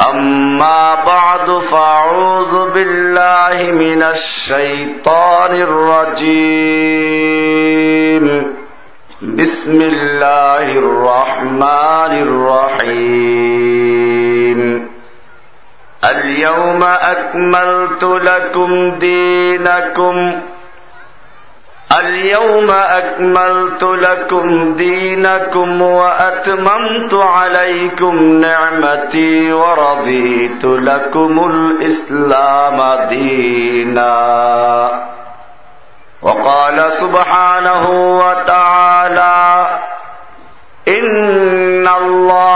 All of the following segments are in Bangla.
أما بعد فأعوذ بالله من الشيطان الرجيم. بسم الله الرحمن الرحيم. اليوم أكملت لكم دينكم. اليوم أكملت لكم دينكم وأتممت عليكم نعمتي ورضيت لكم الإسلام دينا. وقال سبحانه وتعالى إن الله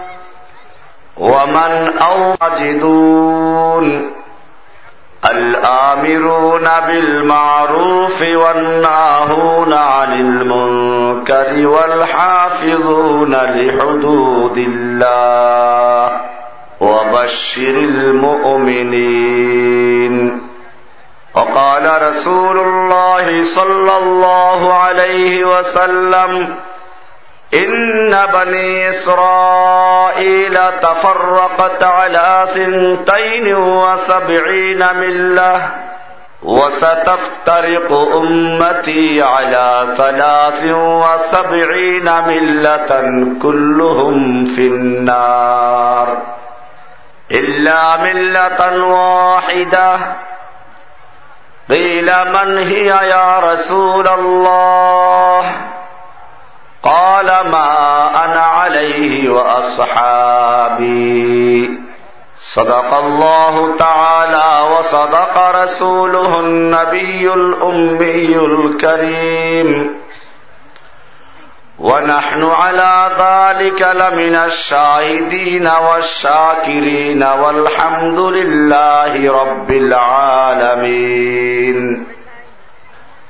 ومن أوجدون الآمرون بالمعروف والناهون عن المنكر والحافظون لحدود الله وبشر المؤمنين وقال رسول الله صلى الله عليه وسلم إن بني إسرائيل تفرقت على ثنتين وسبعين ملة وستفترق أمتي على ثلاث وسبعين ملة كلهم في النار. إلا ملة واحدة. قيل من هي يا رسول الله؟ قال ما أنا عليه وأصحابي. صدق الله تعالى وصدق رسوله النبي الأمي الكريم. ونحن على ذلك لمن الشاهدين والشاكرين والحمد لله رب العالمين.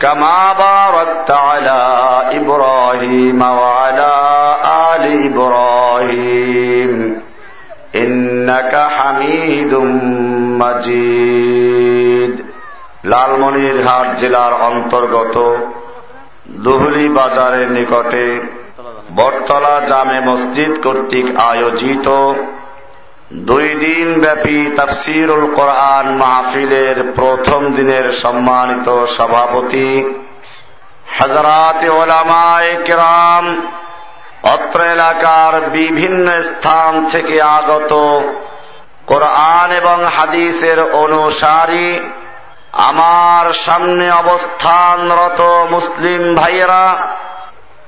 كما باركت على إبراهيم وعلى آل إبراهيم إنك حميد مجيد লালমনিরহাট জেলার অন্তর্গত দুহলি বাজারের নিকটে বটতলা জামে মসজিদ কর্তৃক আয়োজিত দুই দিন ব্যাপী তাফসিরুল কোরআন মাহফিলের প্রথম দিনের সম্মানিত সভাপতি হজরাত ওলামায় কেরাম, অত্র এলাকার বিভিন্ন স্থান থেকে আগত কোরআন এবং হাদিসের অনুসারী, আমার সামনে অবস্থানরত মুসলিম ভাইয়েরা,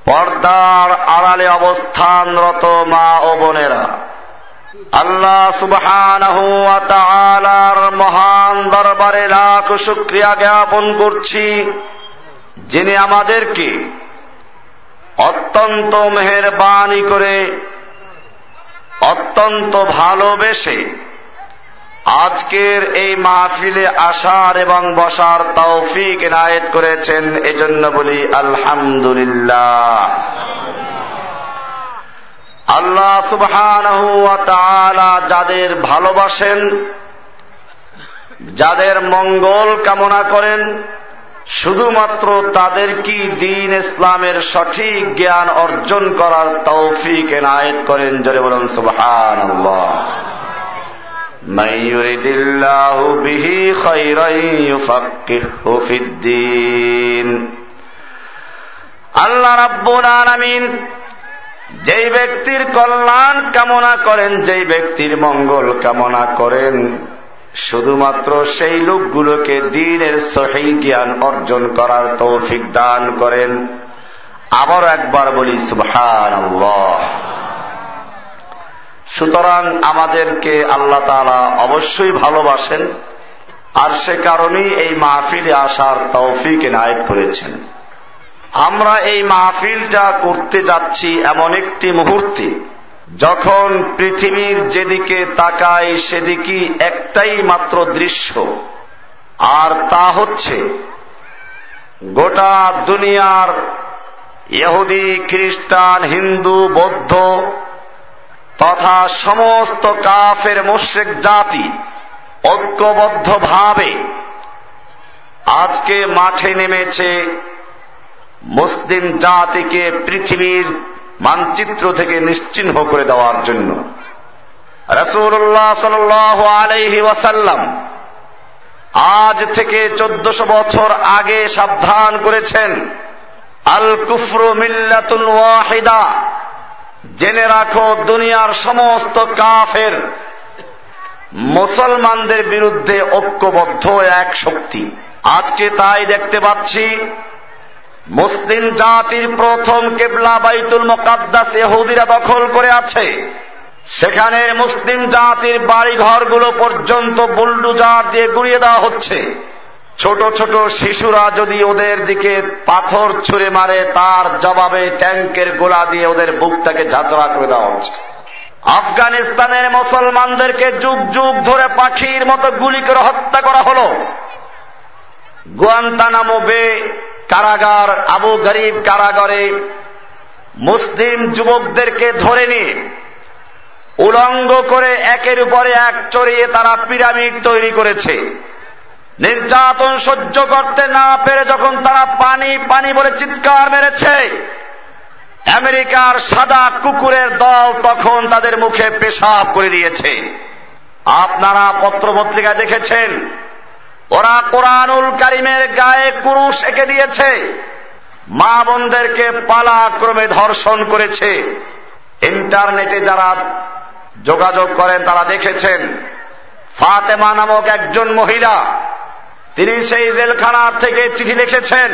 পর্দার আড়ালে অবস্থানরত মা ও বোনেরা। আল্লাহ সুবহান মহান দরবারে লাখ শুক্রিয়া জ্ঞাপন করছি, যিনি আমাদেরকে অত্যন্ত মেহরবানি করে, অত্যন্ত ভালোবেসে আজকের এই মাহফিলে আসার এবং বসার তৌফিক এনায়েত করেছেন, এজন্য বলি আলহামদুলিল্লাহ। আল্লাহ সুবহান যাদের ভালোবাসেন, যাদের মঙ্গল কামনা করেন, শুধুমাত্র তাদের কি দিন ইসলামের সঠিক জ্ঞান অর্জন করার তৌফিক এনায়েত করেন, জরে বলুন সুবহান আল্লাহ রাব্বুল আলামিন যেই ব্যক্তির কল্যাণ কামনা করেন, যেই ব্যক্তির মঙ্গল কামনা করেন, শুধুমাত্র সেই লোকগুলোকে দিনের সহি জ্ঞান অর্জন করার তৌফিক দান করেন। আবার একবার বলি সুবহান সুতরাং আমাদেরকে আল্লাহ তালা অবশ্যই ভালোবাসেন, আর সে কারণেই এই মাহফিলে আসার তৌফিক এনায়ত করেছেন। আমরা এই মাহফিলটা করতে যাচ্ছি এমন একটি মুহূর্তে। যখন পৃথিবীর যেদিকে তাকাই সেদিকে একটাই মাত্র দৃশ্য। আর তা হচ্ছে গোটা দুনিয়ার ইহুদি, খ্রিস্টান, হিন্দু, বৌদ্ধ তথা সমস্ত কাফের মুশ্রেক জাতি ঐক্যবদ্ধভাবে আজকে মাঠে নেমেছে মুসলিম জাতিকে পৃথিবীর মানচিত্র থেকে নিশ্চিহ্ন করে দেওয়ার জন্য। রসুল্লাহ সাল আলহি ওয়াসাল্লাম আজ থেকে চোদ্দশো বছর আগে সাবধান করেছেন আল কুফরু মিল্লাতুল ওয়াহিদা। জেনে রাখো, দুনিয়ার সমস্ত কাফের মুসলমানদের বিরুদ্ধে ঐক্যবদ্ধ এক শক্তি। আজকে তাই দেখতে পাচ্ছি মুসলিম জাতির প্রথম কেবলা বাইতুল মোকাদ্দাস এহুদিরা দখল করে আছে। সেখানে মুসলিম জাতির বাড়ি ঘরগুলো পর্যন্ত বুলডুজার দিয়ে গুড়িয়ে দেওয়া হচ্ছে। ছোট ছোট শিশুরা যদি ওদের দিকে পাথর ছুঁড়ে মারে, তার জবাবে ট্যাঙ্কের গোলা দিয়ে ওদের বুকটাকে ঝাঁচড়া করে দেওয়া হচ্ছে। আফগানিস্তানের মুসলমানদেরকে যুগ যুগ ধরে পাখির মতো গুলি করে হত্যা করা হল। গোয়ান্তানামো বে কারাগার, আবু গরিব কারাগারে মুসলিম যুবকদেরকে ধরে নিয়ে উলঙ্গ করে একের উপরে এক চড়িয়ে তারা পিরামিড তৈরি করেছে। নির্যাতন সহ্য করতে না পেরে যখন তারা পানি পানি বলে চিৎকার মেরেছে, আমেরিকার সাদা কুকুরের দল তখন তাদের মুখে পেশাব করে দিয়েছে। আপনারা পত্রপত্রিকা দেখেছেন ওরা কোরআনুল কারিমের গায়ে কুরুষ এঁকে দিয়েছে। মা বোনদেরকে পালাক্রমে ধর্ষণ করেছে। ইন্টারনেটে যারা যোগাযোগ করেন, তারা দেখেছেন, ফাতেমা নামক একজন মহিলা, তিনি সেই জেলখানার থেকে চিঠি লিখেছেন,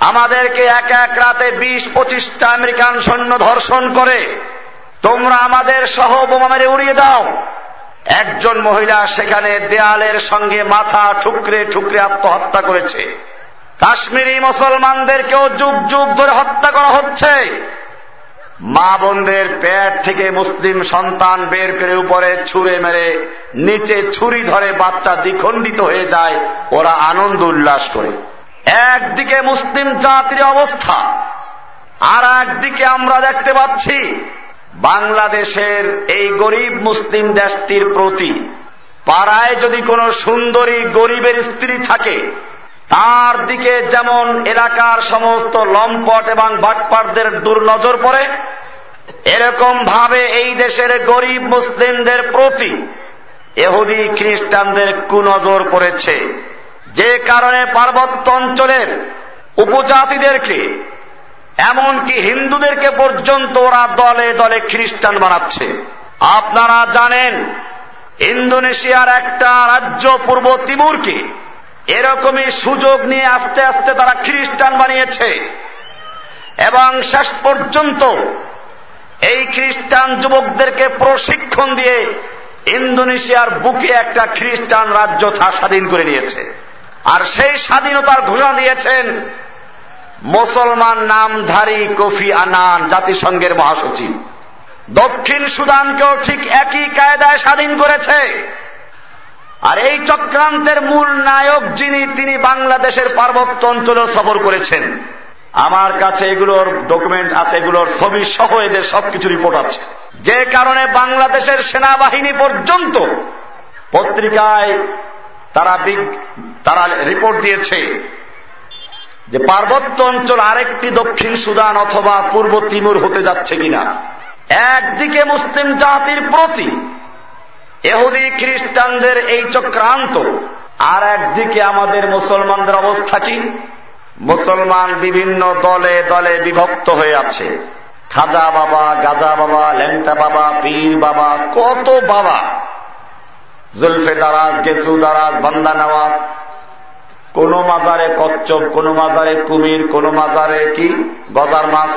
আমাদেরকে এক এক রাতে বিশ পঁচিশটা আমেরিকান সৈন্য ধর্ষণ করে, তোমরা আমাদের সহ বোমা মেরে উড়িয়ে দাও। একজন মহিলা সেখানে দেয়ালের সঙ্গে মাথা ঠুকরে ঠুকরে আত্মহত্যা করেছে। কাশ্মীরি মুসলমানদেরকেও যুগ যুগ ধরে হত্যা করা হচ্ছে। মা বোনদের পেট থেকে মুসলিম সন্তান বের করে উপরে ছুঁড়ে মেরে, নিচে ছুরি ধরে বাচ্চা দ্বিখণ্ডিত হয়ে যায়, ওরা আনন্দ উল্লাস করে। একদিকে মুসলিম জাতির অবস্থা আর একদিকে আমরা দেখতে পাচ্ছি বাংলাদেশের এই গরিব মুসলিম দেশটির প্রতি পাড়ায় যদি কোনো সুন্দরী গরিবের স্ত্রী থাকে, তার দিকে যেমন এলাকার সমস্ত লম্পট এবং বাটপারদের দুর্নজর পড়ে এরকম ভাবে এই দেশের গরিব মুসলিমদের প্রতি এহুদি খ্রিস্টানদের কুনজর পড়েছে। যে কারণে পার্বত্য অঞ্চলের উপজাতিদেরকে এমনকি হিন্দুদেরকে পর্যন্ত ওরা দলে দলে খ্রিস্টান বানাচ্ছে। আপনারা জানেন, ইন্দোনেশিয়ার একটা রাজ্য পূর্ব তিমুরকে এরকমই সুযোগ নিয়ে আস্তে আস্তে তারা খ্রিস্টান বানিয়েছে। এবং শেষ পর্যন্ত এই খ্রিস্টান যুবকদেরকে প্রশিক্ষণ দিয়ে ইন্দোনেশিয়ার বুকে একটা খ্রিস্টান রাজ্য স্বাধীন করে নিয়েছে। আর সেই স্বাধীনতার ঘোষণা দিয়েছেন মুসলমান নামধারী কফি আনান জাতিসংঘের মহাসচিব। দক্ষিণ সুদানকেও ঠিক একই কায়দায় স্বাধীন করেছে। আর এই চক্রান্তের মূল নায়ক যিনি, তিনি বাংলাদেশের পার্বত্য অঞ্চলেও সফর করেছেন। আমার কাছে এগুলোর ডকুমেন্ট আছে, এগুলোর ছবি সহ এদের সবকিছু রিপোর্ট আছে। যে কারণে বাংলাদেশের সেনাবাহিনী পর্যন্ত পত্রিকায় তারা তারা রিপোর্ট দিয়েছে। যে পার্বত্য অঞ্চল আরেকটি দক্ষিণ সুদান অথবা পূর্ব তিমুর হতে যাচ্ছে কিনা। একদিকে মুসলিম জাতির প্রতি এহুদি খ্রিস্টানদের এই চক্রান্ত, আর একদিকে আমাদের মুসলমানদের অবস্থা কি? মুসলমান বিভিন্ন দলে দলে বিভক্ত হয়ে আছে। খাজা বাবা, গাজা বাবা, ল্যাংটা বাবা, পীর বাবা, কত বাবা? জুলফে দারাজ, গেসু দারাজ, বান্দা নওয়াজ কোন মাজারে কচ্চপ কোন মাজারে কুমির, কোন মাজারে কি? গজার মাছ।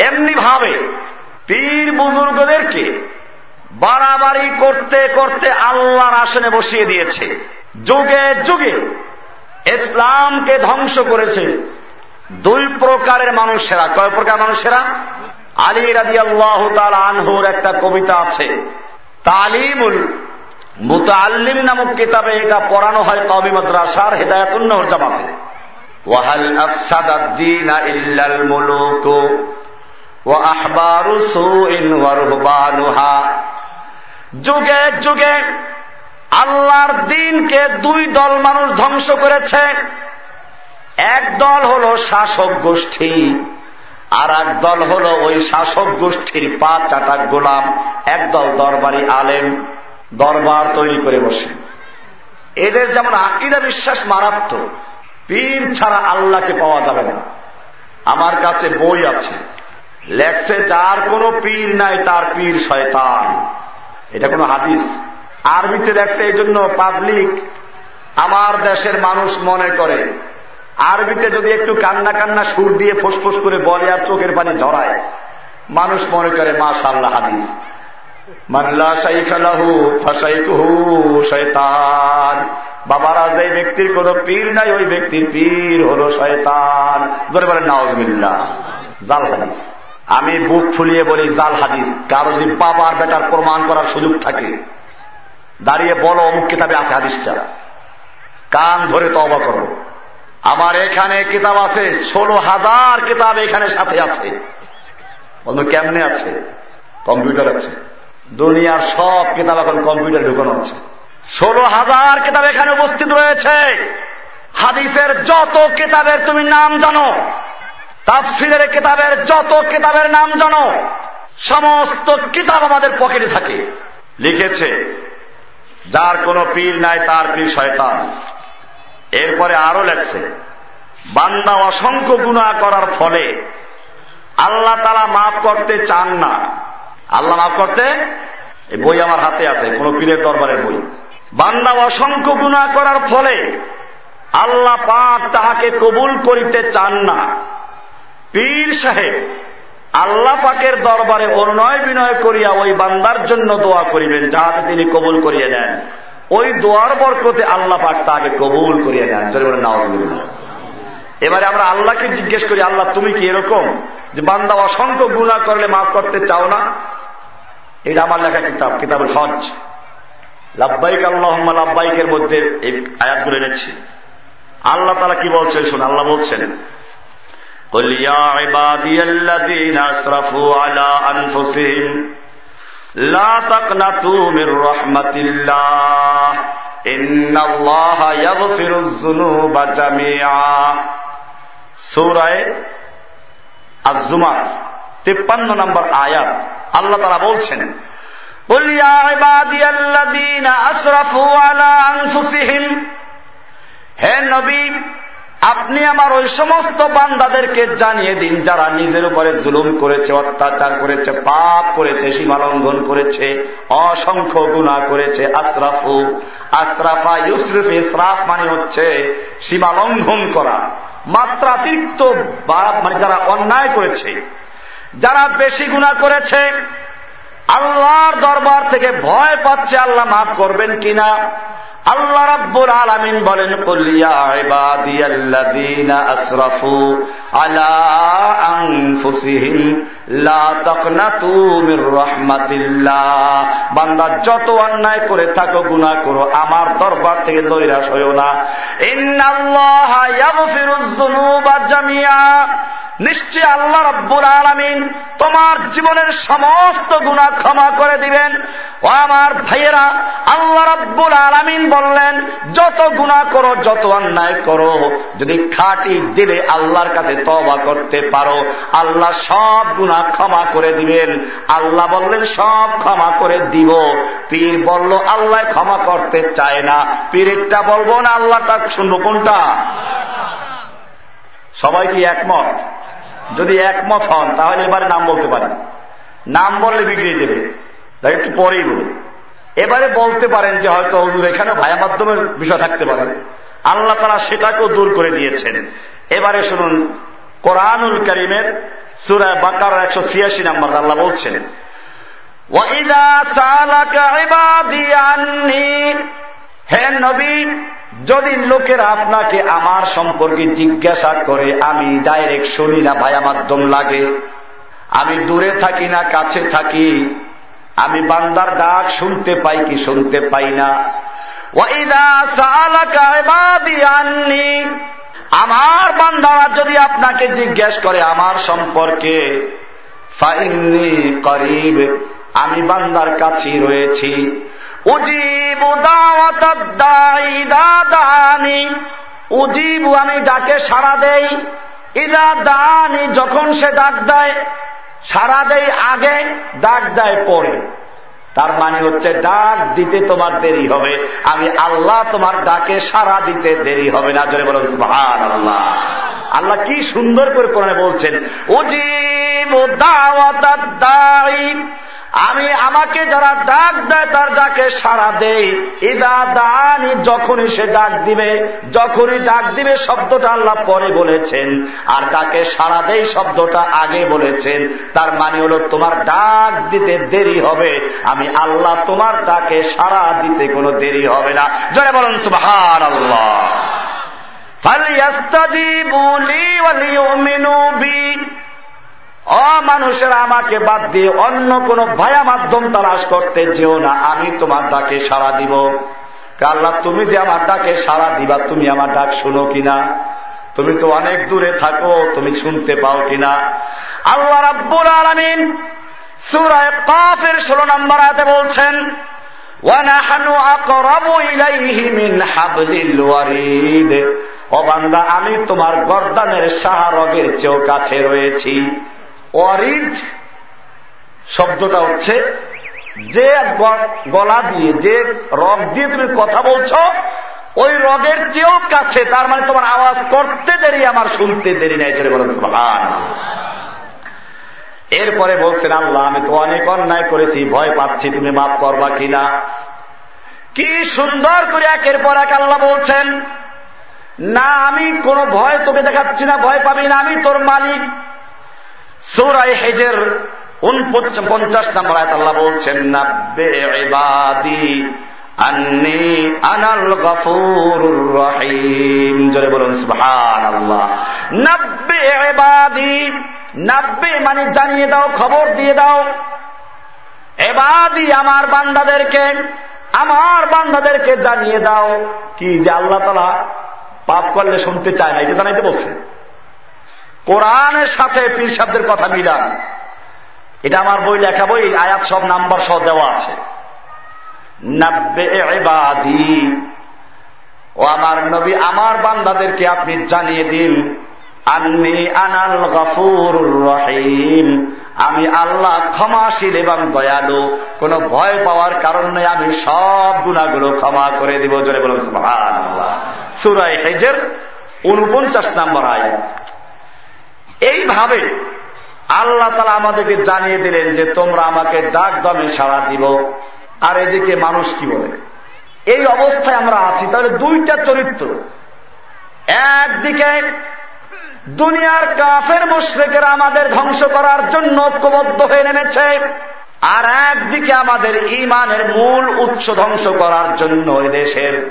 এমনি ভাবে পীর বুজুর্গদেরকে বাড়াবাড়ি করতে করতে আল্লাহর আসনে বসিয়ে দিয়েছে। যুগে যুগে ইসলামকে ধ্বংস করেছে। দুই প্রকারের মানুষেরা। কয় প্রকার মানুষেরা? আলী রাজি আল্লাহ আনহুর একটা কবিতা আছে, তালিমুল মুতাল্লিম নামক কিতাবে এটা পড়ানো হয় কবি মাদ্রাসার হেদায়তুল্লাহর জামাতে। ওয়াহাল আফসাদাদ্দিন ইল্লাল মুলুক ওয়া আহবারু সুইন যুগে যুগে আল্লাহর দিনকে দুই দল মানুষ ধ্বংস করেছে। এক দল হল শাসক গোষ্ঠী আর এক দল হল ওই শাসক গোষ্ঠীর পা চাটা গোলাম একদল দরবারি আলেম। দরবার তৈরি করে বসে। এদের যেমন আকিদা বিশ্বাস মারাত্মক, পীর ছাড়া আল্লাহকে পাওয়া যাবে না। আমার কাছে বই আছে। লেখছে, যার কোনো পীর নাই, তার পীর শয়তান। এটা কোনো হাদিস? আরবিতে লেখছে, এই জন্য পাবলিক আমার দেশের মানুষ মনে করে। আরবিতে যদি একটু কান্না কান্না সুর দিয়ে ফুসফুস করে বলে আর চোখের পানি ঝরায়, মানুষ মনে করে মা সাল্লাহ হাদিস। মাল্লা শাইখালাহু ফাসাইকুহু শয়তান বাবারা যে ব্যক্তির কোন পীর নাই, ওই ব্যক্তির পীর হল শয়তান ধরে বলেন নওয়াজমিল্লা জাল হাদিস। আমি বুক ফুলিয়ে বলি জাল হাদিস। কারও যদি বাবার বেটার প্রমাণ করার সুযোগ থাকে, দাঁড়িয়ে বলো অমুক কিতাবে আছে হাদিসটা। কান ধরে তবা করো। আমার এখানে কিতাব আছে, ষোলো হাজার কিতাব এখানে সাথে আছে। অন্য কেমনে আছে? কম্পিউটার আছে। দুনিয়ার সব কিতাব এখন কম্পিউটার ঢুকানো আছে ষোলো হাজার কিতাব এখানে উপস্থিত রয়েছে। হাদিসের যত কিতাবের তুমি নাম জানো তাফসিলের কিতাবের যত কিতাবের নাম জানো, সমস্ত কিতাব আমাদের পকেটে থাকে। লিখেছে, যার কোনো পীর নাই তার পীর শয়তান। এরপরে আরও লেখছে, বান্দা অসংখ্য গুণা করার ফলে আল্লাহ তারা মাফ করতে চান না। আল্লাহ মাফ করতে, এই বই আমার হাতে আছে, কোন পীরের দরবারের বই। বান্দা অসংখ্য গুণা করার ফলে আল্লাহ পাক তাহাকে কবুল করিতে চান না। পীর সাহেব, আল্লাহ পাকের দরবারে অন্যয় বিনয় করিয়া ওই বান্দার জন্য দোয়া করিবেন, যাহাতে তিনি কবুল করিয়ে নেন। ওই দোয়ার বরকতে আল্লাহ পাক তাকে কবুল করিয়ে নেন। এবারে আমরা আল্লাহকে জিজ্ঞেস করি, আল্লাহ তুমি কি এরকম? যে বান্দা অসংখ্য গুণা করলে মাফ করতে চাও না এটা আমার লেখা কিতাব কিতাবুল হজ লাভবাইক আল্লাহ লাভবাইকের মধ্যে এই আয়াতগুলো এনেছি আল্লাহ তারা কি বলছেন শুনে আল্লাহ বলছেন قل يا عبادي الذين اسرفوا على انفسهم لا تقنطوا من رحمة الله ان الله يغفر الذنوب جميعا সূরায়ে আজ-জুমার 53 নম্বর আয়াত আল্লাহ তাআলা বলছেন قل يا عبادي الذين اسرفوا على انفسهم হে নবী আপনি আমার ওই সমস্ত বান্দাদেরকে জানিয়ে দিন যারা নিজের উপরে জুলুম করেছে অত্যাচার করেছে পাপ করেছে সীমালঙ্ঘন করেছে অসংখ্য গুণা করেছে আশরাফু আশরাফা ইউসরফ ইসরাফ মানে হচ্ছে সীমালঙ্ঘন করা মাত্রাতিরিক্ত মানে যারা অন্যায় করেছে, যারা বেশি গুণা করেছে, আল্লাহর দরবার থেকে ভয় পাচ্ছে আল্লাহ মাফ করবেন কিনা? আল্লাহ রাব্বুল আলামিন বলেন ইবাদিয়াল্লাযীনা আসরাফু আলা আনফুসিহিম বান্দা যত অন্যায় করে থাকো, গুনাহ করো। আমার দরবার থেকে নৈরাশ হইও না। নিশ্চয় আল্লাহ রব্বুল আলমিন তোমার জীবনের সমস্ত গুণা ক্ষমা করে দিবেন। ও আমার ভাইয়েরা, আল্লাহ রব্বুল আলমিন বললেন, যত গুণা করো, যত অন্যায় করো, যদি খাটি দিলে আল্লাহর কাছে তবা করতে পারো, আল্লাহ সব গুণা ক্ষমা করে দিবেন। আল্লাহ বললেন, সব ক্ষমা করে দিব। পীর বলল, আল্লাহ ক্ষমা করতে চায় না। পীরেরটা বলব না, আল্লাহটা শুনব কোনটা? সবাই কি একমত? যদি একমত হন, তাহলে এবারে নাম বলতে পারেন। নাম বললে বিগড়ে যাবে। তাই একটু পরেই বলুন। এবারে বলতে পারেন যে, হয়তো হুজুর, এখানে ভায়া মাধ্যমের বিষয় থাকতে পারে। আল্লাহ তারা সেটাকেও দূর করে দিয়েছেন। এবারে শুনুন কোরআনুল করিমের সুরায় বাকার একশো ছিয়াশি নাম্বার আল্লাহ বলছেন হে নবী, যদি লোকেরা আপনাকে আমার সম্পর্কে জিজ্ঞাসা করে, আমি ডাইরেক্ট শুনি না ভায়া মাধ্যম লাগে। আমি দূরে থাকি না, কাছে থাকি। আমি বান্দার ডাক শুনতে পাই কি শুনতে পাই না। আমার বান্দারা যদি আপনাকে জিজ্ঞেস করে আমার সম্পর্কে করিব, আমি বান্দার কাছেই রয়েছি। উজিবু দাওয়াতানি উজিবু আমি ডাকে সাড়া দেই। ইদা দানি, যখন সে ডাক দেয়, সাড়া দেয় আগে, ডাক দেয় পরে। তার মানে হচ্ছে ডাক দিতে তোমার দেরি হবে। আমি আল্লাহ তোমার ডাকে সারা দিতে দেরি হবে না। জোরে বলেন সুহান আল্লাহ আল্লাহ কি সুন্দর করে বলছেন ও দাওয়াত আমি আমাকে যারা ডাক দেয়, তার ডাকে সাড়া দেই। ইদা দানি যখনই সে ডাক দিবে, যখনই ডাক দিবে, শব্দটা আল্লাহ পরে বলেছেন। আর ডাকে সাড়া দেই, শব্দটা আগে বলেছেন। তার মানে হল, তোমার ডাক দিতে দেরি হবে। আমি আল্লাহ তোমার ডাকে সাড়া দিতে কোনো দেরি হবে না। জয় বলুন সুবহান আল্লাহ মানুষেরা আমাকে বাদ দিয়ে অন্য কোন ভায়া মাধ্যম তালাশ করতে যেও না, আমি তোমার ডাকে সাড়া দিব। আল্লাহ, তুমি যে আমার ডাকে সাড়া দিবা, তুমি আমার ডাক শুনো কিনা? তুমি তো অনেক দূরে থাকো, তুমি শুনতে পাও কিনা? আল্লাহ রাব্বুল আলমিন সুরায় কাফের ষোলো নম্বর আয়াতে বলছেন অবান্দা আমি তোমার গর্দানের সাহারগের চেয়েও কাছে রয়েছি। অরিজ শব্দটা হচ্ছে যে গলা দিয়ে যে রগ দিয়ে তুমি কথা বলছ, ওই রগের চেয়েও কাছে, তার মানে তোমার আওয়াজ করতে দেরি, আমার শুনতে দেরি নাই। চলে বলেন এরপরে বলছেন, আল্লাহ, আমি তো অনেক অন্যায় করেছি, ভয় পাচ্ছি, তুমি মাফ করবা কিনা? কি সুন্দর করে একের পর এক আল্লাহ বলছেন, না, আমি কোনো ভয় তোকে দেখাচ্ছি না, ভয় পাবি না, আমি তোর মালিক। সৌরাই হেজের উনপঞ্চাশ নম্বর আয়ত আল্লাহ বলছেন, নাব্বে আন্নি আনাল রহিম। জোরে বলুন মানে জানিয়ে দাও, খবর দিয়ে দাও। এবাদি আমার বান্দাদেরকে আমার বান্দাদেরকে জানিয়ে দাও। কি যে আল্লাহ তালা পাপ করলে শুনতে চায় না, এটা জানাইতে বলছে। কোরআনের সাথে পীর শব্দের কথা মিলান। এটা আমার বই লেখা বই, আয়াত সব নাম্বার সহ দেওয়া আছে। ও আমার নবী, আমার বান্দাদেরকে আপনি জানিয়ে দিন, আন্নি আনাল গফুর রহিম। আমি আল্লাহ ক্ষমাশীল এবং দয়ালু, কোন ভয় পাওয়ার কারণ আমি সব গুণাগুলো ক্ষমা করে দিব। জোরে বলুন সুরাই হেজের, উনপঞ্চাশ নাম্বার আয়াত। এইভাবে আল্লাহ তালা আমাদেরকে জানিয়ে দিলেন যে তোমরা আমাকে ডাক দমে সাড়া দিব। আর এদিকে মানুষ কি বলে? এই অবস্থায় আমরা আছি। তাহলে দুইটা চরিত্র। একদিকে দুনিয়ার কাফের মুশ্রেকেরা আমাদের ধ্বংস করার জন্য ঐক্যবদ্ধ হয়ে নেমেছে। আর একদিকে আমাদের ইমানের মূল উৎস ধ্বংস করার জন্য দেশের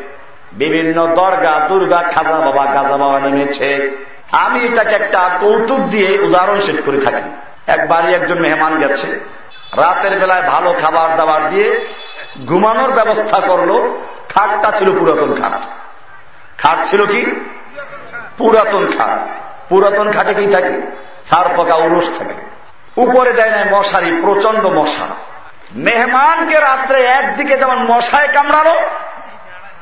বিভিন্ন দরগা, দুর্গা, খাজা বাবা, গাজা বাবা নেমেছে। আমি এটাকে একটা কৌতুক দিয়ে উদাহরণ শেষ করে থাকি। একবারই একজন মেহমান গেছে, রাতের বেলায় ভালো খাবার দাবার দিয়ে ঘুমানোর ব্যবস্থা করল, খাটটা ছিল পুরাতন খাট। খাট ছিল কি? পুরাতন খাট। পুরাতন খাটে কি থাকে? সার পকা উরস থাকে। উপরে দেয় নাই মশারি প্রচণ্ড মশা। মেহমানকে রাত্রে একদিকে যেমন মশায় কামড়ালো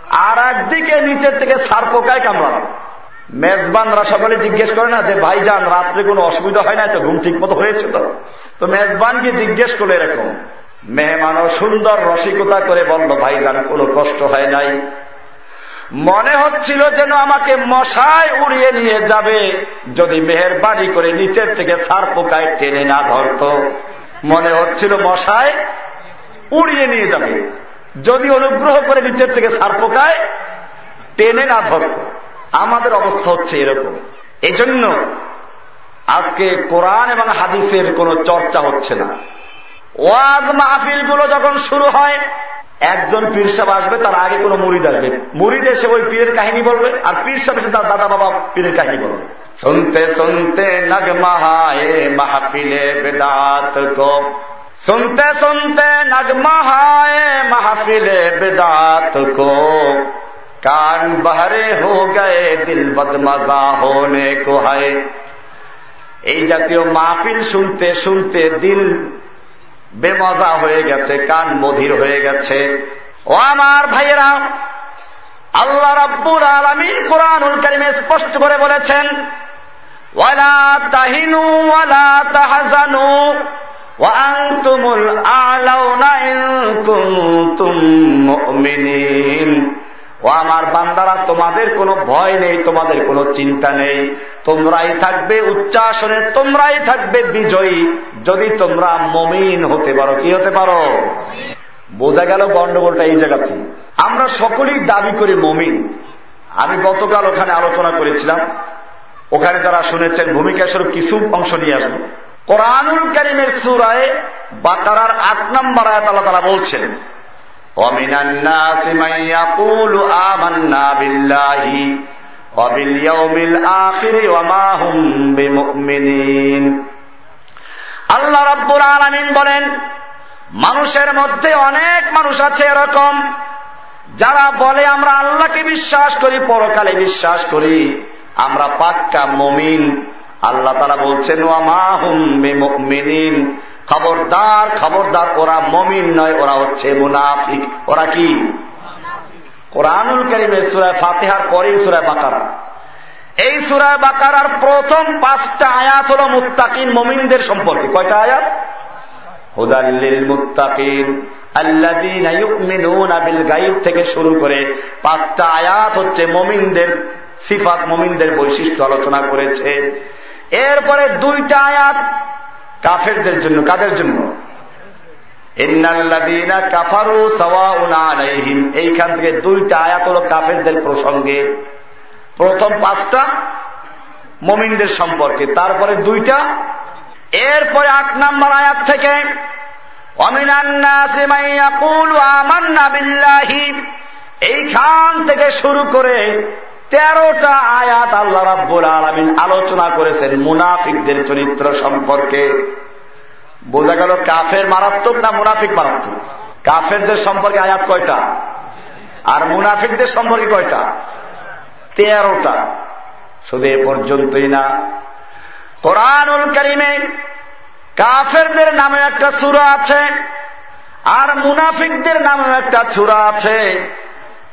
আর একদিকে নিচের থেকে সার পোকায় কামড়ালো। মেজবানরা সকলে জিজ্ঞেস করে না যে ভাইজান রাত্রে কোনো অসুবিধা হয় না তো? ঘুম ঠিক মতো হয়েছে তো? তো মেজবানকে জিজ্ঞেস করল এরকম মেহমানও সুন্দর রসিকতা করে বলল ভাইজান কোনো কষ্ট হয় নাই। মনে হচ্ছিল যেন আমাকে মশায় উড়িয়ে নিয়ে যাবে, যদি মেহরবানি করে নিচের থেকে সার পোকায় টেনে না ধরত। মনে হচ্ছিল মশায় উড়িয়ে নিয়ে যাবে, যদি অনুগ্রহ করে নিচের থেকে সার পোকায় টেনে না ধরত। আমাদের অবস্থা হচ্ছে এরকম। এজন্য আজকে কোরআন এবং হাদিসের কোনো চর্চা হচ্ছে না। ওয়াজ মাহফিলগুলো যখন শুরু হয়, একজন পীর সাহেব আসবে, তার আগে কোনো মুড়িদ আসবে। মুড়িদ এসে ওই পীরের কাহিনী বলবে, আর পীর সাহেব এসে তার দাদা বাবা পীরের কাহিনী বলবে। শুনতে শুনতে নগমাহায় মাহফিলে বেদাত গো। শুনতে শুনতে নগমাহায় মাহফিলে বেদাত গো। कान बहरे हो गए दिल बदमजा होने को है এই জাতীয় মাহফিল শুনতে শুনতে দিল বেমজা হয়ে গেছে কান বধির হয়ে গেছে ও আমার ভাইয়েরা আল্লাহ রাব্বুল আলমিন কোরআনুল করিমে স্পষ্ট করে বলেছেন ওয়ালা তাহিনু ওয়ালা তাহাজানু وأنتم الأعلون إن كنتم مؤمنين ও আমার বান্দারা, তোমাদের কোনো ভয় নেই, তোমাদের কোনো চিন্তা নেই। তোমরাই থাকবে উচ্চাসনে, তোমরাই থাকবে বিজয়ী। যদি তোমরা মমিন হতে পারো, কি হতে পারো? বোঝা গেল গন্ডগোলটা এই জায়গাতে আমরা সকলেই দাবি করি মমিন। আমি গতকাল ওখানে আলোচনা করেছিলাম। ওখানে যারা শুনেছেন, ভূমিকা স্বরূপ কিছু অংশ নিয়ে আসব। কোরআনুল করিমের সুরায় বাকারার আট নম্বর আয়াত আল্লাহ তারা বলছেন ومن الناس من يقول آمنا بالله وباليوم الآخر وما هم بمؤمنين আল্লাহ রব্বুল আলমিন বলেন মানুষের মধ্যে অনেক মানুষ আছে এরকম যারা বলে আমরা আল্লাহকে বিশ্বাস করি পরকালে বিশ্বাস করি আমরা পাক্কা মমিন আল্লাহ তারা বলছেন খবরদার খবরদার, ওরা মমিন নয়, ওরা হচ্ছে মুনাফিক। ওরা কি? কোরআনুল করিমের সুরায় ফাতেহার পরেই সুরায় বাকারা। এই সুরায় বাকারার প্রথম পাঁচটা আয়াত হল মুত্তাকিন মমিনদের সম্পর্কে। কয়টা আয়াত? হুদাল্লিল মুত্তাকিন গাইব থেকে শুরু করে পাঁচটা আয়াত হচ্ছে মমিনদের সিফাত, মমিনদের বৈশিষ্ট্য আলোচনা করেছে। এরপরে দুইটা আয়াত কাফেরদের জন্য, কাদের জন্য? এইখান থেকে দুইটা আয়াত হল কাফেরদের প্রসঙ্গে। প্রথম পাঁচটা মমিনদের সম্পর্কে, তারপরে দুইটা। এরপরে আট নাম্বার আয়াত থেকে অমিনান্না এইখান থেকে শুরু করে তেরোটা আয়াত আল্লাহ রাব্বুল আলমিন আলোচনা করেছেন মুনাফিকদের চরিত্র সম্পর্কে। বোঝা গেল কাফের মারাত্মক না মুনাফিক মারাত্মক? কাফেরদের সম্পর্কে আয়াত কয়টা? আর মুনাফিকদের সম্পর্কে কয়টা? তেরোটা। শুধু এ পর্যন্তই না। কোরআনুল করিমে কাফেরদের নামে একটা সুরা আছে, আর মুনাফিকদের নামে একটা সুরা আছে।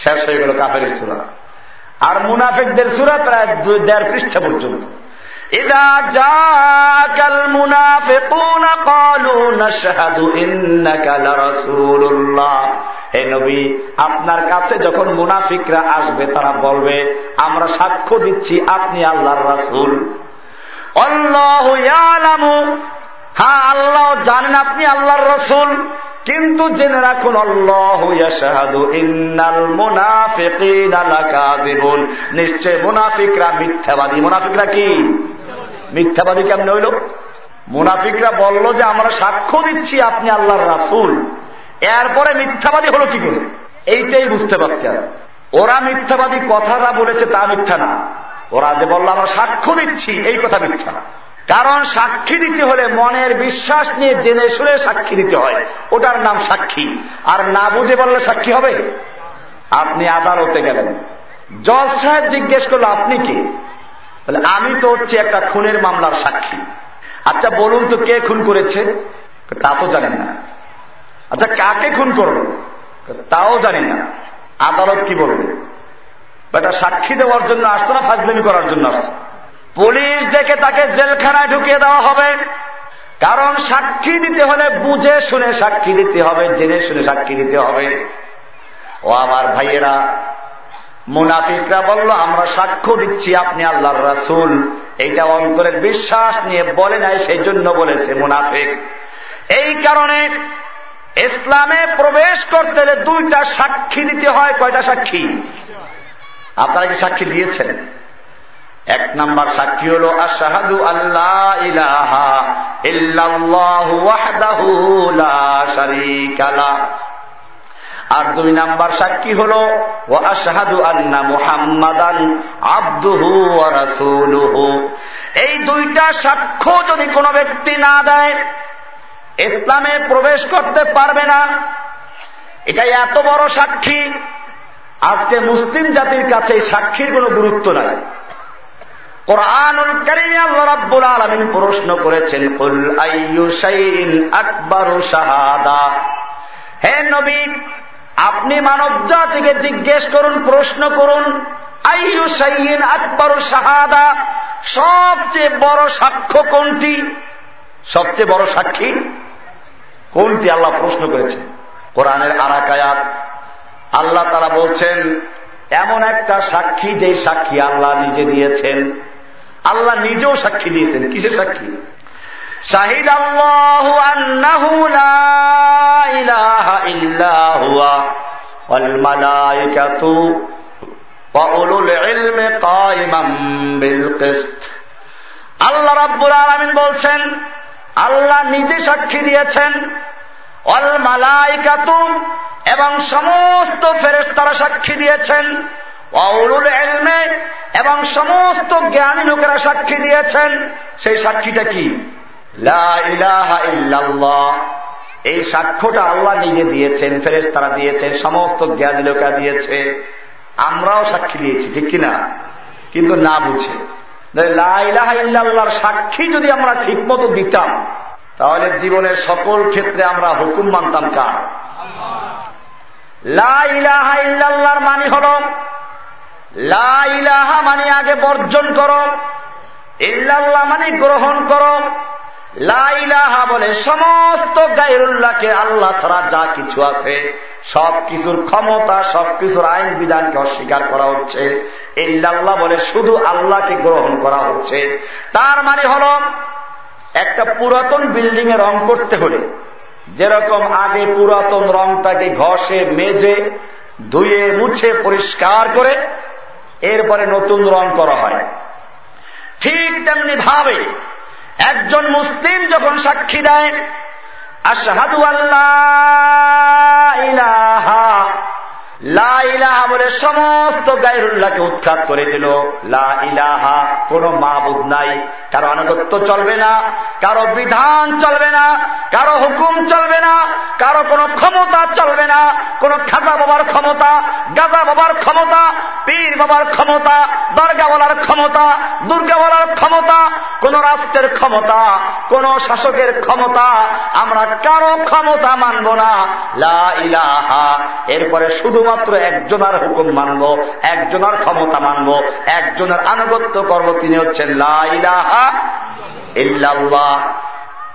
শেষ হয়ে গেল কাফের সূরা আর মুনাফিকদের সূরা প্রায় দেড় পৃষ্ঠা পর্যন্ত إذا جاءك المنافقون قالوا نشهد إنك لرسول الله হে নবী আপনার কাছে যখন মুনাফিকরা আসবে তারা বলবে আমরা সাক্ষ্য দিচ্ছি আপনি আল্লাহর রাসুল অল্লাহ হ্যাঁ আল্লাহ জানেন আপনি আল্লাহর রসুল। কিন্তু জেনে রাখুন নিশ্চয় মুনাফিকরা মিথ্যাবাদী। মুনাফিকরা কি? মিথ্যাবাদী কেমন হইল? মুনাফিকরা বলল যে, আমরা সাক্ষ্য দিচ্ছি আপনি আল্লাহর রাসুল। এরপরে মিথ্যাবাদী হলো কি করে? এইটাই বুঝতে পারছি ওরা মিথ্যাবাদী কথাটা বলেছে, তা মিথ্যা না। ওরা যে বলল, আমরা সাক্ষ্য দিচ্ছি, এই কথা মিথ্যা কারণ সাক্ষী দিতে হলে মনের বিশ্বাস নিয়ে জেনে শুনে সাক্ষী দিতে হয়। ওটার নাম সাক্ষী। আর না বুঝে বললে সাক্ষী হবে? আপনি আদালতে গেলেন। জজ সাহেব জিজ্ঞেস করল, আপনি কি? আমি তো হচ্ছে একটা খুনের মামলার সাক্ষী। আচ্ছা বলুন তো কে খুন করেছে? তা তো জানেন না। আচ্ছা কাকে খুন করল? তাও জানি না। আদালত কি বলবে? এটা সাক্ষী দেওয়ার জন্য আসতো না, ফাজলামি করার জন্য আসছে পুলিশ দেখে তাকে জেলখানায় ঢুকিয়ে দেওয়া হবে। কারণ সাক্ষী দিতে হলে বুঝে শুনে সাক্ষী দিতে হবে, জেনে শুনে সাক্ষী দিতে হবে। ও আমার ভাইয়েরা, মুনাফিকরা বলল, আমরা সাক্ষ্য দিচ্ছি আপনি আল্লাহর রাসুল। এইটা অন্তরের বিশ্বাস নিয়ে বলে নাই সেই জন্য বলেছে মুনাফিক। এই কারণে ইসলামে প্রবেশ করতে হলে দুইটা সাক্ষী দিতে হয়। কয়টা সাক্ষী? আপনারা কি সাক্ষী দিয়েছেন? এক নাম্বার সাক্ষী হল, আশাহাদু আল্লাহ ইলাহা লা আর দুই নাম্বার সাক্ষী হল ও আশাহাদু আন্না মুহাম্মাদান আব্দুহু রাসূলুহু। এই দুইটা সাক্ষ্য যদি কোনো ব্যক্তি না দেয়, ইসলামে প্রবেশ করতে পারবে না। এটা এত বড় সাক্ষী, আজকে মুসলিম জাতির কাছে সাক্ষীর কোনো গুরুত্ব নাই। কোরআনুল কারিমে আল্লাহ রাব্বুল আলামিন প্রশ্ন করেছেন, কুল আইয়ু শাইইন আকবারু শাহাদা? হে নবী, আপনি মানব জাতিকে জিজ্ঞেস করুন, প্রশ্ন করুন, আইয়ু শাইইন আকবারু শাহাদা? সবচেয়ে বড় সাক্ষ্য কোনটি? সবচেয়ে বড় সাক্ষী কোনটি আল্লাহ প্রশ্ন করেছে কোরআনের আরাকায়াত। আল্লাহ তারা বলছেন, এমন একটা সাক্ষী যেই সাক্ষী আল্লাহ নিজে দিয়েছেন। আল্লাহ নিজেও সাক্ষী দিয়েছেন। কিসের সাক্ষী? শাহিদ আল্লাহ আল্লাহ রাব্বুল আলমিন বলছেন, আল্লাহ নিজে সাক্ষী দিয়েছেন অল মালাইকাতুম এবং সমস্ত ফেরেস্তারা সাক্ষী দিয়েছেন অউলুল এলমে এবং সমস্ত জ্ঞানী লোকেরা সাক্ষী দিয়েছেন। সেই সাক্ষীটা কি? এই সাক্ষ্যটা আল্লাহ নিজে দিয়েছেন ফেরেস তারা দিয়েছেন, সমস্ত জ্ঞানী লোকেরা দিয়েছে। আমরাও সাক্ষী দিয়েছি, ঠিক কিনা? কিন্তু না বুঝে। লাইলাহার সাক্ষী যদি আমরা ঠিক মতো দিতাম, তাহলে জীবনের সকল ক্ষেত্রে আমরা হুকুম মানতাম কার? মানি হল লাইলাহা মানি আগে বর্জন করো। ইল্লাল্লাহ মানি গ্রহণ করো। লাইলাহা বলে সমস্ত গাইরুল্লাহকে আল্লাহ ছাড়া যা কিছু আছে সব কিছুর ক্ষমতা সব কিছুর আইন বিধানকে অস্বীকার করা হচ্ছে। ইল্লাল্লাহ বলে শুধু আল্লাহকে গ্রহণ করা হচ্ছে। তার মানে হল, একটা পুরাতন বিল্ডিং এ রং করতে হলে, যেরকম আগে পুরাতন রংটাকে ঘষে, মেজে, ধুয়ে, মুছে, পরিষ্কার করে এরপরে নতুন রং করা হয়। ঠিক তেমনি ভাবে একজন মুসলিম যখন সাক্ষী দেয়, আশাহাদু আল্লাহ ইলাহা লা ইলাহা বলে সমস্ত গায়রুল্লাহকে উৎখাত করে দিল। লা ইলাহা কোন মাহবুদ নাই। কারও আনুগত্য চলবে না, কারও বিধান চলবে না, কারও হুকুম চলবে না, কারও কোনো ক্ষমতা চলবে না। কোন খাজা বাবার ক্ষমতা, গাজা বাবার ক্ষমতা, পীর বাবার ক্ষমতা দরগা বলার ক্ষমতা দুর্গা বলার ক্ষমতা, কোন রাষ্ট্রের ক্ষমতা, কোন শাসকের ক্ষমতা আমরা কারও ক্ষমতা মানব না। লা এরপরে শুধুমাত্র একজনের হুকুম মানব, একজনের ক্ষমতা মানব, একজনের আনুগত্য করব, তিনি হচ্ছেন লাইলাহা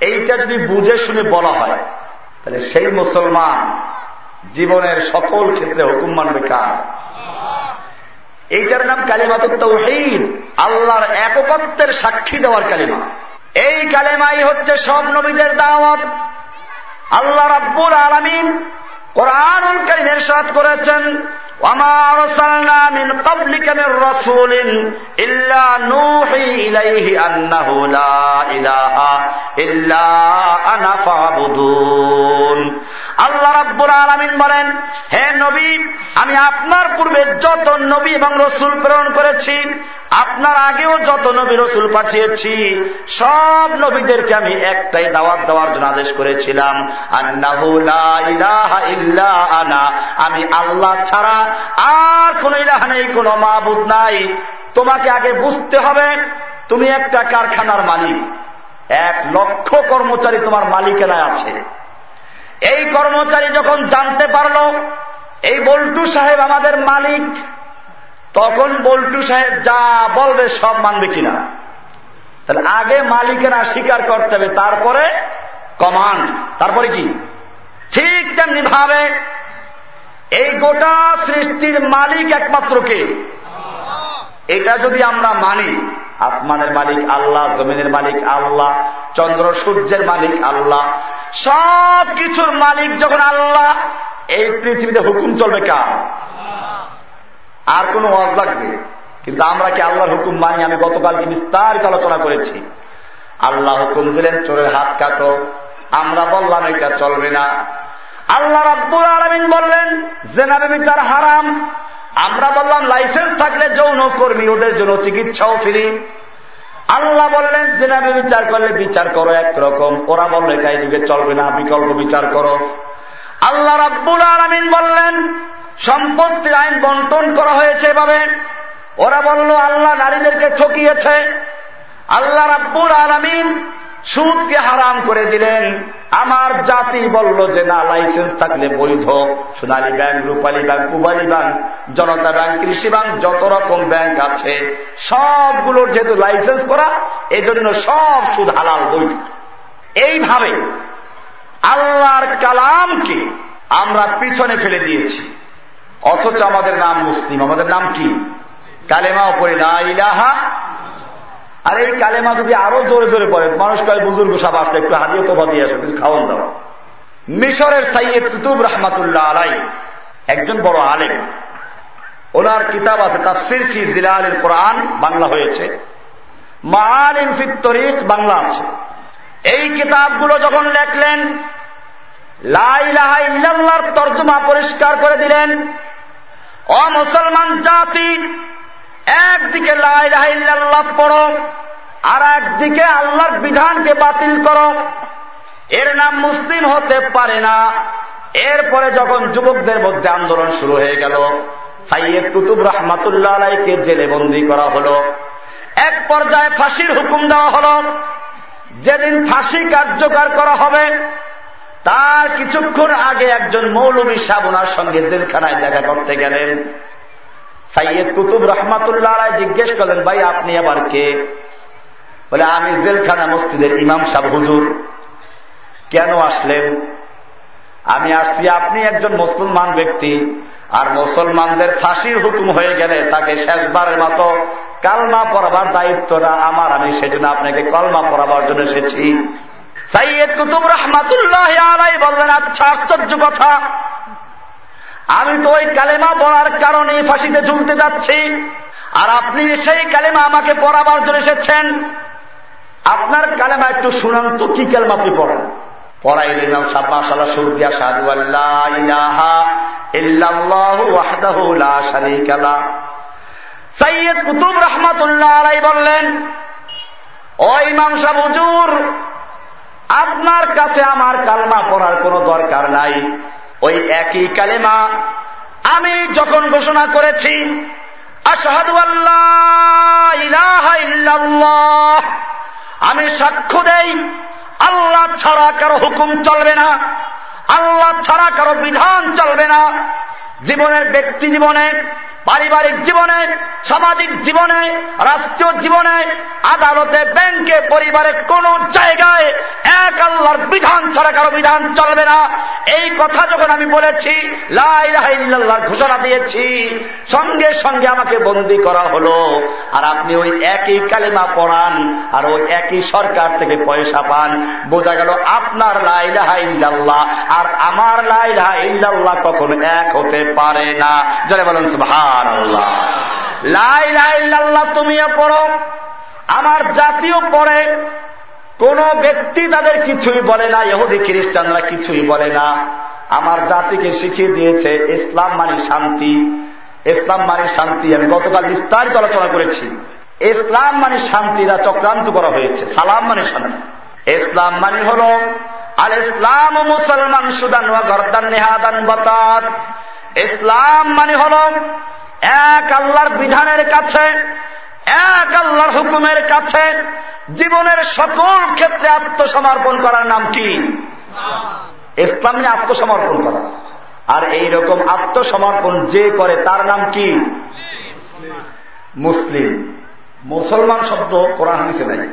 এইটা যদি বুঝে শুনে বলা হয়, তাহলে সেই মুসলমান জীবনের সকল ক্ষেত্রে হুকুম মানবে কার? এইটার নাম কালিমা তো তৌহিদ আল্লাহর এককত্বের সাক্ষী দেওয়ার কালিমা। এই কালেমাই হচ্ছে সব নবীদের দাওয়াত। আল্লাহ রাব্বুল আলমিন কোরআনুল করিম এরশাদ করেছেন আল্লাহ রাব্বুল আলমিন বলেন, হে নবী, আমি আপনার পূর্বে যত নবী এবং রসুল প্রেরণ করেছি, আপনার আগেও যত নবী রসুল পাঠিয়েছি, সব নবীদেরকে আমি একটাই দাওয়াত দেওয়ার জন্য আদেশ করেছিলাম আন্না আনা। আমি আল্লাহ ছাড়া আর কোন ইলাহা নেই, কোন মাহবুদ নাই। তোমাকে আগে বুঝতে হবে, তুমি একটা কারখানার মালিক। এক লক্ষ কর্মচারী তোমার মালিকেরায় আছে। এই কর্মচারী যখন জানতে পারল, এই বল্টু সাহেব আমাদের মালিক, তখন বল্টু সাহেব যা বলবে সব মানবে কিনা। তাহলে আগে মালিকেরা স্বীকার করতে হবে, তারপরে কমান্ড। তারপরে কি? ঠিক তেমনি ভাবে এই গোটা সৃষ্টির মালিক একমাত্র কে? এটা যদি আমরা মানি, আসমানের মালিক আল্লাহ, জমিনের মালিক আল্লাহ, চন্দ্র, সূর্যের মালিক আল্লাহ সব কিছুর মালিক যখন আল্লাহ, এই পৃথিবীতে হুকুম চলবে কার? আর কোনো ওয়াজ লাগবে? কিন্তু আমরা কি আল্লাহর হুকুম মানি? আমি গতকালকে বিস্তারিত আলোচনা করেছি। আল্লাহ হুকুম দিলেন, চোরের হাত কাটো আমরা বললাম, এটা চলবে না। আল্লাহ রাব্বুল আলমিন বললেন জেনাবে বিচার হারাম। আমরা বললাম, লাইসেন্স থাকলে যৌন কর্মী, ওদের জন্য চিকিৎসাও ফিরি। আল্লাহ বললেন জেনাবে বিচার করলে বিচার করো একরকম। ওরা বললে এই যুগে চলবে না, বিকল্প বিচার করো। আল্লাহ রাব্বুল আলমিন বললেন, সম্পত্তির আইন বন্টন করা হয়েছে এভাবে। ওরা বলল, আল্লাহ নারীদেরকে ঠকিয়েছে। আল্লাহ রাব্বুল আলমিন সুদকে হারাম করে দিলেন। আমার জাতি বলল যে, না, লাইসেন্স থাকলে বৈধ। Sonali bank, Rupali bank Pubali bank, Janata bank, Krishi bank, যত রকম ব্যাংক আছে, সবগুলোর যেহেতু লাইসেন্স করা, এজন্য সব সুদ হালাল, বৈধ। এইভাবে আল্লাহর কালামকে আমরা পিছনে ফেলে দিয়েছি। অথচ আমাদের নাম মুসলিম। আমাদের নাম কি? কালেমা ওপরে ইলাহা আর এই কালেমা যদি আরও জোরে জোরে পড়ে, মানুষ কয় বুজুর্গ সব আসলে একটু হাদিয়ে তোফা দিয়ে আসো, কিছু খাওয়ান দাও। মিশরের সাইয়েদ কুতুব রহমাতুল্লাহ আলাই একজন বড় আলেম। ওনার কিতাব আছে, তাফসির ফি জিলাল কোরআন, বাংলা হয়েছে। মালিম ফিত তরিক, বাংলা আছে। এই কিতাবগুলো যখন লেখলেন লাইলাহা ইল্লাল্লাহর তর্জমা পরিষ্কার করে দিলেন, অ মুসলমান জাতি একদিকে ইল্লাল্লাহ পড়ো, আর একদিকে আল্লাহর বিধানকে বাতিল করো। এর নাম মুসলিম হতে পারে না। এরপরে যখন যুবকদের মধ্যে আন্দোলন শুরু হয়ে গেল, সাইয়েদ কুতুব রহমাতুল্লাহ আলাইকে জেলে বন্দি করা হল। এক পর্যায়ে ফাঁসির হুকুম দেওয়া হল। যেদিন ফাঁসি কার্যকর করা হবে, তার কিছুক্ষণ আগে একজন মৌলবী সাহ ওনার সঙ্গে জেলখানায় দেখা করতে গেলেন। সাইয়েদ কুতুব রহমাতুল্লাহ আলাই জিজ্ঞেস করলেন, ভাই, আপনি আবার কে? বলে, আমি জেলখানা মসজিদের ইমাম সাহ হুজুর। কেন আসলেন? আমি আসছি, আপনি একজন মুসলমান ব্যক্তি, আর মুসলমানদের ফাঁসির হুকুম হয়ে গেলে তাকে শেষবারের মতো কালমা পড়াবার দায়িত্বটা আমার, আমি সেজন্য আপনাকে কলমা পড়াবার জন্য এসেছি। সাইয়েদ কুতুব রহমাতুল্লাহ আলাই বললেন আচ্ছা আশ্চর্য কথা। আমি তো ওই কালেমা পড়ার কারণে ফাঁসিতে ঝুলতে যাচ্ছি। আর আপনি সেই কালেমা আমাকে পড়াবার জন্য এসেছেন। আপনার কালেমা একটু শুনান তো, কি কালেমা আপনি পড়েন? পড়াইলেন ইমাম সাহেব মাশাআল্লাহ সুর দিয়া সাধু আল্লাহ ইলাহা ইল্লাল্লাহু ওয়াহদাহু লা শারীকা লা। সৈয়দ কুতুব রহমাতুল্লাহ আলাই বললেন, ও ইমাম সাহেব আপনার কাছে আমার কালমা পড়ার কোনো দরকার নাই। ওই একই কালেমা আমি যখন ঘোষণা করেছি ইল্লাল্লাহ, আমি সাক্ষ্য দেই, আল্লাহ ছাড়া কারও হুকুম চলবে না, আল্লাহ ছাড়া কারও বিধান চলবে না। জীবনের ব্যক্তি জীবনে, পারিবারিক জীবনে সামাজিক জীবনে, রাষ্ট্রীয় জীবনে, আদালতে, ব্যাংকে, পরিবারে কোন জায়গায় এক আল্লাহর বিধান ছাড়া কারও বিধান চলবে না। এই কথা যখন আমি বলেছি লাই লাইল্লাহর ঘোষণা দিয়েছি, সঙ্গে সঙ্গে আমাকে বন্দি করা হলো। আর আপনি ওই একই কালিমা পড়ান, আর ওই একই সরকার থেকে পয়সা পান। বোঝা গেল আপনার লাইলাহা ইল্লাল্লাহ, আর আমার লাইলাহা ইল্লাল্লাহ কখন এক হতে পারে না। যারা বলেন সুবহান আল্লাহ লাইলাহা তুমিও পড়ো। আমার জাতীয় পড়ে। কোন ব্যক্তি তাদের কিছুই বলে না, ইহুদি, খ্রিস্টানরা কিছুই বলে না। আমার জাতিকে শিখিয়ে দিয়েছে ইসলাম মানে শান্তি। ইসলাম মানে শান্তি। আমি গতকাল বিস্তারিত আলোচনা করেছি। ইসলাম মানে শান্তিরা চক্রান্ত করা হয়েছে। সালাম মানে শান্তি। ইসলাম মানে হল আর ইসলাম মুসলমান সুদান ইসলাম মানে হল এক আল্লাহর বিধানের কাছে, এক আল্লাহর হুকুমের কাছে জীবনের সকল ক্ষেত্রে আত্মসমর্পণ করার নাম কি? ইসলাম নিয়ে আত্মসমর্পণ করা। আর এই রকম আত্মসমর্পণ যে করে তার নাম কি? মুসলিম। মুসলমান শব্দ কোরআন হাদিসে নাই।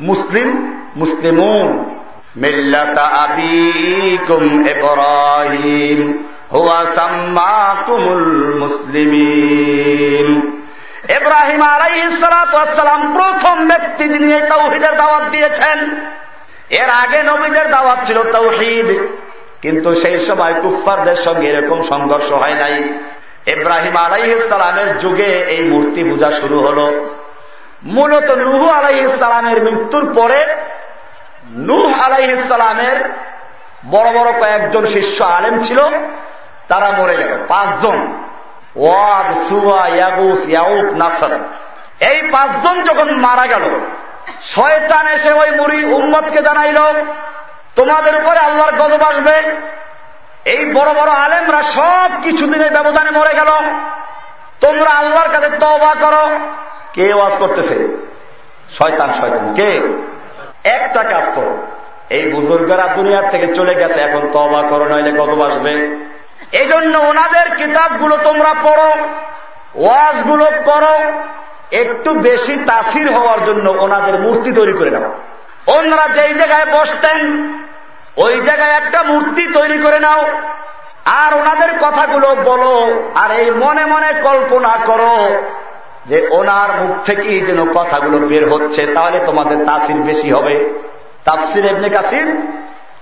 মুসলিম, মুসলিমুন। মিল্লাতা আবিকুম ইব্রাহিম। হুয়া সাম্মাকুমুল মুসলিমিন। ইব্রাহিম আলাইহিসসালাম প্রথম ব্যক্তি যিনি এই তৌহিদের দাওয়াত দিয়েছেন, এর আগে নবীদের দাওয়াত ছিল তৌহিদ। কিন্তু সেই সময় কুফফারদের সঙ্গে এরকম সংঘর্ষ হয় নাই। ইব্রাহিম আলাইহিসসালামের যুগে এই মূর্তি পূজা শুরু হল। মূলত নুহ আলাইহিসসালামের মৃত্যুর পরে নুহ আলাইহিসসালামের বড় বড় কয়েকজন শিষ্য আলেম ছিল। তারা মরে গেল। পাঁচজন। ওয়াদ সুয়া ইয়াগুস ইয়াউক নাসর। এই পাঁচজন যখন মারা গেল, শয়তান এসে ওই মুড়ি উম্মতকে জানাইল, তোমাদের উপরে আল্লাহর গজব আসবে। এই বড় বড় আলেমরা সব কিছুদিনের ব্যবধানে মরে গেল। তোমরা আল্লাহর কাছে তবা করো। কে ওয়াজ করতেছে? শয়তান শয়তান। কে? একটা কাজ করো। এই বুজুর্গরা দুনিয়ার থেকে চলে গেছে, এখন তবা করো, নইলে গজব আসবে। এই জন্য ওনাদের কিতাবগুলো তোমরা পড়ো, ওয়াজগুলো পড়ো, একটু বেশি তাফির হওয়ার জন্য ওনাদের মূর্তি তৈরি করে নাও। ওনারা যেই জায়গায় বসতেন, ওই জায়গায় একটা মূর্তি তৈরি করে নাও। আর ওনাদের কথাগুলো বলো, আর এই মনে মনে কল্পনা করো যে ওনার মুখ থেকেই যেন কথাগুলো বের হচ্ছে, তাহলে তোমাদের তাফির বেশি হবে। তাফসির এমনি কাসির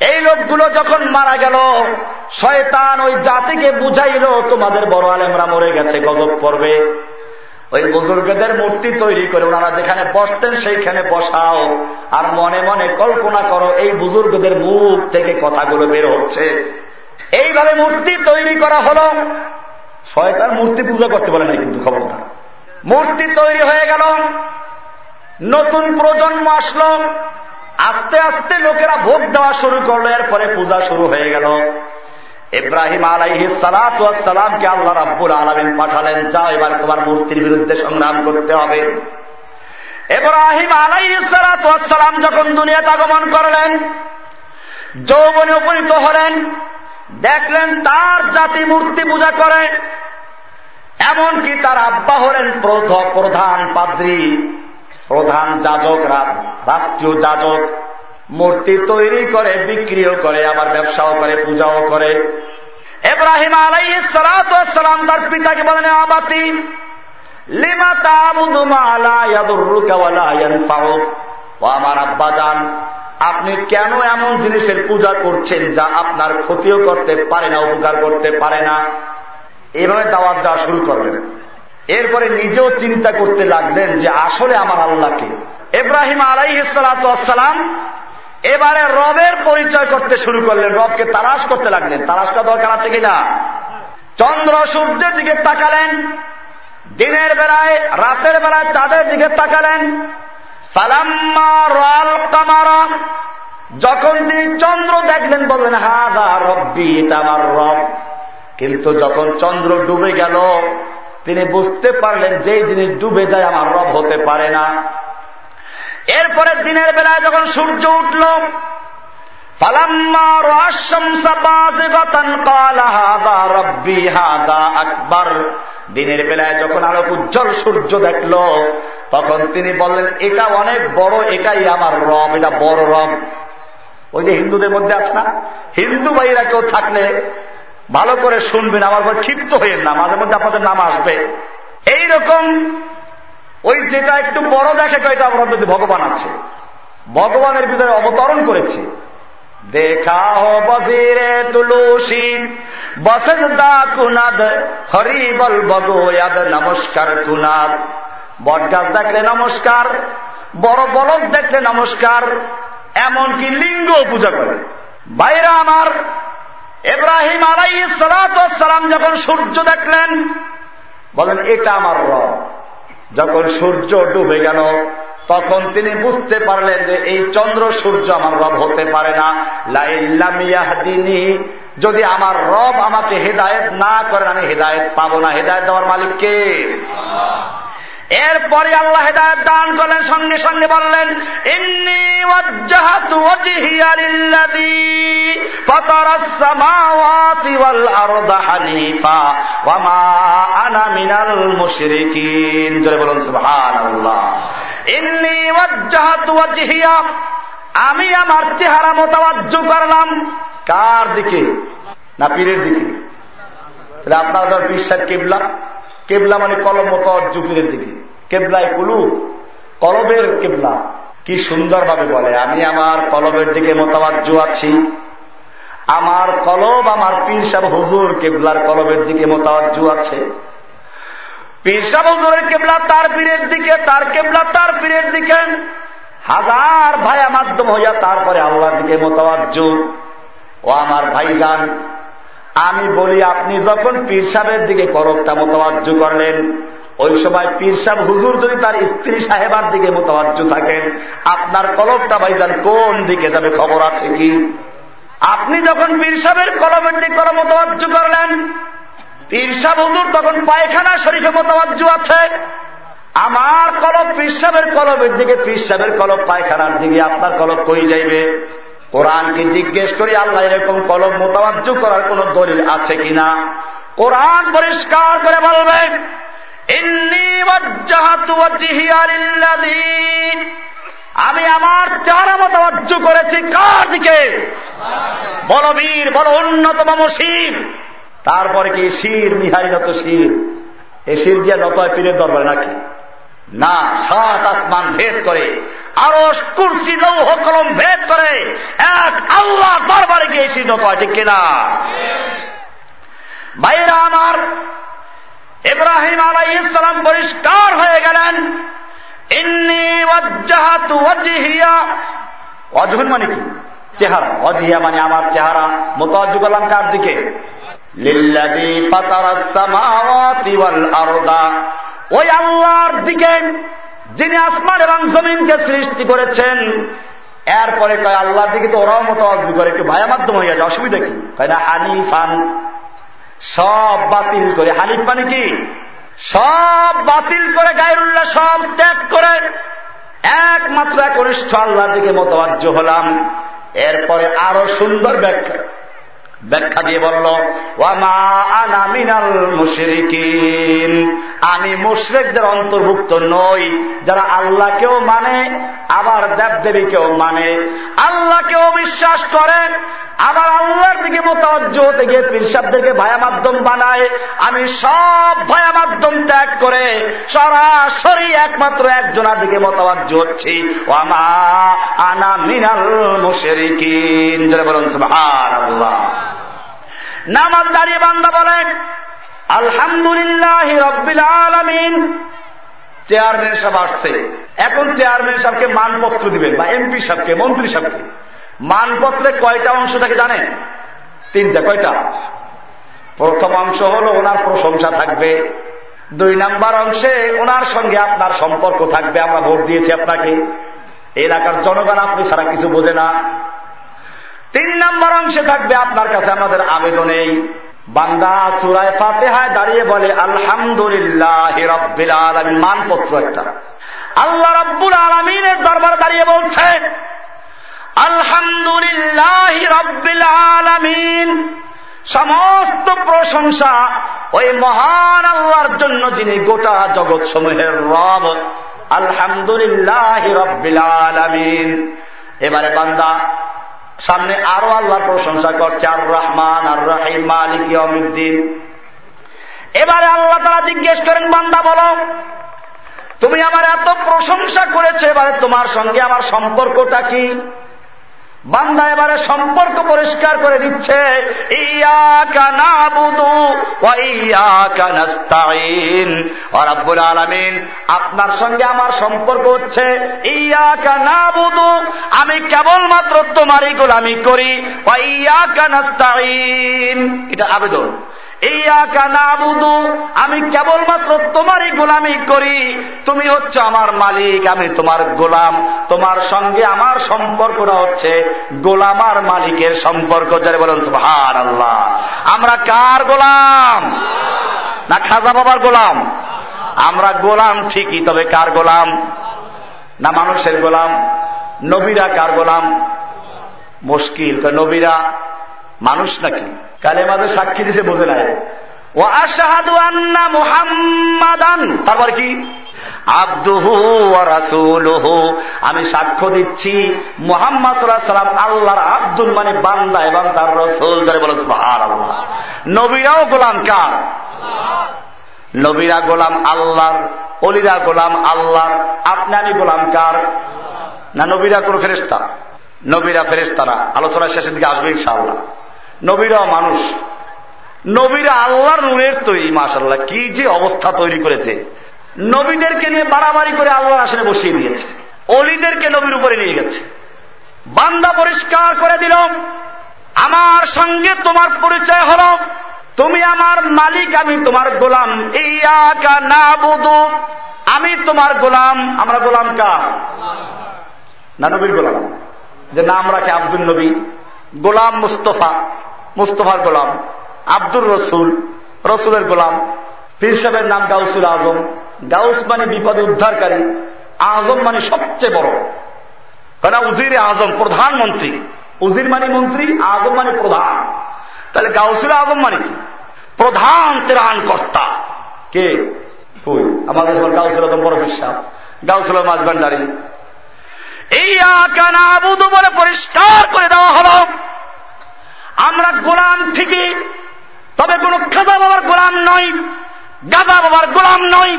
এই লোকগুলো যখন মারা গেল, শয়তান ওই জাতিকে বুঝাইল, তোমাদের বড় আলেমরা মরে গেছে, গজব পড়বে ওই বুজুর্গদের মূর্তি তৈরি করে ওনারা যেখানে বসতেন, সেইখানে বসাও। আর মনে মনে কল্পনা করো, এই বুজুর্গদের মুখ থেকে কথাগুলো বের হচ্ছে। এইভাবে মূর্তি তৈরি করা হল। শয়তান মূর্তি পূজা করতে বলে না কিন্তু খবরটা মূর্তি তৈরি হয়ে গেল। নতুন প্রজন্ম আসলো। আস্তে আস্তে লোকেরা ভোগ দেওয়া শুরু করল, এরপরে পূজা শুরু হয়ে গেল। ইব্রাহিম আলাইহি সালাতামকে আল্লাহ রাব্বুল আলমিন পাঠালেন, যাও এবার তোমার মূর্তির বিরুদ্ধে সংগ্রাম করতে হবে। ইব্রাহিম আলাইহি সালাতাম যখন দুনিয়াতে আগমন করলেন, যৌবনে উপনীত হলেন, দেখলেন তার জাতি মূর্তি পূজা করে, এমনকি তার আব্বা হলেন প্রধান পাদ্রী। প্রধান যাজক রাষ্ট্রীয় যাজক। মূর্তি তৈরি করে, বিক্রিও করে, আবার ব্যবসাও করে, পূজাও করে। এব্রাহিম আলাই সালাম তার পিতাকে বলেন আবাতি ও আমার আব্বা যান আপনি কেন এমন জিনিসের পূজা করছেন যা আপনার ক্ষতিও করতে পারে না, উপকার করতে পারে না? এভাবে দাওয়াত দেওয়া শুরু করলেন। এরপরে নিজেও চিন্তা করতে লাগলেন যে আসলে আমার আল্লাহকে এব্রাহিম আলাইসালাম এবারে রবের পরিচয় করতে শুরু করলেন, রবকে তালাশ করতে লাগলেন। তালাশ করা দরকার আছে কিনা? চন্দ্র সূর্যের দিকে তাকালেন, দিনের বেলায়, রাতের বেলায় চাঁদের দিকে তাকালেন। যখন তিনি চন্দ্র দেখলেন, বললেন হা দা রব্বি, এটা আমার রব। কিন্তু যখন চন্দ্র ডুবে গেল তিনি বুঝতে পারলেন যে জিনিস ডুবে যায় আমার রব হতে পারে না। এরপরে দিনের বেলায় যখন সূর্য উঠল আকবর। দিনের বেলায় যখন আলোক উজ্জ্বল সূর্য দেখল, তখন তিনি বললেন, এটা অনেক বড়, এটাই আমার রব, এটা বড় রব। ওই যে হিন্দুদের মধ্যে আছে না? হিন্দু ভাইরা কেউ থাকলে ভালো করে শুনবেন আমার পর ক্ষিপ্ত হইেন না, মাঝে মধ্যে আপনাদের নাম আসবে। এইরকম, ওই যেটা একটু বড় দেখে এটা আমার যদি ভগবান আছে। ভগবানের ভিতরে অবতরণ করেছে। দেখা হো বজিরে তুলসী বসদা কুনাদ, হরি বল বগোয়াদ, নমস্কার কুনাদ। বটগাছ দেখলে নমস্কার, বড় বলদ দেখলে নমস্কার, এমনকি লিঙ্গ পূজা করে। বাইরা আমার এব্রাহিম আলাই সালাম যখন সূর্য দেখলেন, বলেন, এটা আমার রব। যখন সূর্য ডুবে গেল, তখন তিনি বুঝতে পারলেন যে এই চন্দ্র সূর্য আমার রব হতে পারে না। যদি আমার রব আমাকে হেদায়ত না করেন, আমি হেদায়ত পাবো না। হেদায়ত দেওয়ার মালিককে এরপরে আল্লাহ হেদায়ত দান করলেন, সঙ্গে সঙ্গে বললেন বলুন, সুবহানাল্লাহ। আমি আমার চেহারা মোতাবাজ্য করলাম। কার দিকে? না পীরের দিকে? আপনার পীর সাহেব কেবলা? কেবলা মানে কলম মোতাবাজ্য পীরের দিকে। কেবলায় কুলু, কলবের কেবলা। কি সুন্দরভাবে বলে, আমি আমার কলবের দিকে মোতাবাজ্য আছি। আমার কলব, আমার পীর সাহেব হুজুর কেবলার কলবের দিকে মোতাবাজ্য আছে। পীরসা হুজুরের কেবলা তার পীরের দিকে, তার কেবলা তার পীরের দিকে। হাজার ভাইয়া মাধ্যম হইয়া তারপরে আল্লাহর দিকে মোতাবাজ্য ও আমার ভাইজান আমি বলি, আপনি যখন পীর সাহেবের দিকে করকটা মোতাবাজ্য করলেন, ওই সময় পীর সাহেব হুজুর যদি তার স্ত্রী সাহেবার দিকে মোতাবাজ্য থাকেন, আপনার কলবটা ভাইজান কোন দিকে যাবে খবর আছে কি? আপনি যখন পীর সাহেবের কলমের দিকে করা মোতাবাজ্য করলেন পীরসাব হুজুর তখন পায়খানা শরীফে মোতাবাজ্য আছে। আমার কলব পীরসাবের কলবের দিকে পীরসাবের কলব পায়খানার দিকে, আপনার কলব কই যাইবে? কোরআনকে জিজ্ঞেস করি, আল্লাহ এরকম কলম মোতাবাজ্য করার কোন দলিল আছে কিনা? কোরআন পরিষ্কার করে বলবে আমি আমার চারা মতাবাজ্য করেছি কার দিকে? বল বীর, বল অন্যতম মসির। তারপরে কি শির মিহারি নত শির? এই শির দিয়ে হয় পীরের দরবারে নাকি না, সাত আসমান ভেদ করে আরও কুর্সি, লৌহ, কলম ভেদ করে এক আল্লাহ দরবারে গিয়ে হয় ঠিক কিনা? ভাইরা আমার, ইব্রাহিম আলাই ইসলাম পরিষ্কার হয়ে গেলেন। ইন্নি অজহন মানে কি? চেহারা। অজিয়া মানে আমার চেহারা। মোতাজ করলাম কার দিকে? ওই আল্লাহর দিকে যিনি আসমান এবং জমিনকে সৃষ্টি করেছেন, এরপরে কয়, আল্লাহর দিকে তো ওরাও মতো অর্জ করে। একটু ভায়া মাধ্যম হয়ে যাচ্ছে অসুবিধা কি? কয়, না, হানিফান। সব বাতিল করে। হানিফ মানে কি? সব বাতিল করে, গায়রুল্লাহ সব ত্যাগ করে। একমাত্র এক অনিষ্ঠ আল্লাহর দিকে মতবাজ্য হলাম। এরপরে আরও সুন্দর ব্যাখ্যা। ব্যাখ্যা দিয়ে বলল আমি মুশরেকদের অন্তর্ভুক্ত নই, যারা আল্লাহকেও মানে আবার দেবদেবীকেও মানে। আল্লাহকেও বিশ্বাস করে, আবার আল্লাহর দিকে মোতাবজ্জ হতে গিয়ে পীরসাবদেরকে ভায়া মাধ্যম বানায়। আমি সব ভায়া মাধ্যম ত্যাগ করে সরাসরি একমাত্র একজনার দিকে মোতাবজ্জ হচ্ছি। ওয়ামা আনা মিনাল মুশরিকিন। বলুন, সুবহানাল্লাহ। নামাজ দাঁড়িয়ে বান্দা বলেন, আলহামদুলিল্লাহ রব্বিল আলমিন। চেয়ারম্যান সাহেব আসছে। এখন চেয়ারম্যান সাহেবকে মানপত্র দিবেন, বা এমপি সাহেবকে, মন্ত্রী সাহেবকে। মানপত্রে কয়টা অংশ থাকে জানেন? তিনটা, কয়টা? প্রথম অংশ হল ওনার প্রশংসা থাকবে। দুই নাম্বার অংশে ওনার সঙ্গে আপনার সম্পর্ক থাকবে, আমরা ভোট দিয়েছি আপনাকে। এলাকার জনগণ আপনি ছাড়া কিছু বোঝে না। তিন নম্বর অংশে থাকবে আপনার কাছে আমাদের আবেদন এই বান্দা চূড়ায় ফাতেহায় দাঁড়িয়ে বলে, আলহামদুলিল্লাহ আলমিন। মানপত্র একটা। আল্লাহ রব্বুল আলমিনের দরবারে দাঁড়িয়ে বলছে, আলহামদুলিল্লাহ রব্বিল আলমিন। সমস্ত প্রশংসা ওই মহান আল্লাহর জন্য যিনি গোটা জগৎ সমূহের রব। আলহামদুলিল্লাহ রব্বিল আলমিন। এবারে বান্দা সামনে আরও আল্লাহ প্রশংসা করছে আর রহমান, আর রাহিম, মালিক অমিদ্দিন এবারে আল্লাহ তারা জিজ্ঞেস করেন, বান্দা বলো, তুমি আমার এত প্রশংসা করেছ, এবারে তোমার সঙ্গে আমার সম্পর্কটা কি? বান্দা এবারে সম্পর্ক পরিষ্কার করে দিচ্ছে। আলামিন, আপনার সঙ্গে আমার সম্পর্ক হচ্ছে না আমি কেবলমাত্র তোমারই গোলামি করি। এটা আবেদন। আমি কেবলমাত্র তোমারই গোলামি করি। তুমি হচ্ছে আমার মালিক, আমি তোমার গোলাম। তোমার সঙ্গে আমার সম্পর্কটা হচ্ছে গোলাম আর মালিকের সম্পর্ক। যারা বলেন ভার আল্লাহ আমরা কার গোলাম? না খাজা বাবার গোলাম? আমরা গোলাম ঠিকই, তবে কার গোলাম? না মানুষের গোলাম? নবীরা কার গোলাম? মুশকিল নবীরা মানুষ নাকি? কালে মাঝে সাক্ষী দিতে বোঝে নাই। ও আশাহাদু আন্না মুহাম্মাদান। তারপর কি? আব্দুহু রাসূলুহু। আমি সাক্ষ্য দিচ্ছি মোহাম্মদ সাল্লাম আল্লাহর আব্দুল মানে বান্দা এবং তার রসুল। ধরে বলে সুবহানাল্লাহ। নবীরাও গোলাম কার? নবীরা গোলাম আল্লাহর অলিরা গোলাম আল্লাহর। আপনি আমি গোলাম কার? না নবীরা কোন ফেরেস্তা নবীরা ফেরেস্তারা আলোচনা শেষের দিকে আসবে ইনশাআল্লাহ। নবীরাও মানুষ। নবীরা আল্লাহর নূরের তৈরি মাসাল্লাহ কি যে অবস্থা তৈরি করেছে। নবীদেরকে নিয়ে বাড়াবাড়ি করে আল্লাহর আসনে বসিয়ে দিয়েছে। অলিদেরকে নবীর উপরে নিয়ে গেছে। বান্দা পরিষ্কার করে দিল, আমার সঙ্গে তোমার পরিচয় হল, তুমি আমার মালিক, আমি তোমার গোলাম। ইয়াকা না বুধু আমি তোমার গোলাম। আমরা গোলাম কা না, নবীর গোলাম। যে নাম রাখে আব্দুল নবী। গোলাম মুস্তফা, মুস্তফার গোলাম, আব্দুর রসুল, রসুলের গোলাম, পীর সাহেবের নাম গাউসুল আজম। গাউস মানে বিপদে উদ্ধারকারী, আজম মানে সবচেয়ে বড়। কারণ উজির আজম প্রধানমন্ত্রী। উজির মানে মন্ত্রী, আজম মানে প্রধান। তাহলে গাউসুল আজম মানে কি? প্রধান ত্রাণ কর্তা কে আমাদের গাউসুল আজম বড় বিশ্বাস গাউসুল মাঝবান্ডারি এই আকানা আবুদু বলে পরিষ্কার করে দেওয়া হল। আমরা গোলাম ঠিকই, তবে কোন খাজা বাবার গোলাম নয় গাজা বাবার গোলাম নয়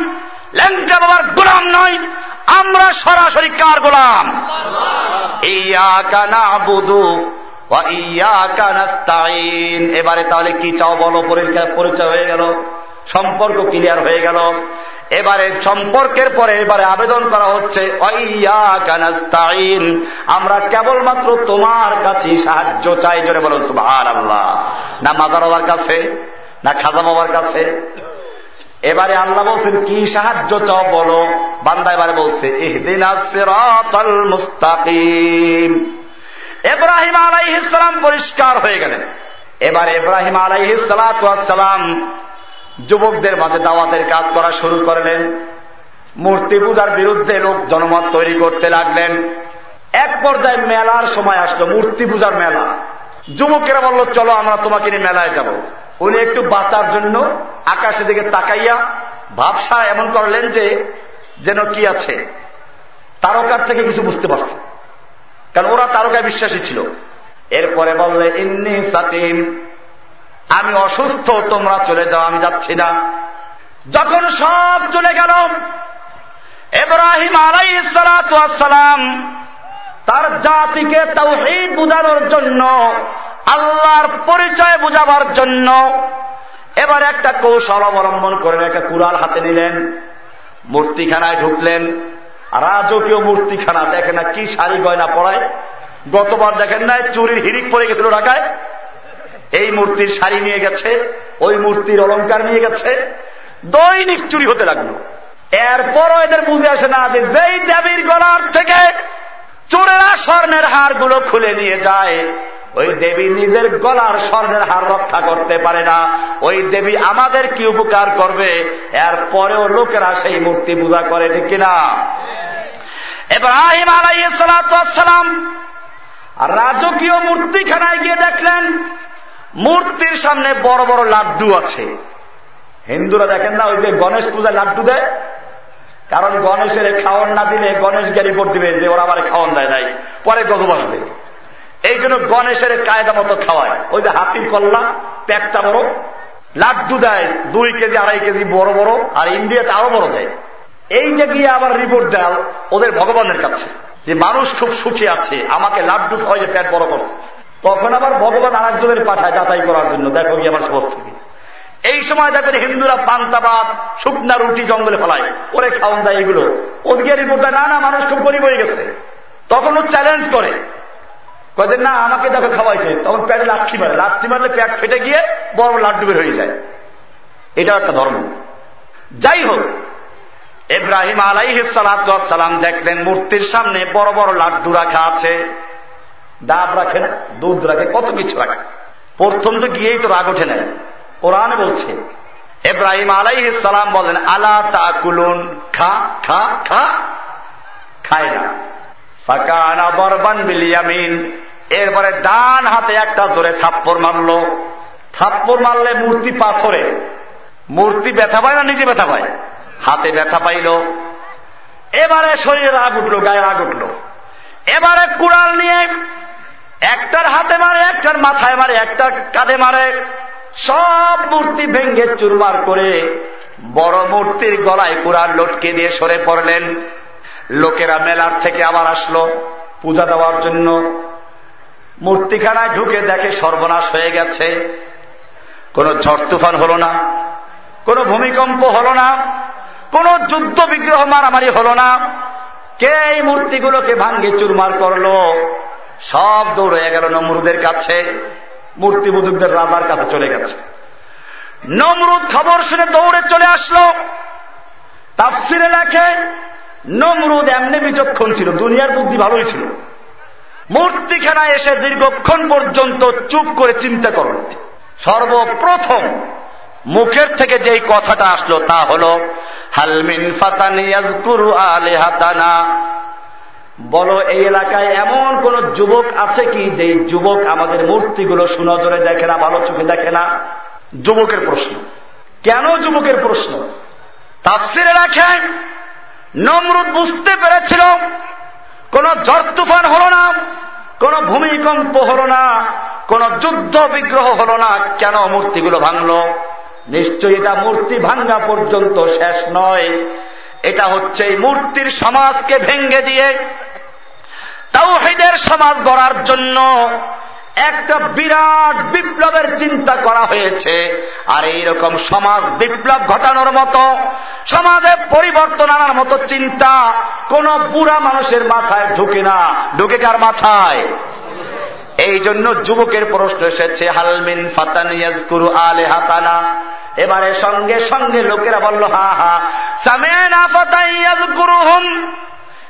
ল্যাংচা বাবার গোলাম নয় আমরা সরাসরি কার গোলাম? এবারে তাহলে কি চাও বলো? পরিচয় হয়ে গেল, সম্পর্ক ক্লিয়ার হয়ে গেল। এবারে সম্পর্কের পরে এবারে আবেদন করা হচ্ছে আমরা কেবলমাত্র তোমার কাছে সাহায্য চাই, জোরে বলো সুভার আল্লাহ না বাবার কাছে, না খাজা বাবার কাছে। এবারে আল্লাহ বলছেন, কি সাহায্য চাও বলো? বান্দা এবারে বলছে মুস্তাকিম। এব্রাহিম আলাইহিসালাম পরিষ্কার হয়ে গেলেন। এবার এব্রাহিম আলাইহিসালাম যুবকদের মাঝে দাওয়াতের কাজ করা শুরু করলেন। মূর্তি পূজার বিরুদ্ধে লোক জনমত তৈরি করতে লাগলেন। এক পর্যায়ে মেলার সময় আসলো, মূর্তি পূজার মেলা। যুবকেরা বলল, চলো, আমরা তোমাকে নিয়ে মেলায় যাব। উনি একটু বাঁচার জন্য আকাশের দিকে তাকাইয়া ভাবসা এমন করলেন যে, যেন কি আছে। তারকার থেকে কিছু বুঝতে পারছে। কারণ ওরা তারকায় বিশ্বাসী ছিল। এরপরে বললে, ইন্নি সাতিম আমি অসুস্থ, তোমরা চলে যাও, আমি যাচ্ছি না। যখন সব চলে গেল এব্রাহিম আলাই সালাম তার জাতিকে তাওহীদ বুঝানোর জন্য, আল্লাহর পরিচয় বুঝাবার জন্য এবার একটা কৌশল অবলম্বন করেন একটা কুড়াল হাতে নিলেন, মূর্তিখানায় ঢুকলেন। রাজকীয় মূর্তিখানা দেখে না কি শাড়ি গয়না পড়ায় গতবার দেখেন নাই, চুরির হিরিক পড়ে গেছিল ঢাকায়। এই মূর্তির শাড়ি নিয়ে গেছে, ওই মূর্তির অলঙ্কার নিয়ে গেছে, দৈনিক চুরি হতে লাগল। এরপরও এদের বুঝে আসে না যে যেই দেবীর গলার থেকে চোরেরা স্বর্ণের হারগুলো খুলে নিয়ে যায়, ওই দেবী নিজের গলার স্বর্ণের হার রক্ষা করতে পারে না, ওই দেবী আমাদের কি উপকার করবে? এর পরেও লোকেরা সেই মূর্তি পূজা করে, ঠিক কিনা? এব্রাহিম আলাইসালাম রাজকীয় মূর্তিখানায় গিয়ে দেখলেন মূর্তির সামনে বড় বড় লাড্ডু আছে। হিন্দুরা দেখেন না, ওই যে গণেশ পূজা লাড্ডু দেয়? কারণ গণেশের খাওয়ান না দিলে গণেশ জ্ঞানী করে দিবে যে ওরা আবার খাওয়ান দেয় নাই। পরে গজব আসবে। এই জন্য গণেশের কায়দা মতো খাওয়ায়। ওই যে হাতির কল্লা প্যাকটা বড়, লাড্ডু দেয় দুই কেজি, আড়াই কেজি, বড় বড়, আর ইন্ডিয়াতে আরও বড় দেয়। এইটা গিয়ে আবার রিপোর্ট দেয় ওদের ভগবানের কাছে, যে মানুষ খুব সুখী আছে, আমাকে লাড্ডু খাওয়াই যে প্যাট বড় করছে। তখন আবার ভগবান আরেকজনের পাঠায় যাচাই করার জন্য। দেখো গিয়ে আমার সমস্ত এই সময় দেখবেন হিন্দুরা পান্তাবাদ শুকনা রুটি জঙ্গলে ফেলায়। ওরে খাওয়ান দেয় এগুলো। ওদিকে রিপোর্ট না না, মানুষ খুব গরিব হয়ে গেছে। তখন ও চ্যালেঞ্জ করে। কয়েকদিন না, আমাকে দেখো খাওয়াইছে। তখন প্যাটে লাঠি মারে। লাঠি মারলে প্যাট ফেটে গিয়ে বড় লাড্ডু বের হয়ে যায়। এটাও একটা ধর্ম। যাই হোক এব্রাহিম আলাইসালাম দেখলেন মূর্তির সামনে বড় বড় লাড্ডু রাখা আছে। ডাব রাখে না, দুধ রাখে, কত কিছু রাখে। প্রথম তো গিয়েই তো রাগ ওঠে নেয় কোরআন বলছে এব্রাহিম আলাইসালাম বলেন, আলা তাকুলুন, খা খা খা, খায় না। ফাঁকা আনা বরবান বিলিয়ামিন। এরপরে ডান হাতে একটা জোরে থাপ্পর মারল। থাপ্পর মারলে মূর্তি পাথরে। মূর্তি ব্যথা পায় না, নিজে ব্যথা পায়? হাতে ব্যথা পাইল। এবারে শরীরে রাগ উঠল, গায়ে রাগ উঠল। এবারে কুড়াল নিয়ে একটার হাতে মারে, একটার মাথায় মারে, একটার কাঁধে মারে। সব মূর্তি ভেঙ্গে চুরমার করে বড় মূর্তির গলায় কুড়াল লটকে দিয়ে সরে পড়লেন। লোকেরা মেলার থেকে আবার আসলো পূজা দেওয়ার জন্য। মূর্তিখানায় ঢুকে দেখে সর্বনাশ হয়ে গেছে। কোন ঝড় তুফান হল না, কোন ভূমিকম্প হল না, কোন যুদ্ধ বিগ্রহ মারামারি হল না। কে এই মূর্তিগুলোকে ভাঙ্গে চুরমার করল? সব দৌড়ে গেল নমরুদের কাছে। মূর্তি বুজুকদের রাজার কাছে চলে গেছে। নমরুদ খবর শুনে দৌড়ে চলে আসলো। তাফসিরে লেখে, নমরুদ এমনি বিচক্ষণ ছিল, দুনিয়ার বুদ্ধি ভালোই ছিল। মূর্তিখানা এসে দীর্ঘক্ষণ পর্যন্ত চুপ করে চিন্তা করল সর্বপ্রথম মুখের থেকে যেই কথাটা আসলো তা হল হালমিন ফাতানিয়াজকুরু আলেহাতানা। বলো, এই এলাকায় এমন কোন যুবক আছে কি যে যুবক আমাদের মূর্তিগুলো সুনজরে দেখে না, ভালো চোখে দেখে না? যুবকের প্রশ্ন। কেন যুবকের প্রশ্ন? তাফসিরে রাখেন, নমরুদ বুঝতে পেরেছিল, কোন ঝড় তুফান হল না, কোন ভূমিকম্প হল না, কোন যুদ্ধ বিগ্রহ হল না, কেন মূর্তিগুলো ভাঙল? নিশ্চয়ই এটা মূর্তি ভাঙ্গা পর্যন্ত শেষ নয়। এটা হচ্ছে এই মূর্তির সমাজকে ভেঙ্গে দিয়ে, তাওহিদের সমাজ গড়ার জন্য একটা বিরাট বিপ্লবের চিন্তা করা হয়েছে। আর এইরকম সমাজ বিপ্লব ঘটানোর মতো, সমাজে পরিবর্তন আনার মতো চিন্তা কোন বুড়া মানুষের মাথায় ঢুকে না। ঢুকে কার মাথায়? এই জন্য যুবকের প্রশ্ন এসেছে হালমিন ফাতানিয়াজকুরু আলে হাতানা এবারে সঙ্গে সঙ্গে লোকেরা বলল, হা হা, সামেনা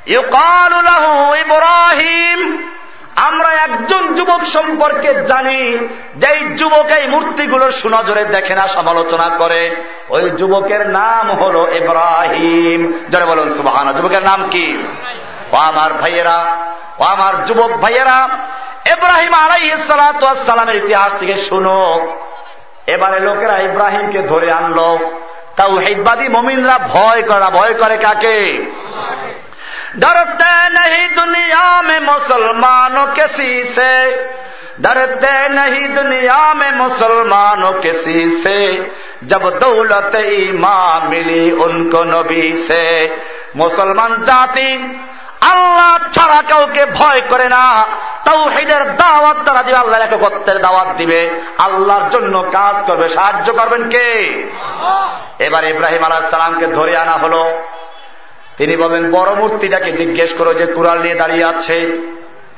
ইউকালু লাহু ইব্রাহিম। আমরা একজন যুবক সম্পর্কে জানি, যেই যুবক এই মূর্তিগুলোর সুনজরে দেখে না, সমালোচনা করে। ওই যুবকের নাম হল ইব্রাহিম। যারা বলুন সুবাহানা যুবকের নাম কি? ও আমার ভাইয়েরা ও আমার যুবক ভাইয়েরা ইব্রাহিম আলাই সালামের ইতিহাস থেকে শুনো এবারে লোকেরা ইব্রাহিমকে ধরে আনলো তাও হেদবাদী মমিনরা ভয় করা ভয় করে কাকে डरते नहीं दुनिया में मुसलमानों किसी से डरते नहीं दुनिया में मुसलमानों किसी से जब दौलत ईमान मिली उनको नबी से মুসলমান জাতি আল্লাহ ছাড়া কাউকে ভয় করে না। তাওহিদের দাওয়াত তারা দিবে আল্লাহর একত্রের দাওয়াত দিবে। আল্লাহর জন্য কাজ করবে, সাহায্য করবেন কে? এবার ইব্রাহিম আলাহ সালামকে ধরে আনা হলো। তিনি বলেন বড় মূর্তিটাকে জিজ্ঞেস করো যে কুরাল নিয়ে দাঁড়িয়ে আছে।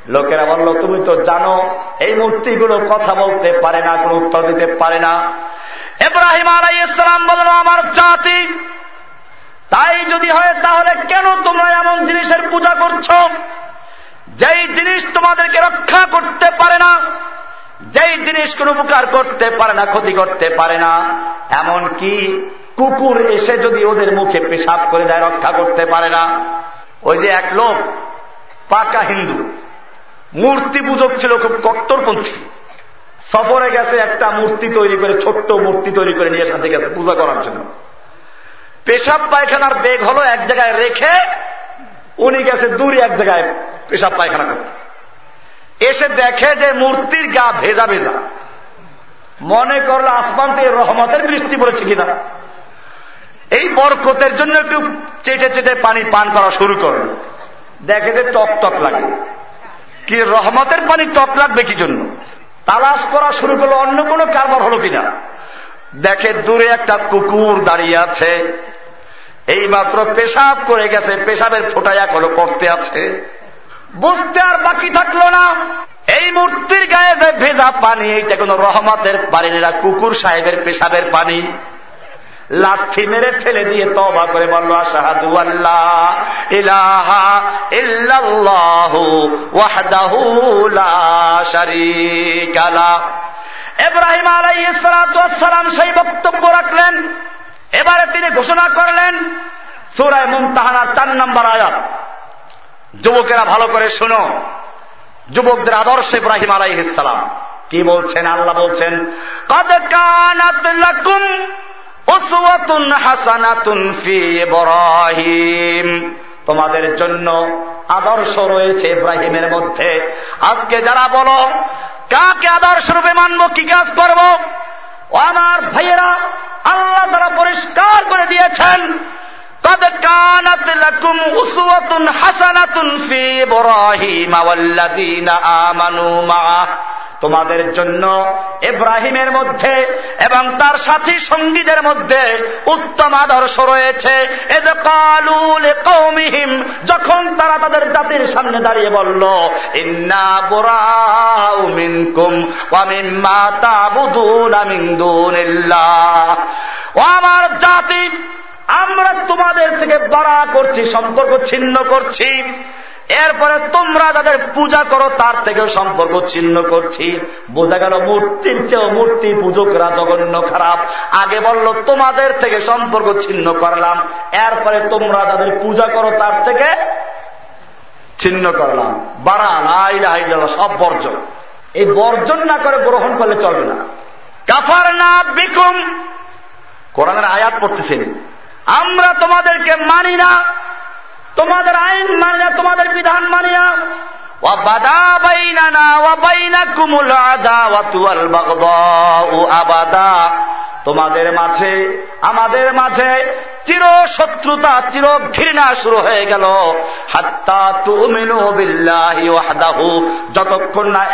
লোকেরা বলল, তুমি তো জানো, এই মূর্তিগুলো কথা বলতে পারে না, কোন উত্তর দিতে পারে না। এব্রাহিম আলাই ইসলাম বলল, আমার জাতি তাই যদি হয়, তাহলে কেন তোমরা এমন জিনিসের পূজা করছ? যেই জিনিস তোমাদেরকে রক্ষা করতে পারে না, যেই জিনিস কোন উপকার করতে পারে না, ক্ষতি করতে পারে না এমন কি কুকুর এসে যদি ওদের মুখে পেশাব করে দেয়, রক্ষা করতে পারে না। ওই যে এক লোক, পাকা হিন্দু, মূর্তি পূজক ছিল, খুব কট্টরপন্থী। সফরে গেছে, একটা মূর্তি তৈরি করে, ছোট্ট মূর্তি তৈরি করে নিয়ে সাথে গেছে, পূজা করার জন্য। পেশাব পায়খানার বেগ হলো এক জায়গায় রেখে উনি গেছে দূরে এক জায়গায় পেশাব পায়খানা করতে। এসে দেখে যে মূর্তির গা ভেজা ভেজা। মনে করল আসমান থেকে রহমতের বৃষ্টি পড়েছে কিনা। এই বরকতের জন্য একটু চেটে চেটে পানি পান করা শুরু করল। দেখে যে টক টক লাগে। কি রহমতের পানি টক লাগবে কি জন্য? তালাশ করা শুরু করল, অন্য কোনো কারবার হলো কিনা? দেখে দূরে একটা কুকুর দাঁড়িয়ে আছে। এই মাত্র পেশাব করে গেছে, পেশাবের ফোটায় হলো পড়তে আছে। বুঝতে আর বাকি থাকল না। এই মূর্তির গায়ে যে ভেজা পানি, এইটা কোন রহমতের পানি কুকুর সাহেবের পেশাবের পানি। লাথি মেরে ফেলে দিয়ে তবা করে বলল, আশাহাদু আল্লাহ ইলাহা ইল্লাল্লাহু ওয়াহদাহু লা শারীকা লা। ইব্রাহিম আলাইহিস সালাম সেই বক্তব্য রাখলেন। এবারে তিনি ঘোষণা করলেন সূরা মুমতাহানার চার নম্বর আয়াত। যুবকেরা ভালো করে শুনো। যুবকদের আদর্শ ইব্রাহিম আলাইহিসালাম কি বলছেন? আল্লাহ বলছেন, কদ কানাত লাকুম উসওয়াতুন হাসানাতুন ফি ইব্রাহিম। তোমাদের জন্য আদর্শ রয়েছে ইব্রাহিমের মধ্যে। আজকে যারা বলো, কাকে আদর্শ রূপে মানব? কি কাজ করব? ও আমার ভাইয়েরা আল্লাহ তারা পরিষ্কার করে দিয়েছেন قد كانت لكم أسوة حسنة في إبراهيم والذين آمنوا معه তোমাদের জন্য ইব্রাহিমের মধ্যে এবং তার সাথী সঙ্গীদের মধ্যে উত্তম আদর্শ রয়েছে। যখন তারা তাদের জাতির সামনে দাঁড়িয়ে বলল, ইন্না মিনকুম ওয়ামিম্মা তাবুদুন মিন দুনিল্লাহ। ও আমার জাতি, আমরা তোমাদের থেকে বাড়া করছি, সম্পর্ক ছিন্ন করছি। এরপরে তোমরা যাদের পূজা করো, তার থেকেও সম্পর্ক ছিন্ন করছি। বোঝা গেল মূর্তির চেয়েও মূর্তি পূজকরা জঘন্য খারাপ। আগে বলল, তোমাদের থেকে সম্পর্ক ছিন্ন করলাম। এরপরে তোমরা যাদের পূজা করো, তার থেকে ছিন্ন করলাম। বাড়া নাই সব বর্জন। এই বর্জন না করে গ্রহণ করলে চলবে না। কাফার না বিকুম। কোরআনের আয়াত পড়তেছেন। আমরা তোমাদেরকে মানি না। তোমাদের আইন মানিয়া তোমাদের বিধান তোমাদের মাঝে, আমাদের মাঝে চির শত্রুতা, চির ঘৃণা শুরু হয়ে গেল। হাত্তা তুমিনু বিল্লাহি যতক্ষণ না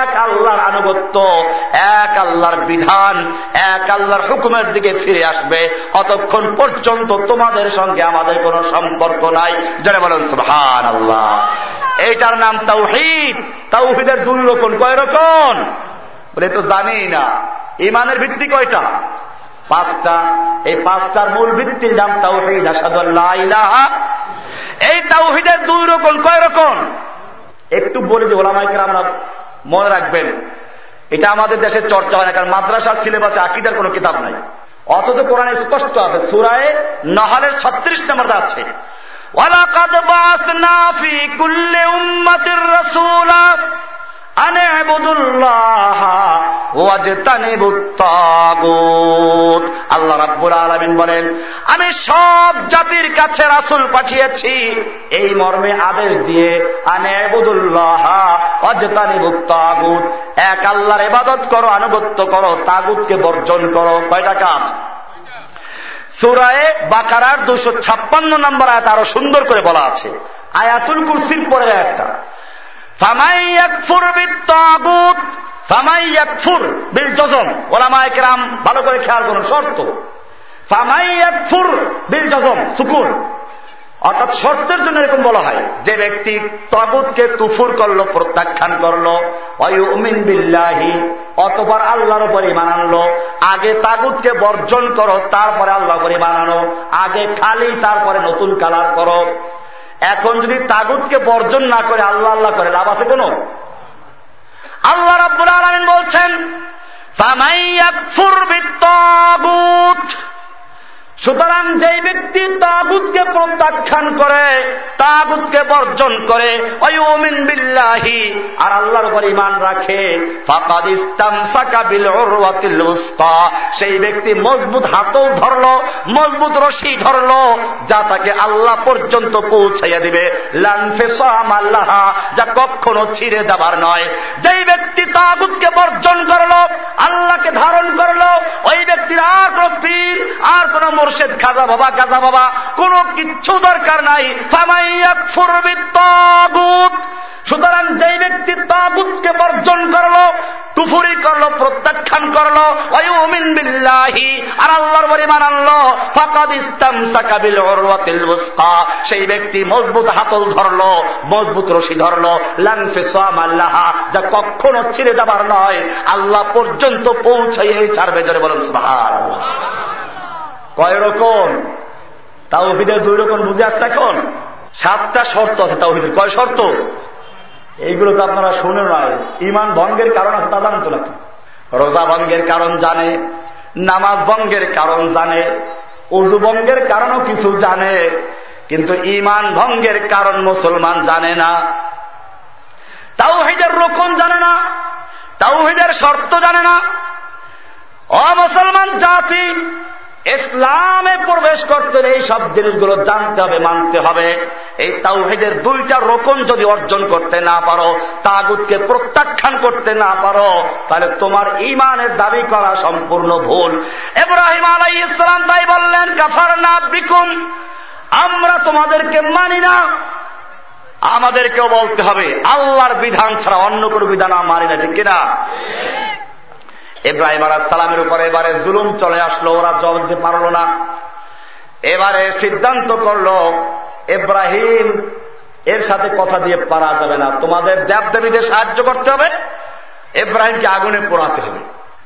এক আল্লাহর আনুগত্য, এক আল্লাহর বিধান, এক আল্লাহর হুকুমের দিকে ফিরে আসবে, অতক্ষণ পর্যন্ত তোমাদের সঙ্গে আমাদের কোনো সম্পর্ক নাই। যারা বলেন সুবহান আল্লাহ এইটার নাম তাওহিদ। তাওহিদের দুই রকম। কয় রকম? বলে তো জানি না। ইমানের ভিত্তি কয়টা? পাঁচটা। এই পাঁচটার মূল ভিত্তির নাম তাওহিদ। আসাদুল্লাহ এই তাওহিদের দুই রকম। কয় রকম? একটু বলে যে ওলামাইকে আমরা মনে রাখবেন, এটা আমাদের দেশের চর্চা হয় না, কারণ মাদ্রাসার সিলেবাসে আকিদার কোন কিতাব নাই। অথচ কোরআনে স্পষ্ট আছে, সুরায় নহলের ছত্রিশ নম্বর আছে। ওয়ালাকাদ বাসনা ফি কুল্লি উম্মাতির রাসূলা আল্লাহ রাব্বুল আলমিন বলেন, আমি সব জাতির কাছে রাসুল পাঠিয়েছি, এই মর্মে আদেশ দিয়ে তাগুত। এক আল্লাহর এবাদত করো, আনুগত্য করো, তাগুতকে বর্জন করো। কয়টা কাজ? সুরায় বাকারার দুশো ছাপ্পান্ন নম্বর আয়াত আরও সুন্দর করে বলা আছে। আয়াতুল কুরসির পরে একটা বিল জজম ওলামায়াম ভালো করে খেয়াল করুন শর্ত। বিল জজম সুকুন। অর্থাৎ শর্তের জন্য এরকম বলা হয়, যে ব্যক্তি তগুতকে তুফুর করল, প্রত্যাখ্যান করল অয়ুমিন বিল্লাহি অতবার আল্লাহর উপরে মানানলো আগে তাগুতকে বর্জন করো, তারপরে আল্লাহ উপরে বানানো আগে খালি, তারপরে নতুন কালার করো। এখন যদি তাগুতকে বর্জন না করে আল্লাহ আল্লাহ করে, লাভ আছে কোন? আল্লাহ রাব্বুল আলমিন বলছেন সুতরাং যেই ব্যক্তি তাগুতকে প্রত্যাখ্যান করে, তাগুতকে বর্জন করে বিল্লাহি, আর আল্লাহর উপর ইমান রাখে সেই ব্যক্তি মজবুত হাতও ধরল, মজবুত রশি ধরল, যা তাকে আল্লাহ পর্যন্ত পৌঁছাইয়া দিবে। যা কখনো ছিঁড়ে যাবার নয়। যেই ব্যক্তি তাগুতকে বর্জন করল, আল্লাহকে ধারণ করল, ওই ব্যক্তির আর কোন পীর, আর কোন মোর্শেদ, খাজা বাবা গাজা বাবা, কোনো কিচ্ছু দরকার নাই। সুতরাং যেই ব্যক্তি তাগুতকে বর্জন করল টুফুরি করল, প্রত্যাখ্যান করল অয়ুমিন বিল্লাহি, আর আল্লাহর পরিমাণ আনলো, ফাকাদ ইস্তাম সাকাবিল ওরওয়াতিল বুসকা সেই ব্যক্তি মজবুত হাতল ধরলো, মজবুত রশি ধরলো লানফে সাম আল্লাহ যা কখনো ছিঁড়ে যাবার নয়। আল্লাহ পর্যন্ত পৌঁছাইয়ে ছাড়বে, জোরে বলেন, সুবহানাল্লাহ। কয় রকম? তাওহিদের দুই রকম বুঝে আসছে এখন? সাতটা শর্ত আছে তাওহিদের। কয় শর্ত? এইগুলো তো আপনারা শুনে নয় ইমান ভঙ্গের কারণ আছে তা জানেন তো নাকি? রোজা ভঙ্গের কারণ জানে, নামাজ ভঙ্গের কারণ জানে, উজু ভঙ্গের কারণও কিছু জানে, কিন্তু ইমান ভঙ্গের কারণ মুসলমান জানে না। তাওহিদের রকম জানে না, তাওহিদের শর্ত জানে না। অমুসলমান জাতি ইসলামে প্রবেশ করতে এই সব জিনিসগুলো জানতে হবে, মানতে হবে। এই তাওহিদের দুইটা রকম যদি অর্জন করতে না পারো তাগুদকে প্রত্যাখ্যান করতে না পারো, তাহলে তোমার ইমানের দাবি করা সম্পূর্ণ ভুল। এব্রাহিম আলাই ইসলাম তাই বললেন কাফার না বিকুম, আমরা তোমাদেরকে মানি না। আমাদেরকেও বলতে হবে, আল্লাহর বিধান ছাড়া অন্য কোনো বিধান মানি না, ঠিক কিনা? ইব্রাহিম আলাহ সালামের উপরে এবারে জুলুম চলে আসলো, ওরা জবাব দিতে পারল না। এবারে সিদ্ধান্ত করল, ইব্রাহিম, এর সাথে কথা দিয়ে পারা যাবে না। তোমাদের দেব দেবীদের সাহায্য করতে হবে। ইব্রাহিমকে আগুনে পোড়াতে হবে।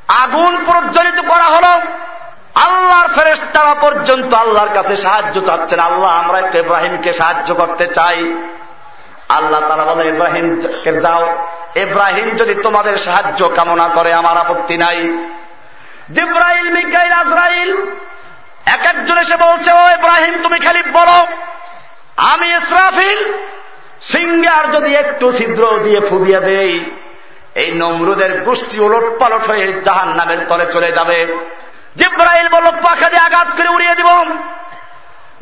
আগুন প্রজ্বলিত করা হল। আল্লাহর ফেরেস্তারা পর্যন্ত আল্লাহর কাছে সাহায্য চাচ্ছেন। আল্লাহ, আমরা একটু ইব্রাহিমকে সাহায্য করতে চাই। আল্লাহ তারা বলে ইব্রাহিমকে যাও। ইব্রাহিম যদি তোমাদের সাহায্য কামনা করে, আমার আপত্তি নাই। জিব্রাইল, মিকাইল, আজরাইল, এক একজন এসে বলছে, ও ইব্রাহিম, তুমি খালি বলো, আমি ইসরাফিল। সিঙ্গে আর যদি একটু ছিদ্র দিয়ে ফুদিয়ে দেই, এই নমরুদের গোষ্ঠী ওলট পালট হয়ে জাহান নামের তলে চলে যাবে। জিব্রাইল বলল, পাখা দিয়ে আঘাত করে উড়িয়ে দিব।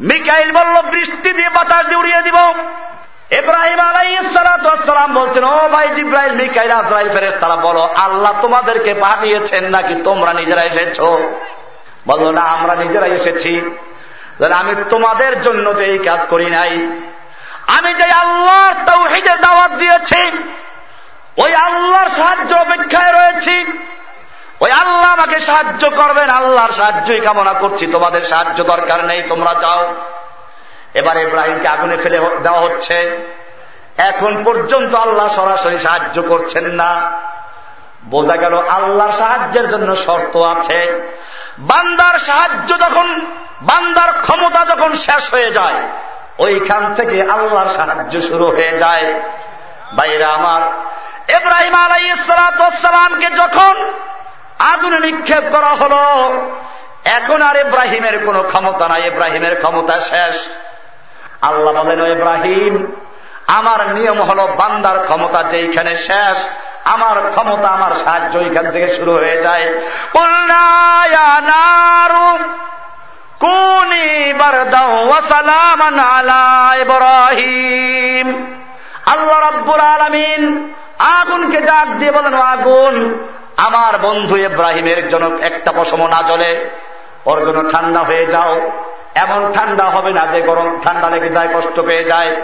মিকাইল বলল, বৃষ্টি দিয়ে বাতাস দিয়ে উড়িয়ে দিব। ইব্রাহিম আলাইসালাম বলছেন, ও ভাই জিব্রাহিল মিকাইল, আজরাইল ফেরেস তারা বলো, আল্লাহ তোমাদেরকে পাঠিয়েছেন নাকি তোমরা নিজেরা এসেছ? বলল না, আমরা নিজেরাই এসেছি। আমি তোমাদের জন্য যে এই কাজ করি নাই, আমি যে আল্লাহর তাও হেজের দাওয়াত দিয়েছি, ওই আল্লাহর সাহায্য অপেক্ষায় রয়েছি, ওই আল্লাহ আমাকে সাহায্য করবেন, আল্লাহর সাহায্যই কামনা করছি, তোমাদের সাহায্য দরকার নেই, তোমরা চাও। এবার ইব্রাহিমকে আগুনে ফেলে দেওয়া হচ্ছে। এখন পর্যন্ত আল্লাহ সরাসরি সাহায্য করছেন না। বোঝা গেল আল্লাহর সাহায্যের জন্য শর্ত আছে। বান্দার সাহায্য যখন, বান্দার ক্ষমতা যখন শেষ হয়ে যায়, ওইখান থেকে আল্লাহর সাহায্য শুরু হয়ে যায়। বাইরা আমার এব্রাহিম আলাই ইসালাতামকে যখন আগুনে নিক্ষেপ করা হল, এখন আর ইব্রাহিমের কোনো ক্ষমতা নাই। ইব্রাহিমের ক্ষমতা শেষ। আল্লাহ বলেন ইব্রাহিম, আমার নিয়ম হল বান্দার ক্ষমতা যেইখানে শেষ, আমার ক্ষমতা, আমার সাহায্য এখান থেকে শুরু হয়ে যায়। ইব্রাহিম। আল্লাহ রব্বুল আলমিন আগুনকে ডাক দিয়ে বলেন আগুন, আমার বন্ধু ইব্রাহিমের জন্য একটা পশম না চলে ওর জন্য ঠান্ডা হয়ে যাও। এমন ঠান্ডা হবে না যে গরম ঠান্ডা লেগে যায় কষ্ট পেয়ে যায়।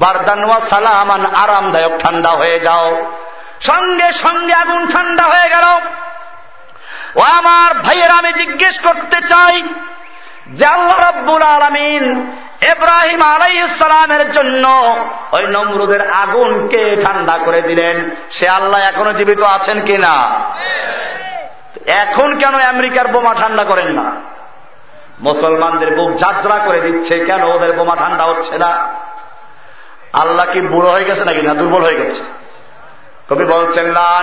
বারদানুয়া সালামান আরামদায়ক ঠান্ডা হয়ে যাও। সঙ্গে সঙ্গে আগুন ঠান্ডা হয়ে গেল। ও আমার ভাইয়ের আমি জিজ্ঞেস করতে চাই যে আল্লাহ রব্বুল আলমিন এব্রাহিম আলাই ইসলামের জন্য ওই নমরুদের আগুনকে ঠান্ডা করে দিলেন? সে আল্লাহ এখনও জীবিত আছেন কিনা? এখন কেন আমেরিকার বোমা ঠান্ডা করেন না? মুসলমানদের বুক যাত্রা করে দিচ্ছে, কেন ওদের বোমা ঠান্ডা হচ্ছে না? আল্লাহ কি বুড়ো হয়ে গেছে নাকি? না, দুর্বল হয়ে গেছে। কবি বলছেন, লা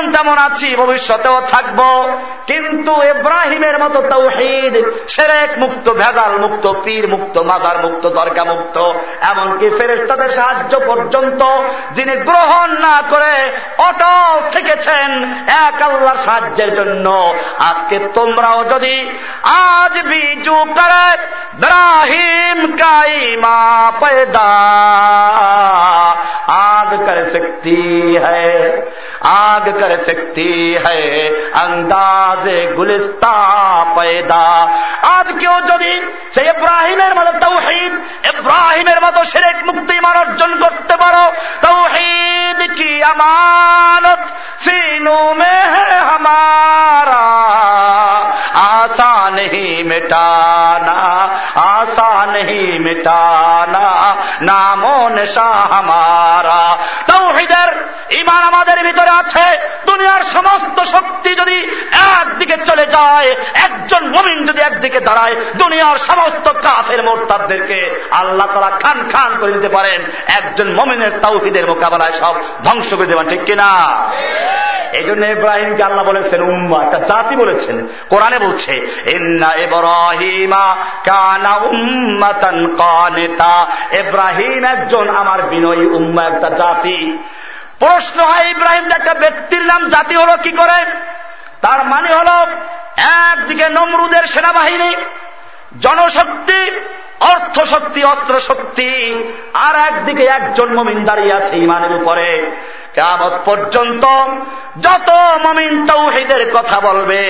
এখন যেমন আছি, ভবিষ্যতেও থাকব। কিন্তু এব্রাহিমের মতো তৌহিদ, সেরেক মুক্ত, ভেজাল মুক্ত, পীর মুক্ত, মাজার মুক্ত, দরগা মুক্ত, এমনকি ফেরেস্তাদের সাহায্য পর্যন্ত যিনি গ্রহণ না করে অটল থেকেছেন, এক আল্লাহর সাহায্যের জন্য। আজকে তোমরাও যদি আজ বিজু করে ব্রাহিম কাইমা পেদা আগ কর সকতি হ্যাঁ আগ কর कर सकती है अंदाजे गुलिस्ता पैदा আজ কেউ যদি সেই ইব্রাহিমের মতো তৌহিদ ইব্রাহিমের মতো সেরেক মুক্তি মান অর্জন করতে পারো তৌহিদ কি আমানত सीनों में है हमारा आसा नहीं मिटाना आसा नहीं मिटाना नामो निशा हमारा তৌহিদের ইমান আমাদের ভিতরে আছে দুনিয়ার সমস্ত শক্তি যদি একদিকে চলে যায় একজন মমিন যদি একদিকে দাঁড়ায় দুনিয়ার সমস্ত কাফের মোরতাদদেরকে আল্লাহ তারা খান খান করে দিতে পারেন একজন মমিনের তাওহিদের মোকাবেলায় সব ধ্বংস করে দেবেন ঠিক কিনা এই জন্য ইব্রাহিমকে আল্লাহ বলেছেন উম্মা একটা জাতি বলেছেন কোরআনে বলছে কানিতা ইব্রাহিম একজন আমার বিনয়ী উম্মা, একটা জাতি। প্রশ্ন হয়, ইব্রাহিম একটা ব্যক্তির নাম, জাতি হলো কি করে? তার মানে হল, একদিকে নমরুদের সেনাবাহিনী, জনশক্তি অর্থ শক্তি অস্ত্র শক্তি আর একদিকে একজন মমিন দাঁড়িয়ে আছে ইমানের উপরে। কেমত পর্যন্ত যত মমিন তৌহিদের কথা বলবে,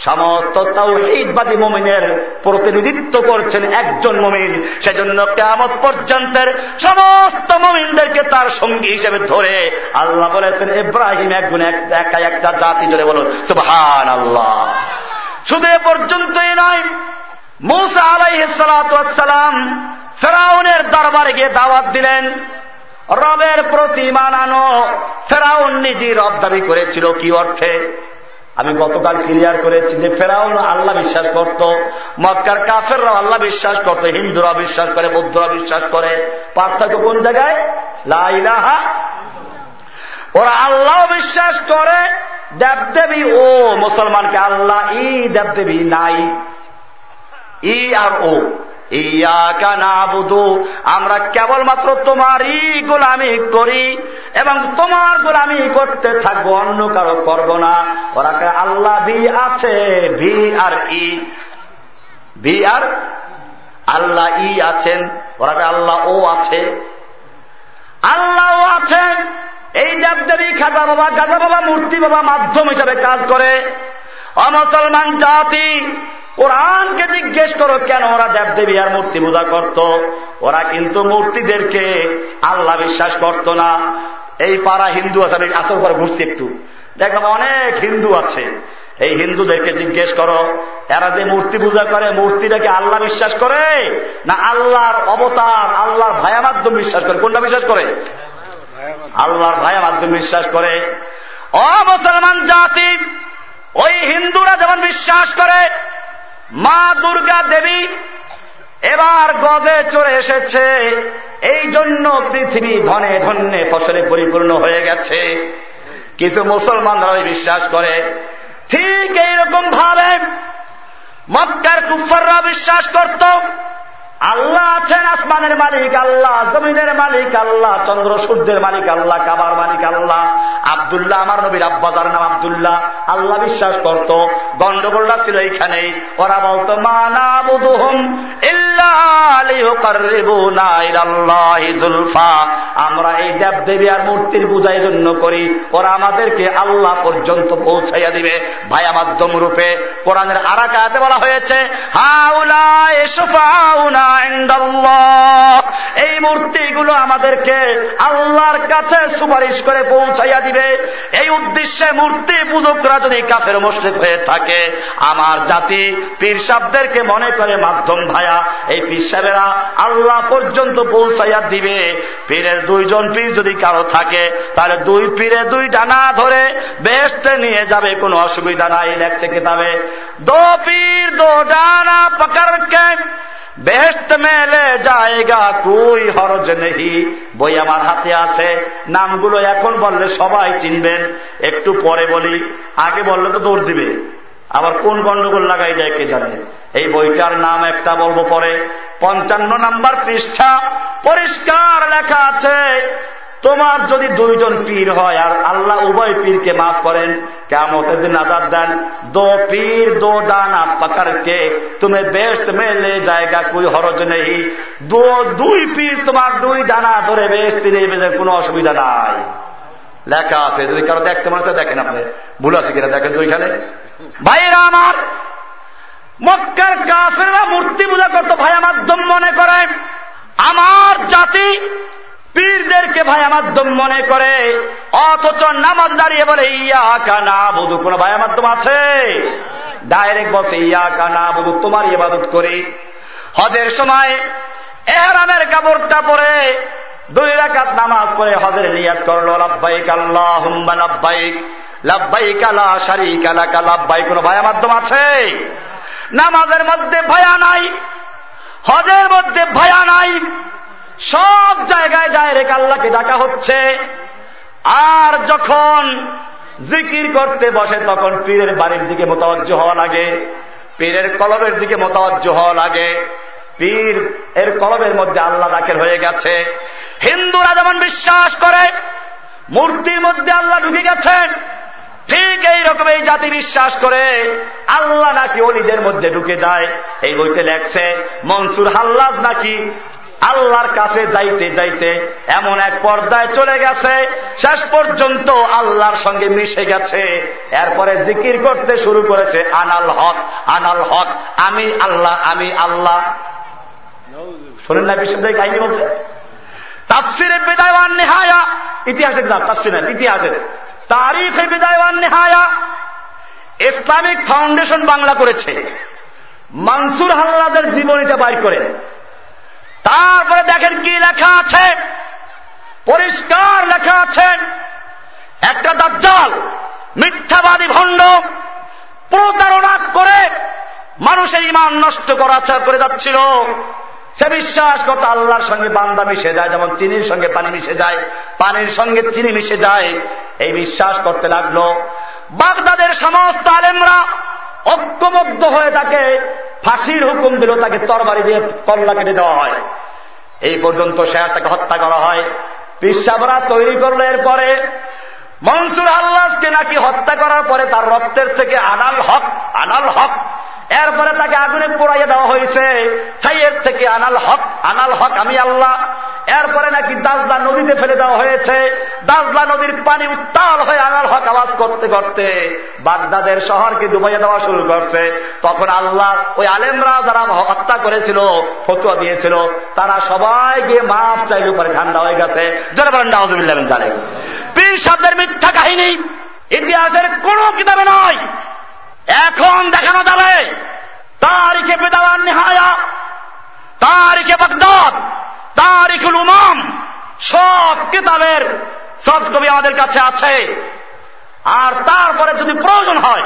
সমস্ত তৌহিদবাদী মমিনের প্রতিনিধিত্ব করছেন একজন মমিন। সেজন্য কেমত পর্যন্তের সমস্ত মমিনদেরকে তার সঙ্গী হিসেবে ধরে আল্লাহ বলেছেন, ইব্রাহিম একগুণ একটা একটা জাতি জুড়ে বলুন সুবহান আল্লাহ শুধু এ পর্যন্তই নয়, মৌসা আলাইসালাম ফেরাউনের দরবারে গিয়ে দাওয়াত দিলেন। রবের প্রতি মানানো ফেরাউন নিজে রব দাবি করেছিল কি অর্থে? আমি গতকাল ক্লিয়ার করেছি যে ফেরাউন আল্লাহ বিশ্বাস করত, মক্কার কাফেররাও আল্লাহ বিশ্বাস করত হিন্দুরা বিশ্বাস করে বৌদ্ধরা বিশ্বাস করে। পার্থক্য কোন জায়গায়? লাইলাহা ওরা আল্লাহ বিশ্বাস করে, দেবদেবী ও মুসলমানকে। আল্লাহ ই দেবদেবী নাই। ই আর ও। আমরা কেবলমাত্র তোমারই গোলামি করি এবং তোমার গোলামি করতে থাকব, অন্য কারও করব না। ওরা আল্লাহ ভি আছে, ভি আর ই। ভি আর আল্লাহ ই আছেন। ওরা আল্লাহ ও আছে। আল্লাহ ও আছেন এই দেবদেবী খাজা বাবা গাজা বাবা মূর্তি বাবা মাধ্যম হিসাবে কাজ করে। অমুসলমান জাতি কোরআনকে জিজ্ঞেস করো, কেন ওরা দেবদেবী আর মূর্তি পূজা করত? ওরা কিন্তু মূর্তিদেরকে আল্লাহ বিশ্বাস করত না। এই পাড়া হিন্দু আছে আসল করে ঘুরছি একটু। দেখলাম অনেক হিন্দু আছে। এই হিন্দুদেরকে জিজ্ঞেস করো, এরা যে মূর্তি পূজা করে মূর্তিটাকে আল্লাহ বিশ্বাস করে? না আল্লাহর অবতার, আল্লাহর ভায়া মাধ্যম বিশ্বাস করে? কোনটা বিশ্বাস করে? আল্লাহর ভায়া মাধ্যম বিশ্বাস করে। অ মুসলমান জাতি, ওই হিন্দুরা যেমন বিশ্বাস করে মা দুর্গা দেবী এবার গজে চড়ে এসেছে। এই জন্য পৃথিবী ধনে ধন্যে ফসলে পরিপূর্ণ হয়ে গেছে। কিছু মুসলমানরা বিশ্বাস করে। ঠিক এইরকম ভাবে মক্কার কুফাররা বিশ্বাস করত। আল্লাহ আছেন আসমানের মালিক, আল্লাহ জমিনের মালিক, আল্লাহ চন্দ্র সূর্যের মালিক, আল্লাহ কাবার মালিক, আল্লাহ আবদুল্লাহ, আমার নবীর আব্বাজার নাম আবদুল্লাহ। আল্লাহ বিশ্বাস করত, গন্ডগোলটা ছিল এইখানেই। ওরা বলতো মানা আমরা এই দেব দেবী আর মূর্তির পূজার জন্য করি। ওরা আমাদেরকে আল্লাহ পর্যন্ত পৌঁছাইয়া দিবে। ভাইয়া মাধ্যম রূপে কোরআনের আরাকাতে বলা হয়েছে হাউলা এই মূর্তিগুলো আমাদেরকে আল্লাহর কাছে সুপারিশ করে পৌঁছাইয়া দিবে। এই উদ্দেশ্যে মূর্তি পূজকরা যদি কাফের মুশ্রিক হয়ে থাকে, আমার জাতি পীরসাবদেরকে মনে করে, মাধ্যম ভায়া এই পীরসাবেরা আল্লাহ পর্যন্ত পৌঁছাইয়া দিবে। পীরের দুইজন পীর যদি কারও থাকে, তাহলে দুই পীরে দুই ডানা ধরে বেস্টে নিয়ে যাবে, কোনো অসুবিধা নাই লেখতে কিতাবে। দো পীর, দো ডানা পকড়কে বেহেস্ত মেলে জায়গা কুই হরজ নেহি। বই আমার হাতে আছে, নামগুলো এখন বললে সবাই চিনবেন। একটু পরে বলি, আগে বললে তো দৌড় দিবে। আবার কোন গন্ডগোল লাগাই যায় কে জানে? এই বইটার নাম একটা বলব পরে। পঞ্চান্ন নাম্বার পৃষ্ঠা, পরিষ্কার লেখা আছে তোমার যদি দুইজন পীর হয় আর আল্লাহ উভয় পীরকে মাফ করেন কেমন দিন আজাদ দেন। দো পীর, দো ডানা পাকারকে তুমি বেস্ট মেলে জায়গা কুই হরজ নেই। দো দুই পীর তোমার দুই ডানা ধরে বেস্ট নেবে কোনো অসুবিধা নাই। লেখা আছে, যদি কারও দেখতে মনে দেখেন আপনি। ভুল আছে কিনা? দেখেন তো ওইখানে ভাইরা আমার, মক্কার কাফেরা মূর্তি পূজা করতো ভাইয়া মাধ্যম মনে করে। আমার জাতি পীরদেরকে ভাইয়া মাধ্যম মনে করে। অথচ নামাজ দাঁড়িয়ে বলে ইয়া কানা বধু কোন ভাইয়া মাধ্যম আছে? ডাইরেক্ট বসে ইয়া কানা বধু তোমার ইবাদত করি। হজের সময় এহরামের কাপড়টা পরে দুই রাকাত নামাজ পড়ে হজের নিয়াত করল লাভবাইক আল্লাহ হুম্বা লাভবাইক লাভবাইক আলা শারিক আলাকা লাভবাই কোন ভায়া মাধ্যম আছে? নামাজের মধ্যে ভয়া নাই। হজের মধ্যে ভয়া নাই। সব জায়গায় ডাইরেক্ট আল্লাহকে ডাকা হচ্ছে। আর যখন জিকির করতে বসে, তখন পীরের বাড়ির দিকে মোতাবজ্জ হওয়া লাগে, পীরের কলবের দিকে মোতাবজ্জ হওয়া লাগে। পীর এর কলবের মধ্যে আল্লাহ দাখেল হয়ে গেছে। হিন্দুরা যেমন বিশ্বাস করে, মূর্তির মধ্যে আল্লাহ ঢুকে গেছেন, ঠিক এই রকম এই জাতি বিশ্বাস করে, আল্লাহ নাকি অলিদের মধ্যে ঢুকে যায়। এই বইতে লেখছে, মনসুর হাল্লাদ নাকি আল্লাহর কাছে যাইতে যাইতে এমন এক পর্দায় চলে গেছে, শেষ পর্যন্ত আল্লাহর সঙ্গে মিশে গেছে। এরপরে জিকির করতে শুরু করেছে, আনাল হক আনাল হক, আমি আল্লাহ আমি আল্লাহ। শোনেন না বিশ্বদেব কাহিনী বলতে? তাফসিরে বেদায়ওয়ান নেহায়া, ইতিহাসের কিতাব তাফসিরের ইতিহাসের। তারিখে বেদায়ওয়ান নেহায়া, ইসলামিক ফাউন্ডেশন বাংলা করেছে। মানসুর হাল্লাদের জীবনীটা বাইর করে তারপরে দেখেন কি লেখা আছে? পরিষ্কার লেখা আছে। একটা দাজ্জাল, মিথ্যাবাদী ভণ্ড, প্রতারণা করে মানুষের ইমান নষ্ট করা করে যাচ্ছিল। সে বিশ্বাস করতো আল্লাহর সঙ্গে বান্দা মিশে যায়, যেমন চিনির সঙ্গে পানি মিশে যায়, পানির সঙ্গে চিনি মিশে যায়। এই বিশ্বাস করতে লাগল। বাগদাদের সমস্ত আলেমরা ঐক্যবদ্ধ হয়ে তাকে ফাঁসির হুকুম দিল, তাকে তরবারি দিয়ে কল্লা কেটে দেওয়া হয়। এই পর্যন্ত শেষ তাকে হত্যা করা হয়। পিসাবরা তৈরি করল এরপরে, মনসুর আল্লাহকে নাকি হত্যা করার পরে তার রক্তের থেকে আনাল হক আনাল হক এরপরে তাকে আগুনে পোড়াইয়ে দেওয়া হয়েছে। সাইয়ের থেকে আনাল হক আনাল হক আমি আল্লাহ। এরপরে নাকি দাজলা নদীতে ফেলে দেওয়া হয়েছে। দাজলা নদীর পানি উত্তাল হয়ে আনাল হক আওয়াজ করতে করতে বাগদাদের শহরকে ডুবাইয়া দেওয়া শুরু করছে। তখন আল্লাহ ওই আলেমরা যারা হত্যা করেছিল, ফতুয়া দিয়েছিল, তারা সবাই গিয়ে মাফ চাইলে উপরে ঠান্ডা হয়ে গেছে। পীর শব্দের মিথ্যা কাহিনী ইতিহাসের কোন কিতাবে নয় এখন দেখানো যাবে। তারিখে বেদাওয়ান নিহায়া, তারিখে বাগদাদ, তারিখুল উমাম, সব কিতাবের সব কবি আমাদের কাছে আছে। আর তারপরে যদি প্রয়োজন হয়,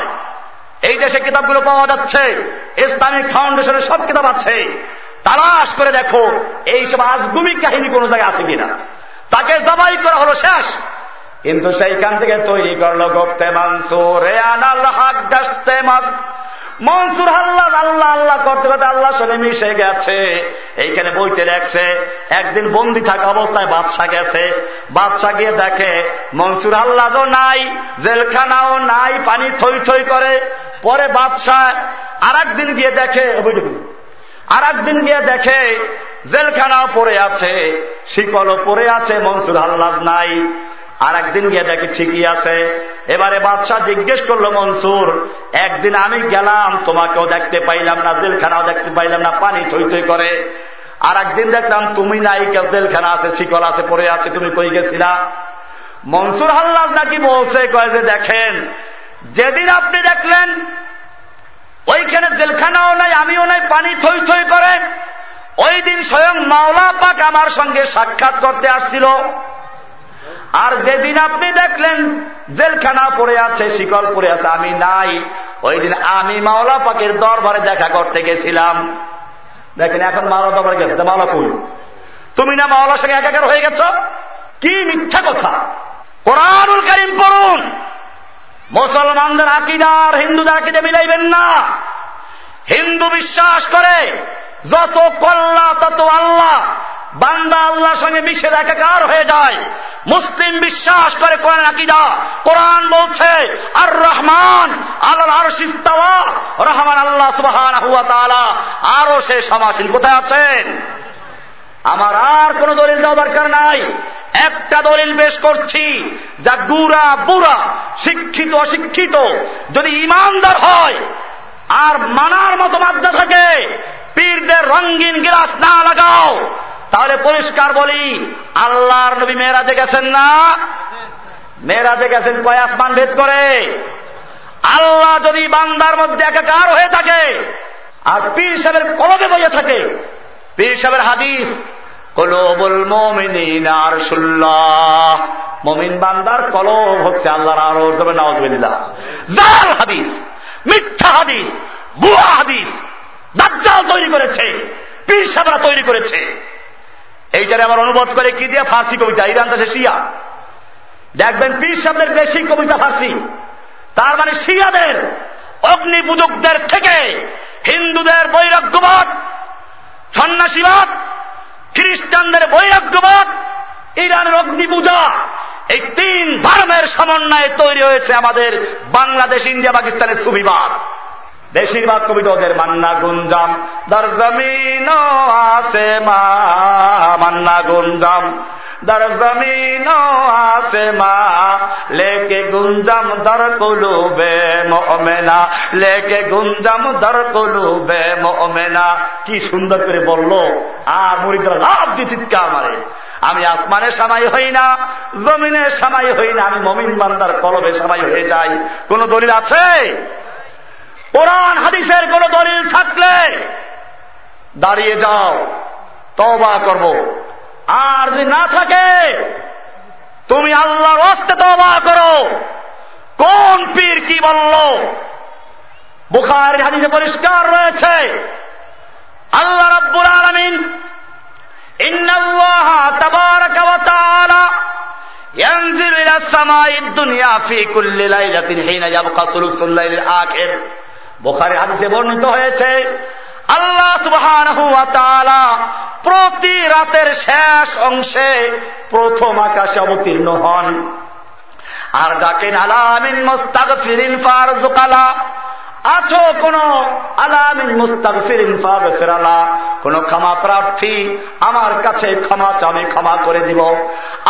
এই দেশে কিতাবগুলো পাওয়া যাচ্ছে, ইসলামিক ফাউন্ডেশনের সব কিতাব আছে। তালাশ করে দেখো এই সব আজগুমি কাহিনী কোন জায়গায় আছে কিনা। তাকে জবাই করা হলো শেষ। কিন্তু সেইখান থেকে তৈরি করল গোপ্তে মানসুর। মনসুর আল্লাহ আল্লাহ আল্লাহ করতে করতে আল্লাহর সঙ্গে মিশে গেছে। এইখানে বইতে লেখছে, একদিন বন্দি থাকা অবস্থায় বাদশাহ গেছে। বাদশাহ গিয়ে দেখে, মনসুর আল্লাহও নাই, জেলখানাও নাই, পানি থই থই করে। পরে বাদশাহ আর একদিন গিয়ে দেখে আর একদিন গিয়ে দেখে, জেলখানাও পড়ে আছে, শিকলও পড়ে আছে, মনসুর আল্লাহ নাই। আর একদিন গিয়ে দেখি ঠিকই আছে। এবারে বাদশাহ জিজ্ঞেস করল, মনসুর, একদিন আমি গেলাম, তোমাকেও দেখতে পাইলাম না, জেলখানাও দেখতে পাইলাম না, পানি থই থই করে। আর একদিন দেখলাম, তুমি নাই, কেউ জেলখানা আছে, শিকল আছে, পড়ে আছে, তুমি কই গেছিলা? মনসুর হাল্লাদ নাকি বলছে, কয়ে যে, দেখেন, যেদিন আপনি দেখলেন, ওইখানে জেলখানাও নাই, আমিও নাই, পানি থই থই করে। ওই দিন স্বয়ং মাওলা পাক আমার সঙ্গে সাক্ষাৎ করতে আসছিল। আর যেদিন আপনি দেখলেন জেলখানা পড়ে আছে, শিকল পড়ে আছে, আমি নাই। ওই দিন আমি মাওলা পাকের দরবারে দেখা করতে গেছিলাম। দেখেন, এখন মাওলা দরবারে গেছে। মাওলা কই? তুমি না মাওলার সঙ্গে একাকার হয়ে গেছ? কি মিথ্যা কথা? কোরআনুল করিম পড়ুন। মুসলমানদের আকিদার হিন্দুদের আকিদে মিলাইবেন না। হিন্দু বিশ্বাস করে, যত কল্লা তত আল্লাহ। বান্দা আল্লাহর সঙ্গে মিশে একাকার হয়ে যায়। মুসলিম বিশ্বাস করে কোরআন আকিদা। কোরআন বলছে আর রহমান রহমান আল্লাহ সুবাহান তালা আরও সে সমাসীন কোথায় আছেন? আমার আর কোন দলিল দেওয়া দরকার নাই। একটা দলিল বেশ করছি, যা গুড়া বুড়া, শিক্ষিত, অশিক্ষিত, যদি ইমানদার হয়, আর মানার মতো মাধ্যা থাকে, পীরদের রঙিন গিলাস না লাগাও। তাহলে পরিষ্কার বলি, আল্লাহর নবী মেয়েরাজে গেছেন না? মেয়েরাজে গেছেন কয় আসমান ভেদ করে? আল্লাহ যদি বান্দার মধ্যে একাকার হয়ে থাকে, আর পীর সাহেবের কলমে বইয়ে থাকে, পীর সাহেবের হাদিস, কলবুল মমিন আর মমিন বান্দার কলব হচ্ছে আল্লাহর আরও তবে নওয়াজ জাল হাদিস, মিথ্যা হাদিস বুয়া হাদিস, দাজ্জাল তৈরি করেছে, পীর সাহেবরা তৈরি করেছে। এইটারে আমার অনুবাদ করে কি দিয়ে? ফার্সি কবিতা, ইরান দেশে শিয়া। দেখবেন পীর সাহেবদের বেশি কবিতা ফার্সি। তার মানে শিয়াদের অগ্নি পূজকদের থেকে হিন্দুদের বৈরাগ্যবাদ, সন্ন্যাসীবাদ, খ্রিস্টানদের বৈরাগ্যবাদ, ইরানের অগ্নি পূজা এই তিন ধর্মের সমন্বয়ে তৈরি হয়েছে আমাদের বাংলাদেশ, ইন্ডিয়া, পাকিস্তানের সুবিবাদ বেশিরভাগ কবিতা ওদের মান্না গুঞ্জাম। দর জমিন আসে মা, মান্না গুঞ্জাম। দর জমিন আসে মা, লেকে গুঞ্জাম দর কুলুবে মোমেনা। লেকে গুঞ্জাম দর কুলুবে মোমেনা। কি সুন্দর করে বলল, আর মুরিদরা লাভ দিয়ে চিৎকার মারে আমি আসমানের সামাই হই না, জমিনের সামাই হই না, আমি মমিন বান্দার কলবে সামাই হয়ে যাই। কোন দলিল আছে? কোরআন হাদিসের কোন দলিল থাকলে দাঁড়িয়ে যাও তবা করব আর যদি না থাকে তুমি আল্লাহর অস্তে তবা করো কোন পীর কি বলল বুখার হাদিসে পরিষ্কার রয়েছে আল্লাহ রব্বুল আলমিন تبارك وتعالى ينزل إلى السماء الدنيا في كل ليلة حين يبقى ثلث الليل الآخر বোখারি হাদিসে বর্ণিত হয়েছে, আল্লাহ সুবহান প্রতি রাতের শেষ অংশে প্রথম আকাশে অবতীর্ণ হন। আর ডাকেন আলামিন মোস্তাক ফিরিন ফার জোকালা আছো কোন আলামিন মুস্তাক ফিরিন ফার ফেরালা, কোন ক্ষমা প্রার্থী আমার কাছে ক্ষমা চামে ক্ষমা করে দিব।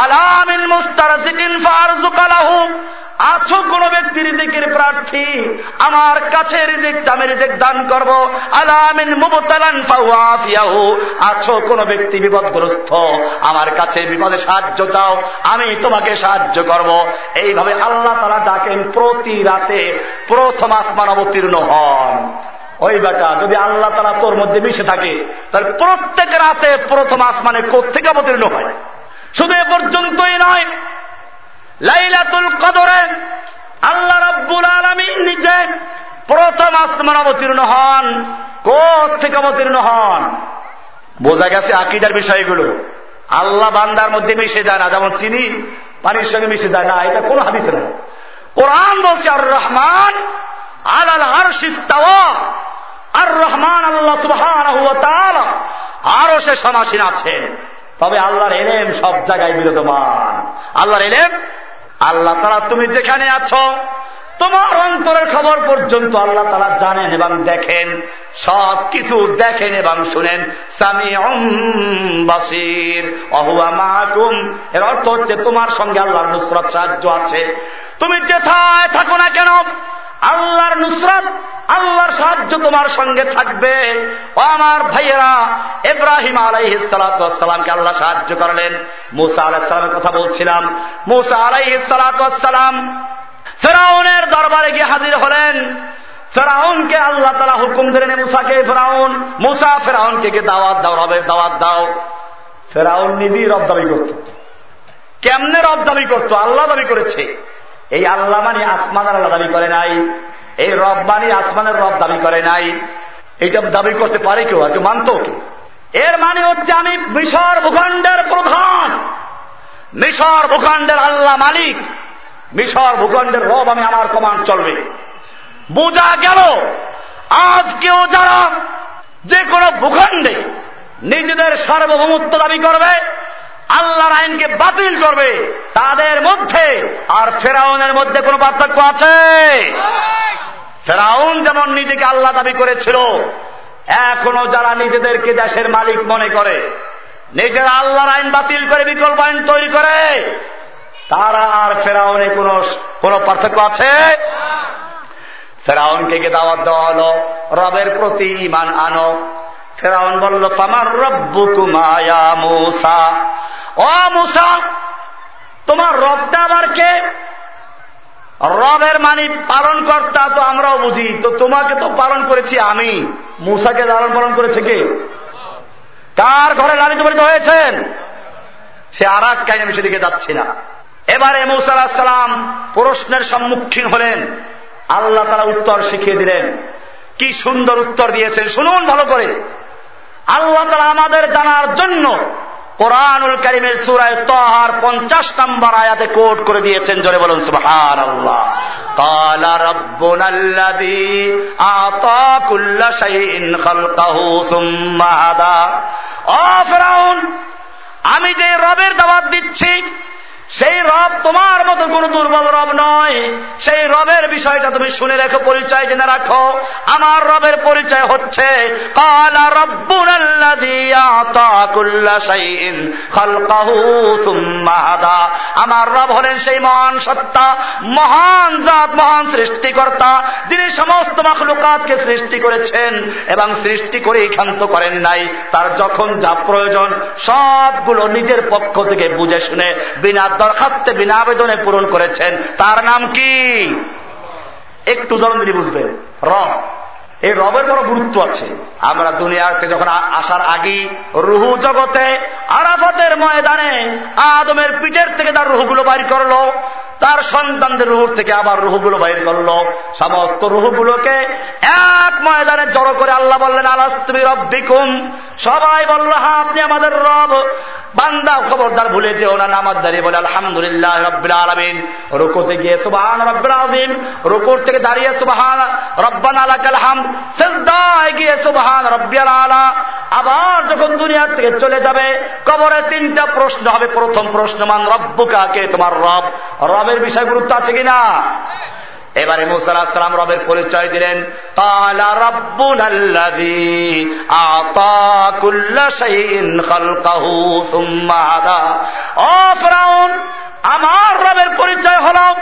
আলামিন মুস্তার জিকিন ফার জোকালাহু আছো কোন ব্যক্তি রিজিকের প্রার্থী আমার কাছে রিজিক, আমি রিজিক দান করব। আলামিন মুবতালান ফাওয়াফিয়াহু, আছো কোন ব্যক্তি বিপদগ্রস্ত আমার কাছে বিপদে সাহায্য চাও, আমি তোমাকে সাহায্য করব। এইভাবে আল্লাহ তারা ডাকেন প্রতি রাতে প্রথম আসমান অবতীর্ণ হন। ওই বেটা, যদি আল্লাহ তারা তোর মধ্যে মিশে থাকে, তাহলে প্রত্যেক রাতে প্রথম আসমানে কোথেকে অবতীর্ণ হয়? শুধু এ পর্যন্তই নয়, লাইলাতুল কদরে আল্লাহ রব্বুল আলমী নিজে প্রথম আসমান অবতীর্ণ হন। থেকে অবতীর্ণ হন? বোঝা গেছে আকিদার বিষয়গুলো। আল্লাহ বান্দার মধ্যে মিশে যায় না, যেমন চিনি পানির সঙ্গে মিশে যায় না, এটা কোন হাদিস না কোরআন বলছে আর রহমান আলাল আর রহমান আল্লাহ সুবহান আরও সে সমাসীন আছেন। তবে আল্লাহর এলেম সব জায়গায় বিরোধমান আল্লাহর এলেম? আল্লাহ তারা তুমি যেখানে আছো, তোমার অন্তরের খবর পর্যন্ত আল্লাহ তারা জানেন এবং দেখেন। সব কিছু দেখেন এবং শুনেন। সামি বাসির। অহুয়া মাহকুম এর অর্থ হচ্ছে তোমার সঙ্গে আল্লাহর নুসরত সাহায্য আছে। তুমি যেথায় থাকো না কেন, আল্লাহর নুসরত, আল্লাহর সাহায্য তোমার সঙ্গে থাকবে। ও আমার ভাইয়েরা, ইব্রাহিম আলাইহ সালাতামকে আল্লাহ সাহায্য করলেন। মুসা আলাহিসামের কথা বলছিলাম। মুসা আলাইহ সালাতাম ফেরাউনের দরবারে গিয়ে হাজির হলেন। ফেরাউনকে আল্লাহ তালা হুকুম দিলেন মুসাকে ফেরাউন? মুসা ফেরাউনকে দাওয়াত দাও, রবের দাওয়াত দাও। ফেরাউন নিজেই রব দাবি করত। কেমনে রব দাবি করত? আল্লাহ দাবি করেছে। এই আল্লাহ মানে আসমানের আল্লাহ দাবি করে নাই। এই রব মানে আসমানের রব দাবি করে নাই। এইটা দাবি করতে পারে কেউ আর কেউ। মানত এর মানে হচ্ছে আমি মিশর ভূখণ্ডের প্রধান। মিশর ভূখণ্ডের আল্লাহ মালিক। মিশর ভূখণ্ডের রব আমি, আমার কমান চলবে। বোঝা গেল আজকেও যারা যে কোনো ভূখণ্ডে নিজেদের সার্বভৌমত্ব দাবি করবে আল্লাহর আইনকে বাতিল করবে তাদের মধ্যে আর ফেরাউনের মধ্যে কোন পার্থক্য আছে? ফেরাউন যেমন নিজেকে আল্লাহ দাবি করেছিল, এখনও যারা নিজেদেরকে দেশের মালিক মনে করে, নিজেরা আল্লাহর আইন বাতিল করে বিকল্প আইন তৈরি করে, তারা আর ফেরাউনে কোন কোন পার্থক্য আছে? ফেরাউনকে দাওয়াত দেওয়া হলো, রবের প্রতি ইমান আনো ফেরাউন বলল পামার রব্বু কুমায়া মুসা? ও মুসা, তোমার রবটা আবার কে? রবের মানি পালন কর্তা তো আমরাও বুঝি, তো তোমাকে তো পালন করেছি আমি। মুসাকে লালন পালন করেছে কে? কার ঘরে লালিত পালিত হয়েছেন? সে আর এক কাহিনী আমি সেদিকে যাচ্ছি না। এবারে মৌসালাম প্রশ্নের সম্মুখীন হলেন। আল্লাহ তারা উত্তর শিখিয়ে দিলেন। কি সুন্দর উত্তর দিয়েছেন, শুনুন ভালো করে। আল্লাহ তালা আমাদের জানার জন্য কোরআনুল করিমের সুরায় তহার পঞ্চাশ নম্বর আয়াতে কোট করে দিয়েছেন, জোরে বলুন সুবাহান আল্লাহ قال ربنا الذي أعطى كل شيء خلقه ثم هدى আমি যে রবের দাবাত দিচ্ছি সেই রব তোমার মতো কোন দুর্বল রব নয়। সেই রবের বিষয়টা তুমি শুনে রেখো, পরিচয় জেনে রাখো। আমার রবের পরিচয় হচ্ছে আমার রব হলেন সেই মহান সত্তা, মহান জাত, মহান সৃষ্টিকর্তা, যিনি সমস্ত মখলুকাতকে সৃষ্টি করেছেন এবং সৃষ্টি করে ক্ষান্ত করেন নাই। তার যখন যা প্রয়োজন, সবগুলো নিজের পক্ষ থেকে বুঝে শুনে, বিনা দরখাস্তে বিনা আবেদনে পূরণ করেছেন। তার নাম কি? একটু দিলে বুঝবেন। রব এই রবের বড় গুরুত্ব আছে। আমরা দুনিয়াতে যখন আসার আগে রুহু জগতে আরাফাতের ময়দানে আদমের পিঠের থেকে তার রুহুগুলো বাইর করল, তার সন্তানদের রুহুর থেকে আবার রুহুগুলো বাইর করল। সমস্ত রুহুগুলোকে এক ময়দানে জড়ো করে আল্লাহ বললেন আলাস তুমি রব্বিকুম? সবাই বলল হ্যাঁ আপনি আমাদের রব। বান্দা খবরদার ভুলে যে ওরা নামাজ দাঁড়িয়ে বলে, আলহামদুলিল্লাহ রব্বিল আলমিন। রুকুতে গিয়ে, সুবাহান রব্বিল আজিম রুকুর থেকে দাঁড়িয়ে, সুবাহান রব্বান আলাকাল হাম আবার যখন দুনিয়ার থেকে চলে যাবে, কবরে তিনটা প্রশ্ন হবে। প্রথম প্রশ্ন, মান রব্বুকা, কে তোমার রব? রবের বিষয় গুরুত্ব আছে কিনা? এবারে মুসালাম রবের পরিচয় দিলেন। আমার রবের পরিচয় হল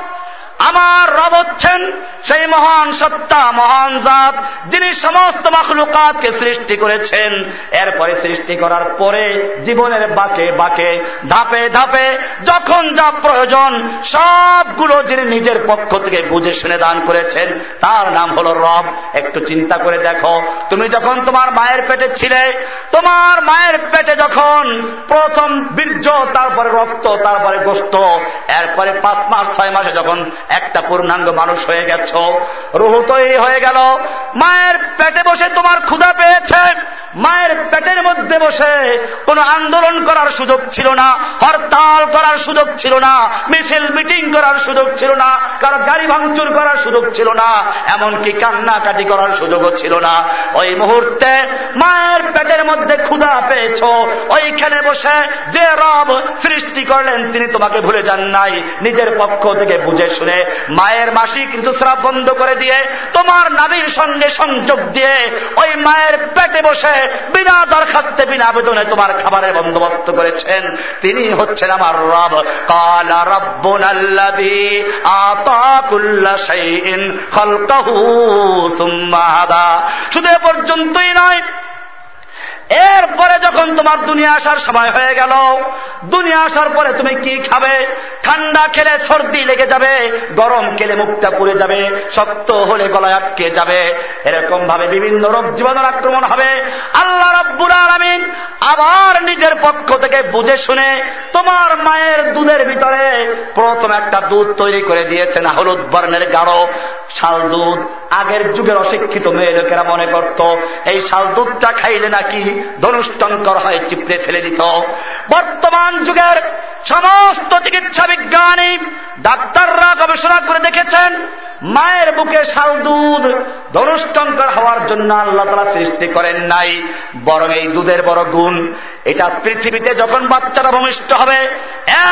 আমার রব হচ্ছেন সেই মহান সত্তা, মহান জাত, যিনি সমস্ত মখলুকাতকে সৃষ্টি করেছেন। এরপরে সৃষ্টি করার পরে জীবনের বাকে বাকে, ধাপে ধাপে, যখন যা প্রয়োজন, সবগুলো যিনি নিজের পক্ষ থেকে বুঝে শুনে দান করেছেন, তার নাম হলো রব। একটু চিন্তা করে দেখো, তুমি যখন তোমার মায়ের পেটে ছিলে, তোমার মায়ের পেটে যখন প্রথম বীর্য, তারপরে রক্ত, তারপরে গোস্ত এরপরে পাঁচ মাস, ছয় মাসে যখন একটা পূর্ণাঙ্গ মানুষ হয়ে গেছ। রুহু তৈরি হয়ে গেল। মায়ের পেটে বসে তোমার ক্ষুধা পেয়েছে। মায়ের পেটের মধ্যে বসে কোন আন্দোলন করার সুযোগ ছিল না, হরতাল করার সুযোগ ছিল না, মিছিল, মিটিং করার সুযোগ ছিল না, কারও গাড়ি ভাঙচুর করার সুযোগ ছিল না, এমনকি কান্নাকাটি করার সুযোগও ছিল না। ওই মুহূর্তে মায়ের পেটের মধ্যে ক্ষুধা পেয়েছ। ওইখানে বসে যে রব সৃষ্টি করলেন, তিনি তোমাকে ভুলে যান নাই। নিজের পক্ষ থেকে বুঝে শুনে মায়ের মাসিক ঋতুস্রাব বন্ধ করে দিয়ে তোমার নাবির সঙ্গে সংযোগ দিয়ে ওই মায়ের পেটে বসে বিনা দরখাস্তে, বিনা আবেদনে তোমার খাবারের বন্দোবস্ত করেছেন। তিনি হচ্ছেন আমার রব। কালা রব্বুন আল্লাযী আতা কুল্লা শাইইন খালকাহু সুম্মা হাদা। শুধু পর্যন্তই নয় এরপরে যখন তোমার দুনিয়া আসার সময় হয়ে গেল, দুনিয়া আসার পরে তুমি কি খাবে? ঠান্ডা খেলে সর্দি লেগে যাবে, গরম খেলে মুখটা পুড়ে যাবে, শক্ত হলে গলায় আটকে যাবে। এরকম ভাবে বিভিন্ন রোগ জীবনের আক্রমণ হবে। আল্লাহ রব্বুর আলমিন আবার নিজের পক্ষ থেকে বুঝে শুনে তোমার মায়ের দুধের ভিতরে প্রথম একটা দুধ তৈরি করে দিয়েছেন, হলুদ বর্ণের গাঢ় শাল দুধ। আগের যুগের অশিক্ষিত মেয়ে লোকেরা মনে করত, এই শাল দুধটা খাইলে নাকি ধনুষ্টঙ্কর হয় চিপড়ে ফেলে দিত। বর্তমান যুগের সমস্ত চিকিৎসা বিজ্ঞানী ডাক্তাররা গবেষণা করে দেখেছেন, মায়ের বুকে শাল দুধ ধনুষ্টঙ্কর হওয়ার জন্য আল্লাহ তারা সৃষ্টি করেন নাই, বরং এই দুধের বড় গুণ এটা পৃথিবীতে যখন বাচ্চারা ভূমিষ্ঠ হবে,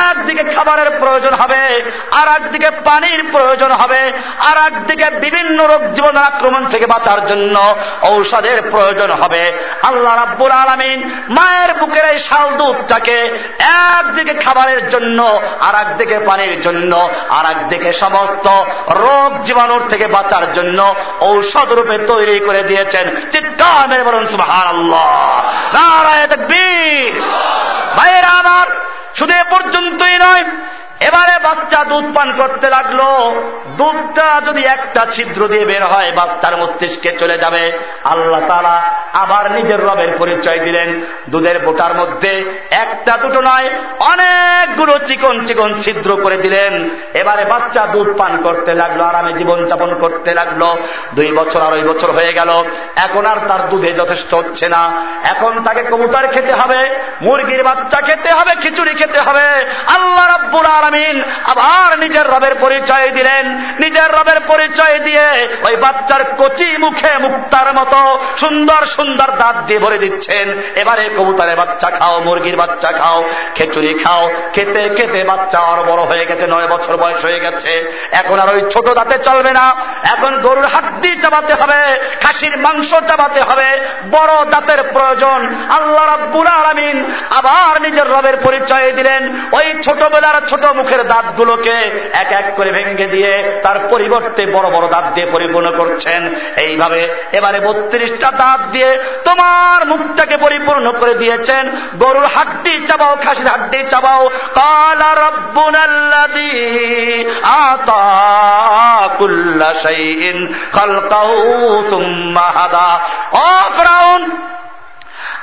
একদিকে খাবারের প্রয়োজন হবে আর একদিকে পানির প্রয়োজন হবে আর একদিকে বিভিন্ন রোগ জীবনের আক্রমণ থেকে বাঁচার জন্য ঔষধের প্রয়োজন হবে। আল্লাহ রাব্বুল আলমিন মায়ের বুকের এই শাল দুধটাকে একদিকে খাবারের জন্য আর একদিকে পানির জন্য আর একদিকে সমস্ত রোগ জীবাণুর থেকে বাঁচার জন্য ঔষধ রূপে তৈরি করে দিয়েছেন। চিৎকার বলুন সুবাহ আল্লাহ নারায় বীর ভাইয়েরা আমার শুধু এ পর্যন্তই নয় এবারে বাচ্চা দুধ পান করতে লাগল। দুধটা যদি একটা ছিদ্র দিয়ে বের হয়, বাচ্চার মস্তিষ্কে চলে যাবে। আল্লাহ তারা আবার নিজের রবের পরিচয় দিলেন। দুধের বোটার মধ্যে একটা দুটো নয়, অনেকগুলো চিকন চিকন ছিদ্র করে দিলেন। এবারে বাচ্চা দুধ পান করতে লাগল, আরামে জীবন যাপন করতে লাগল। দুই বছর আড়াই বছর হয়ে গেল। এখন আর তার দুধে যথেষ্ট হচ্ছে না। এখন তাকে কবুতর খেতে হবে, মুরগির বাচ্চা খেতে হবে, খিচুড়ি খেতে হবে। আল্লাহ রব্বুল আলমিন আবার নিজের রবের পরিচয় দিলেন। নিজের রবের পরিচয় দিয়ে ওই বাচ্চার কচি মুখে মুক্তার মতো সুন্দর সুন্দর দাঁত দিয়ে ভরে দিচ্ছেন। এবারে কবুতরের বাচ্চা খাও, মুরগির বাচ্চা খাও, খেচুড়ি খাও। খেতে খেতে বাচ্চা আর বড় হয়ে গেছে, নয় বছর বয়স হয়ে গেছে। এখন আর ওই ছোট দাঁতে চলবে না। এখন গরুর হাড্ডি চাবাতে হবে, খাসির মাংস চাবাতে হবে। বড় দাঁতের প্রয়োজন। আল্লাহ রব্বুল আলমিন আবার নিজের রবের পরিচয় দিলেন। ওই ছোটবেলার ছোট মুখের দাঁতগুলোকে এক এক করে ভেঙে দিয়ে তার পরিবর্তে বড় বড় দাঁত দিয়ে পরিপূর্ণ করছেন। এইভাবে এবারে বত্রিশটা দাঁত দিয়ে তোমার মুখটাকে পরিপূর্ণ করে দিয়েছেন। গরুর হাড্ডি চাবাও, খাসির হাড্ডি চাবাও। কালা রব্বুনাল্লাযী আতা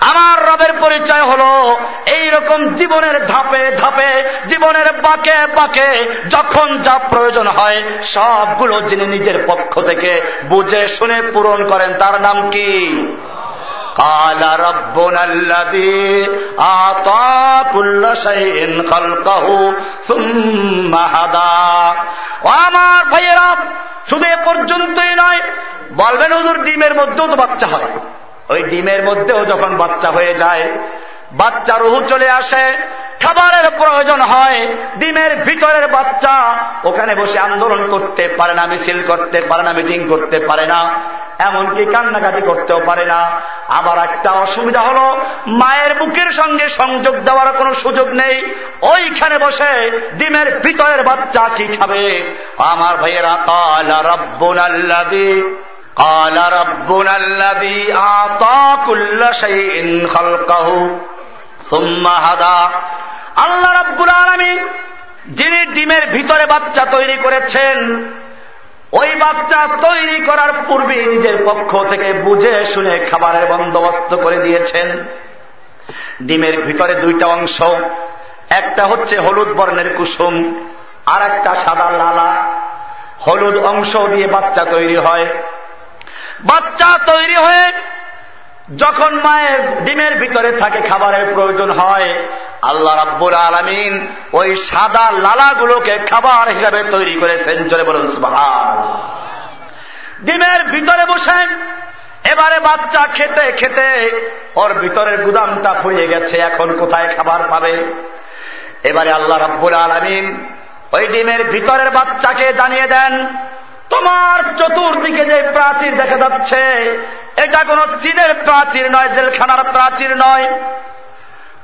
আমার রবের পরিচয় হলো এই রকম জীবনের ধাপে ধাপে, জীবনের পাকে পাকে যখন যা প্রয়োজন হয়, সবগুলো যিনি নিজের পক্ষ থেকে বুঝে শুনে পূরণ করেন, তার নাম কি? আমার ভাইয়ের, শুধু এ পর্যন্তই নয়, বলবেন হুজুর, ডিমের মধ্যেও তো বাচ্চা হয়। ওই ডিমের মধ্যেও যখন বাচ্চা হয়ে যায়, বাচ্চা রুহু চলে আসে, খাবারের প্রয়োজন হয়, ডিমের ভিতরের বাচ্চা ওখানে বসে আন্দোলন করতে পারে না, মিছিল করতে পারে না, মিটিং করতে পারে না, এমনকি কান্নাকাটি করতেও পারে না। আবার একটা অসুবিধা হল, মায়ের বুকের সঙ্গে সংযোগ দেওয়ার কোনো সুযোগ নেই, ওইখানে বসে ডিমের ভিতরের বাচ্চা কি খাবে? আমার ভাইয়েরা, কালা রব্বুন আল্লাদি قال ربنا الذي أعطى كل شيء خلقه ثم هدى. যিনি ডিমের ভিতরে বাচ্চা তৈরি করেছেন, ওই বাচ্চা তৈরি করার পূর্বে নিজের পক্ষ থেকে বুঝে শুনে খাবারের বন্দোবস্ত করে দিয়েছেন। ডিমের ভিতরে দুইটা অংশ, একটা হচ্ছে হলুদ বর্ণের কুসুম আর একটা সাদা লালা। হলুদ অংশ দিয়ে বাচ্চা তৈরি হয়। বাচ্চা তৈরি হয়ে যখন মায়ের ডিমের ভিতরে থাকে খাবারের প্রয়োজন হয়, আল্লাহ রাব্বুল আলমিন ওই সাদা লালাগুলোকে খাবার হিসাবে তৈরি করেছেন। জোরে বলুন ডিমের ভিতরে বসেন, এবারে বাচ্চা খেতে খেতে ওর ভিতরের গুদামটা ফুরিয়ে গেছে, এখন কোথায় খাবার পাবে? এবারে আল্লাহ রাব্বুল আলমিন ওই ডিমের ভিতরের বাচ্চাকে জানিয়ে দেন তোমার চতুর্দিকে যে প্রাচীর দেখা যাচ্ছে, এটা কোন চীনের প্রাচীর নয়, জেলখানার প্রাচীর নয়।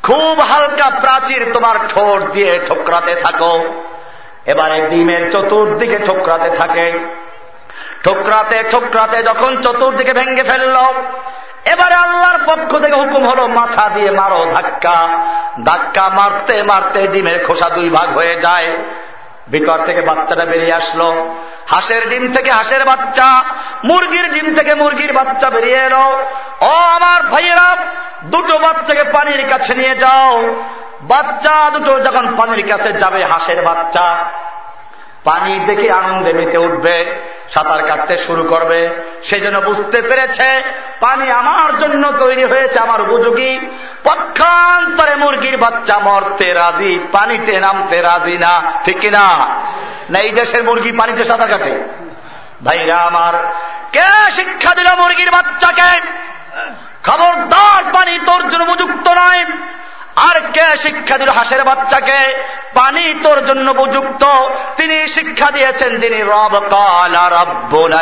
খুব হালকা প্রাচীর তোমার ঠোঁট দিয়ে ঠোকরাতে থাকো। এবারে ডিমের চতুর্দিকে ঠোকরাতে থাকে। ঠোকরাতে ঠোকরাতে যখন চতুর্দিকে ভেঙ্গে ফেলল, এবারে আল্লাহর পক্ষ থেকে হুকুম হলো, মাথা দিয়ে মারো ধাক্কা। ধাক্কা মারতে মারতে ডিমের খোসা দুই ভাগ হয়ে যায়। ভিতর থেকে বাচ্চাটা বেরিয়ে আসলো। হাঁসের ডিম থেকে হাঁসের বাচ্চা, মুরগির ডিম থেকে মুরগির বাচ্চা বেরিয়ে এলো। ও আমার ভাইয়েরা, দুটো বাচ্চাকে পানির কাছে নিয়ে যাও। বাচ্চা দুটো যখন পানির কাছে যাবে, হাঁসের বাচ্চা, পানি দেখে আনন্দে মেতে উঠবে। সাঁতার কাটতে শুরু করবে। সেই জন্য বুঝতে পেরেছে, পানি আমার জন্য তৈরি হয়েছে, আমার উপযোগী। পক্ষান্তরে মুরগির বাচ্চা মরতে রাজি, পানিতে নামতে রাজি না, ঠিক না, এই দেশের মুরগি পানিতে সাঁতার কাটে। ভাইরা আমার, কে শিক্ষা দিল মুরগির বাচ্চাকে? খবরদার পানি তোর জন্য উপযুক্ত নয়। আর কে শিক্ষা দিল হাঁসের বাচ্চাকে? পানি তোর জন্য উপযুক্ত। তিনি শিক্ষা দিয়েছেন, তিনি রব কালা রব্বুল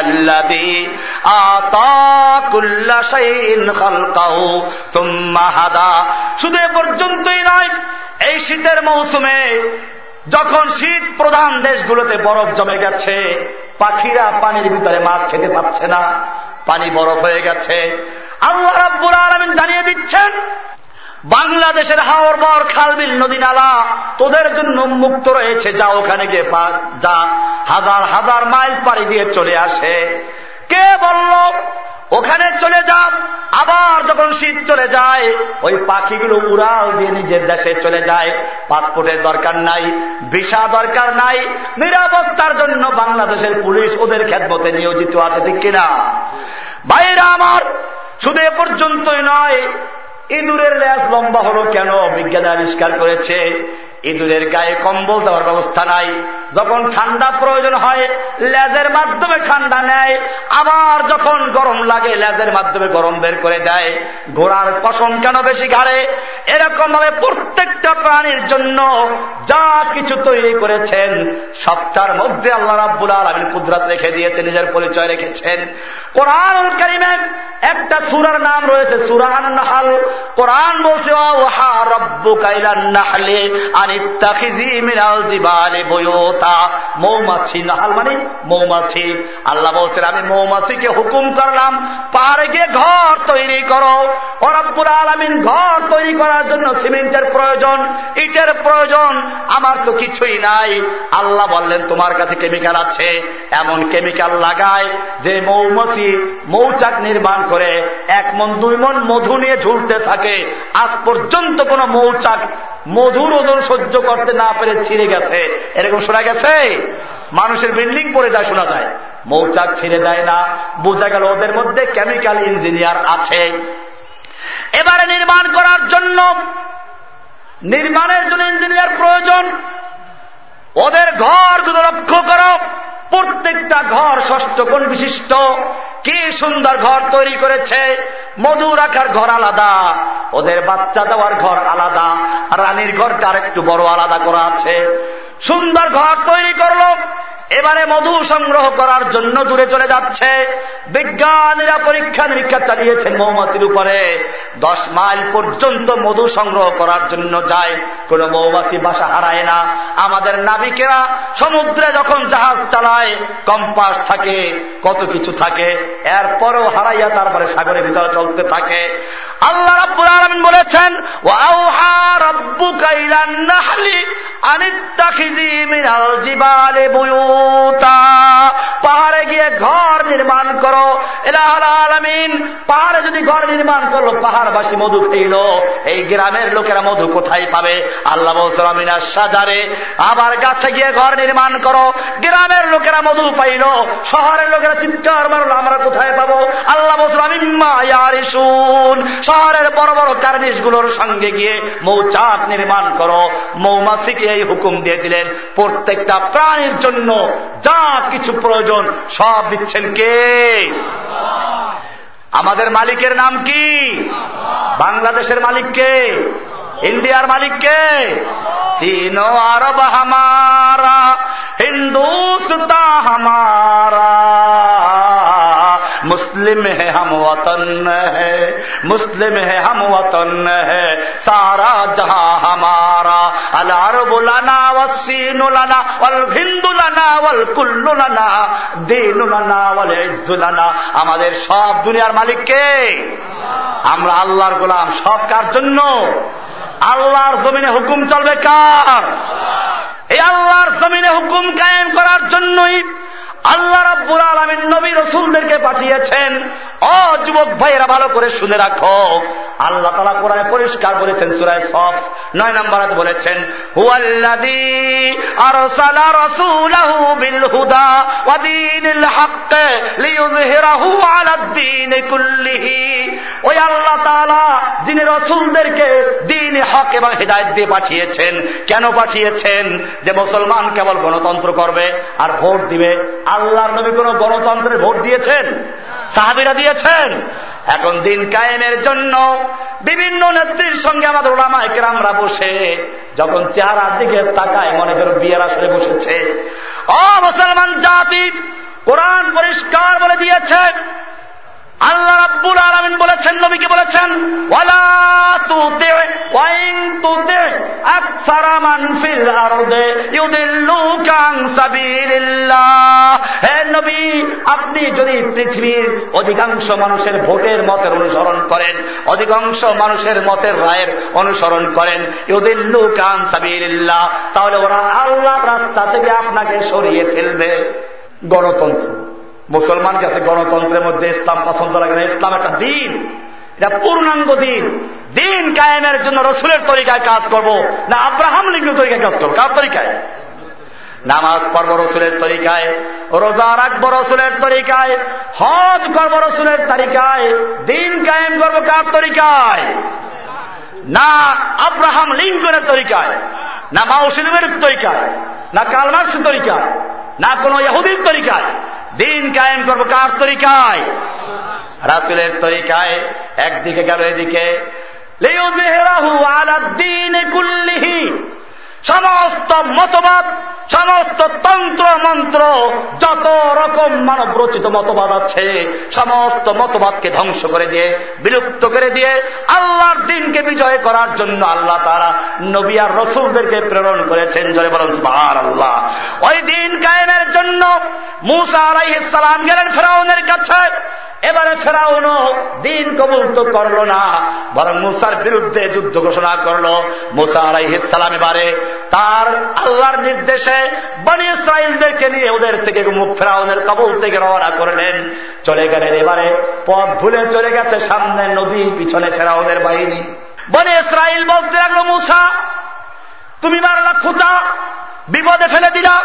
হাদা। শুধু পর্যন্তই নয়, এই শীতের মৌসুমে যখন শীত প্রধান দেশগুলোতে বরফ জমে গেছে, পাখিরা পানির ভিতরে মাছ খেতে পাচ্ছে না, পানি বরফ হয়ে গেছে। আল্লাহ রাব্বুল আলমিন জানিয়ে দিচ্ছেন বাংলাদেশের হাওর বর খালবিল নদী নালা, তোদের জন্য মুক্ত রয়েছে, যা ওখানে গিয়ে যা হাজার হাজার মাইল পাড়ি দিয়ে চলে আসে। কে বলল, ওখানে চলে যা আবার যখন শীত চলে যায়, ওই পাখিগুলো উড়াল দিয়ে নিজের দেশে চলে যায়। পাসপোর্টের দরকার নাই, ভিসা দরকার নাই, নিরাপত্তার জন্য বাংলাদেশের পুলিশ ওদের খেদমতে নিয়োজিত আছে, ঠিক কিনা? বাইরে আমার, শুধু এ পর্যন্তই নয় ইঁদুরের ল্যাস লম্বা হলো কেন? বিজ্ঞান আবিষ্কার করেছে ইঁদুরের গায়ে কম্বল দেওয়ার ব্যবস্থা নাই। যখন ঠান্ডা প্রয়োজন হয়, লেজের মাধ্যমে ঠান্ডা নেয়। আবার যখন গরম লাগে, লেজের মাধ্যমে গরম বের করে দেয়। ঘোড়ার পশম কেন বেশি ঘাড়ে? এরকম ভাবে প্রত্যেকটা প্রাণীর জন্য যা কিছু তৈরি করেছেন, সবটার মধ্যে আল্লাহ রাব্বুল আলমিন কুদরাত রেখে দিয়েছে নিজের পরিচয় রেখেছেন। কোরআন কারিমে একটা সুরার নাম রয়েছে সুরান নাহাল কোরআন বলছে রব্বু কাইলান নাহলে বয়ত, মৌমাছি নাহাল মানে মৌমাছি। আল্লাহ বলছেন, আমি মৌমাছিকে হুকুম করলাম, পাহাড়ে গিয়ে ঘর তৈরি করো। অরব্বুল আলমিন, ঘর তৈরি করার জন্য সিমেন্টের প্রয়োজন, ইটের প্রয়োজন। আমার তো কিছুই নাই। আল্লাহ বললেন, তোমার কাছে কেমিক্যাল আছে। এমন কেমিক্যাল লাগায় যে মৌমাছি মৌচাক নির্মাণ করে এক মন, দুই মন মধু নিয়ে ঝুলতে থাকে। আজ পর্যন্ত কোন মৌচাক মধুর ওজন সহ্য করতে না পেরে ছিঁড়ে গেছে। এরকম শোনা গেছে? মানুষের বিল্ডিং পড়ে যায়, শোনা যায়। মৌচাক ছিঁড়ে যায় না। বোঝা গেল ওদের মধ্যে কেমিক্যাল ইঞ্জিনিয়ার আছে। এবারে নির্মাণ করার জন্য, নির্মাণের জন্য ইঞ্জিনিয়ার প্রয়োজন। ওদের ঘরগুলো লক্ষ্য করো। প্রত্যেকটা ঘর ষষ্ঠ কোন বিশিষ্ট। কি সুন্দর ঘর তৈরি করেছে। মধু রাখার ঘর আলাদা। ওদের বাচ্চা দেওয়ার ঘর আলাদা, রানীর ঘরটা আর একটু বড় আলাদা করা আছে। সুন্দর ঘর তৈরি করল। এবারে মধু সংগ্রহ করার জন্য দূরে চলে যাচ্ছে। বিজ্ঞানীরা পরীক্ষা নিরীক্ষা চালিয়েছেন মৌমাছির উপরে। দশ মাইল পর্যন্ত মধু সংগ্রহ করার জন্য যায়। কোন মৌমাছি বাসা হারায় না। আমাদের নাবিকেরা সমুদ্রে যখন জাহাজ চালায়, কম্পাস থাকে, কত কিছু থাকে, এরপরও হারাইয়া তারপরে সাগরের ভিতরে চলতে থাকে। আল্লাহ রাব্বুল আলমিন বলেছেন পাহাড়ে গিয়ে ঘর নির্মাণ করো। আলামিন, পাহাড়ে যদি ঘর নির্মাণ করল, পাহাড়বাসী মধু খেইল। এই গ্রামের লোকেরা মধু কোথায় পাবে? আল্লাহ বলছিলামিনা সাজারে। আবার গাছে গিয়ে ঘর নির্মাণ করো। গ্রামের লোকেরা মধু পাইল। শহরের লোকেরা চিৎকার মারলো, আমরা কোথায় পাবো? আল্লাহ বলছিলাম শহরের বড় বড় কার্নিশগুলোর সঙ্গে গিয়ে মৌচাক নির্মাণ করো। মৌমাছিকে এই হুকুম দিয়ে দিলেন, প্রত্যেকটা প্রাণীর জন্য যা কিছু প্রয়োজন, সব দিচ্ছেন কে? আমাদের মালিকের নাম কি? বাংলাদেশের মালিককে ইন্ডিয়ার মালিককে চীন আরব হামারা হিন্দুস্তা হামারা। मुस्लिम है हम वतन है मुस्लिम है हम वतन है सारा जहां हमारा अलारब लना वसीन लना वल हिंदू लना वल कुल्लु लना দিন ওয়াল ইজ্জুলানা আমাদের সব দুনিয়ার মালিক কে আমরা আল্লাহর গোলাম সব কার জন্য আল্লাহর জমিনে হুকুম চলবে কার এই আল্লাহর জমিনে হুকুম কায়েম করার জন্যই আল্লাহ রাব্বুল আলমিন নবী রসুলদেরকে পাঠিয়েছেন। অ যুবক ভাইয়েরা, ভালো করে শুনে রাখো। আল্লাহ তালা কোরআনে পরিষ্কার বলেছেন সুরায় সফ, নয় নম্বর বলেছেন হুয়াল্লাদি আরসালা রাসূলাহু বিল হুদা ওয়া দীনিল হক লিইয়ুযহিরাহু আলাদ-দীন কুল্লিহি। ওই আল্লাহ তাআলা যিনি রসুলদেরকে দিন, হক এবং হেদায়েত দিয়ে পাঠিয়েছেন। কেন পাঠিয়েছেন? যে মুসলমান কেবল গণতন্ত্র করবে আর ভোট দিবে আল্লাহর নবী কোন গণতন্ত্রে ভোট দিয়েছেন? সাহাবিরা দিয়েছেন? এখন দিন কায়েমের জন্য বিভিন্ন নেত্রীর সঙ্গে আমাদের ওলামা একরামরা বসে, যখন চেহারার দিকে তাকায়, মনে করো বিয়ের আসলে বসেছে। অ, মুসলমান জাতি, কোরআন পরিষ্কার বলে দিয়েছে আল্লাহ রাব্বুল আলমিন বলেছেন, নবীকে বলেছেন, ওয়ালা হে নবী, আপনি যদি পৃথিবীর অধিকাংশ মানুষের ভোটের মতের অনুসরণ করেন, অধিকাংশ মানুষের মতের রায়ের অনুসরণ করেন ইউদিল্লুকাং সাবিলিল্লাহ, তাহলে ওরা আল্লাহ রাস্তা থেকে আপনাকে সরিয়ে ফেলবে। গণতন্ত্র। মুসলমান কাছে গণতন্ত্রের মধ্যে ইসলাম পছন্দ লাগে না? ইসলাম একটা দিন। এটা পূর্ণাঙ্গ দিন। দিন কায়েমের জন্য রসুলের তরিকায় কাজ করব, না আব্রাহাম লিঙ্গ তরিকায় কাজ করব? কার তরিকায়? নামাজ পর্ব রসুলের তরিকায়, রোজা রাখব রসুলের তরিকায়, হজ করব রসুলের তালিকায় দিন কায়েম করব কার তরিকায়? না আব্রাহাম লিঙ্কনের তরিকায়, না মাউসিলিমের তরিকায়, না কালমার্সের তরিকায়, না কোন ইহুদির তরিকায় দিন কায়েম করব কার তরিকায়? রাসুলের তরিকায় একদিকে গেল এদিকে। সমস্ত মতবাদ, সমস্ত তন্ত্র মন্ত্র, যত রকম মানব রচিত মতবাদ আছে, সমস্ত মতবাদকে ধ্বংস করে দিয়ে, বিলুপ্ত করে দিয়ে, আল্লাহর দিনকে বিজয় করার জন্য আল্লাহ তারা নবী আর রসুলদেরকে প্রেরণ করেছেন। জয় বলেন আল্লাহ ওই দিন কায়েমের জন্য মুসা আলাইসালাম গেলেন ফেরাউনের কাছে। এবারে ফেরাউন দিন কবুল তো করল না, বরং মুসার বিরুদ্ধে যুদ্ধ ঘোষণা করল। মুসা আলাইহিসালাম এবারে তার আল্লাহর নির্দেশে বনি ইসরায়েলদেরকে নিয়ে ওদের থেকে মুখ ফেরাউনের কবুল থেকে রওনা করলেন। চলে গেলেন এবারে, পথ ভুলে চলে গেছে সামনে নদী পিছনে ফেরাউনের বাহিনী। বনি ইসরায়েল বলতে লাগল, মুসা, তুমি মারলা, খুঁচা, বিপদে ফেলে দিলা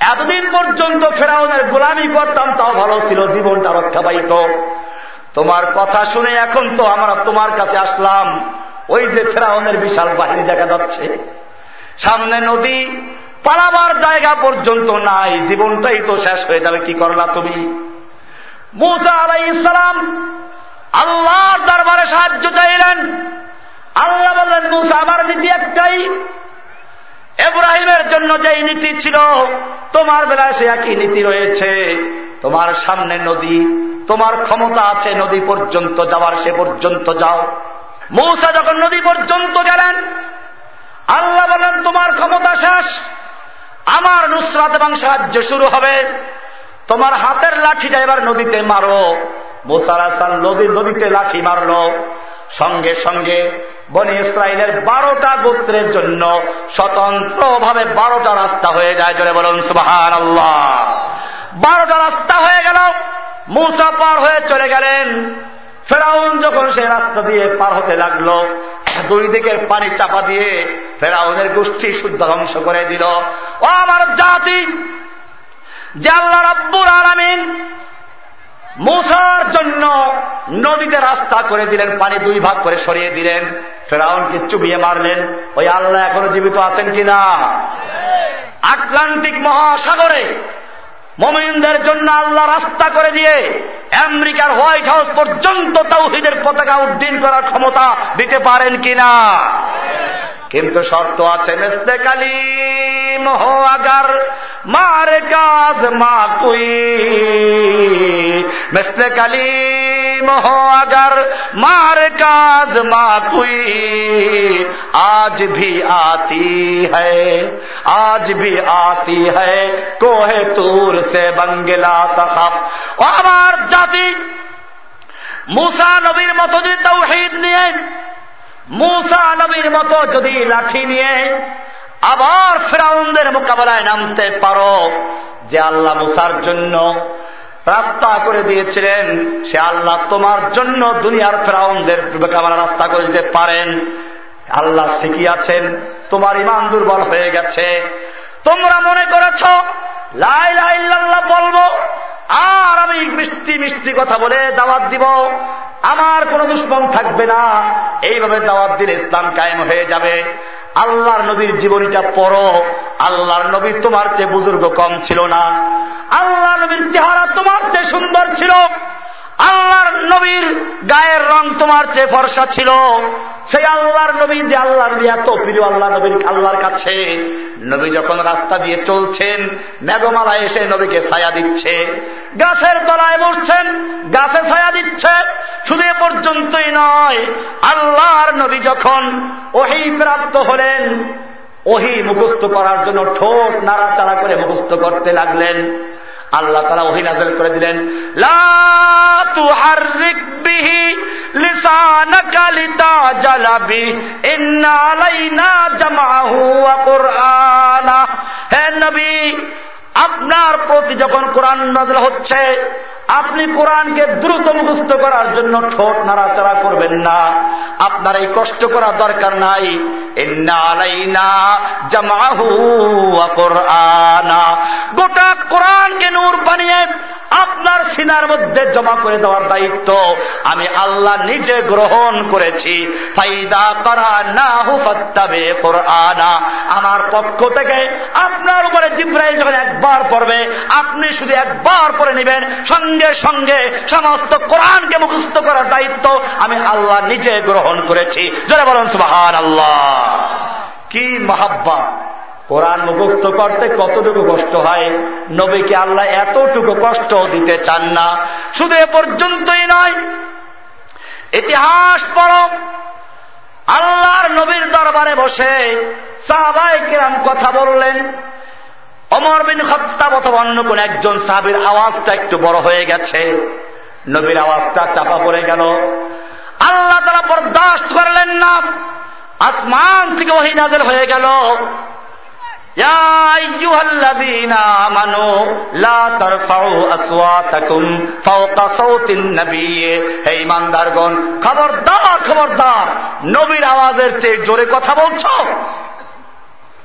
এতদিন পর্যন্ত ফেরাউনের গোলামি করতাম, তাও ভালো ছিল, জীবনটা রক্ষা পাইত। তোমার কথা শুনে এখন তো আমরা তোমার কাছে আসলাম। ওই যে ফেরাউনের বিশাল বাহিনী দেখা যাচ্ছে। সামনে নদী, পালাবার জায়গা পর্যন্ত নাই, জীবনটাই তো শেষ হয়ে যাবে, কি করলা তুমি? মুসা আলাই ইসলাম আল্লাহর দরবারে সাহায্য চাইলেন। আল্লাহ বললেন, মুসা, আমার নীতি একটাই এব্রাহিমের জন্য যেই নীতি ছিল, তোমার বেলায় সে একই নীতি রয়েছে। তোমার সামনে নদী, তোমার ক্ষমতা আছে নদী পর্যন্ত যাওয়ার, সে পর্যন্ত যাও। মৌসা যখন নদী পর্যন্ত গেলেন, আল্লাহ বলেন, তোমার ক্ষমতা শেষ, আমার নুসরাত এবং সাহায্য শুরু হবে। তোমার হাতের লাঠিটা এবার নদীতে মারো। মোসার নদী নদীতে লাঠি মারল। সঙ্গে সঙ্গে বনি ইসরায়েলের বারোটা গোত্রের জন্য স্বতন্ত্রভাবে বারোটা রাস্তা হয়ে যায়। জোরে বলুন সুবাহান আল্লাহ বারোটা রাস্তা হয়ে গেল। মূসা পার হয়ে চলে গেলেন। ফেরাউন যখন সে রাস্তা দিয়ে পার হতে লাগল, দুই দিকের পানি চাপা দিয়ে ফেরাউনের গোষ্ঠী শুদ্ধ ধ্বংস করে দিল। ও আমার জাতি আল্লাহ রব্বুর আলামিন মুসার জন্য নদীতে রাস্তা করে দিলেন, পানি দুই ভাগ করে সরিয়ে দিলেন। ফেরাউনকে চুবিয়ে মারলেন। ওই আল্লাহ এখনও জীবিত আছেন কিনা? আটলান্টিক মহাসাগরে মোমিনদের জন্য আল্লাহ রাস্তা করে দিয়ে আমেরিকার হোয়াইট হাউস পর্যন্ত তাওহিদের পতাকা উড্ডীন করার ক্ষমতা দিতে পারেন কিনা? কিন্তু শর্ত আছে মেস্তে কালিম, হো আগার, মার কাজ মা কুই মেস্তে কালিম, হো আগার, মার কাজ মা কুই আজ ভি আতি আজ ভি আতি কোহে তুর সে বঙ্গলা তখফ ও আমার জাতি, মুসা নবীর মতো যদি তৌহিদ নিয়ে মুসা আলমীর মতো যদি লাঠি নিয়ে আবার ফেরাউনদের মোকাবেলায় নামতে পারো, যে আল্লাহ মুসার জন্য রাস্তা করে দিয়েছিলেন, সে আল্লাহ তোমার জন্য দুনিয়ার ফেরাউনদের মোকাবেলা রাস্তা করে দিতে পারেন। আল্লাহ শিখিয়াছেন তোমার ইমান দুর্বল হয়ে গেছে। তোমরা মনে করেছ লাই লাইল্লাহ বলব আর আমি মিষ্টি মিষ্টি কথা বলে দাওয়াত দিব। আমার কোন দুশ্মন থাকবে না। এইভাবে দাওয়াত দিলে ইসলাম কায়েম হয়ে যাবে। আল্লাহর নবীর জীবনীটা পড়ো। আল্লাহর নবী তোমার চেয়ে বুজুর্গ কম ছিল না। আল্লাহ নবীর চেহারা তোমার চেয়ে সুন্দর ছিল। আল্লাহর নবীর গায়ের রং তোমার চেয়ে ফর্সা ছিল। সেই আল্লাহর নবী যে আল্লাহ নবী এত প্রিয় আল্লাহ নবীর আল্লাহর কাছে, নবী যখন রাস্তা দিয়ে চলছেন, মেঘমালা এসে নবীকে ছায়া দিচ্ছে। গাছের তলায় বসছেন, গাছে ছায়া দিচ্ছে। শুধু এ পর্যন্তই নয়, আল্লাহর নবী যখন ওহি প্রাপ্ত হলেন, ওহি মুখস্থ করার জন্য ঠোঁট নাড়াচাড়া করে মুখস্থ করতে লাগলেন। আল্লাহ তারা ওহি আজল করে দিলেন আপনার প্রতি যখন কোরআন নাজল হচ্ছে আপনি কোরআনকে দ্রুত মুখস্থ করার জন্য ঠোঁট নাড়াচাড়া করবেন না। আপনার এই কষ্ট করা দরকার নাই। গোটা কোরআনকে নূর বানিয়ে আপনার সিনার মধ্যে জমা করে দেওয়ার দায়িত্ব। আমি আল্লাহ নিজে গ্রহণ করেছি। ফাইদা কোরআনা। আমার পক্ষ থেকে আপনার উপরে জিব্রাইল যখন একবার পড়বে, আপনি শুধু একবার পরে নেবেন। সঙ্গে সঙ্গে সঙ্গে সমস্ত কোরআনকে মুখস্থ করার দায়িত্ব আমি আল্লাহ নিজে গ্রহণ করেছি। যারা বলেন সুবাহান আল্লাহ কি মহাব্বা। কোরআন মুখস্থ করতে কতটুকু কষ্ট হয়? নবীকে আল্লাহ এতটুকু কষ্ট দিতে চান না। শুধু এ পর্যন্তই নয়, ইতিহাস পড়ো। আল্লাহর নবীর দরবারে বসে সাহাবাই কিরাম কথা বললেন। অমর বিন খত্তাব অথবা অন্য কোন একজন সাহাবির আওয়াজটা একটু বড় হয়ে গেছে। নবীর আওয়াজটা চাপা পড়ে গেল। আল্লাহ তারা বরদাস্ত করলেন না। আসমান থেকে ওহি নাজের হয়ে গেল। খবরদার খবরদার, নবীর আওয়াজের চেয়ে জোরে কথা বলছ?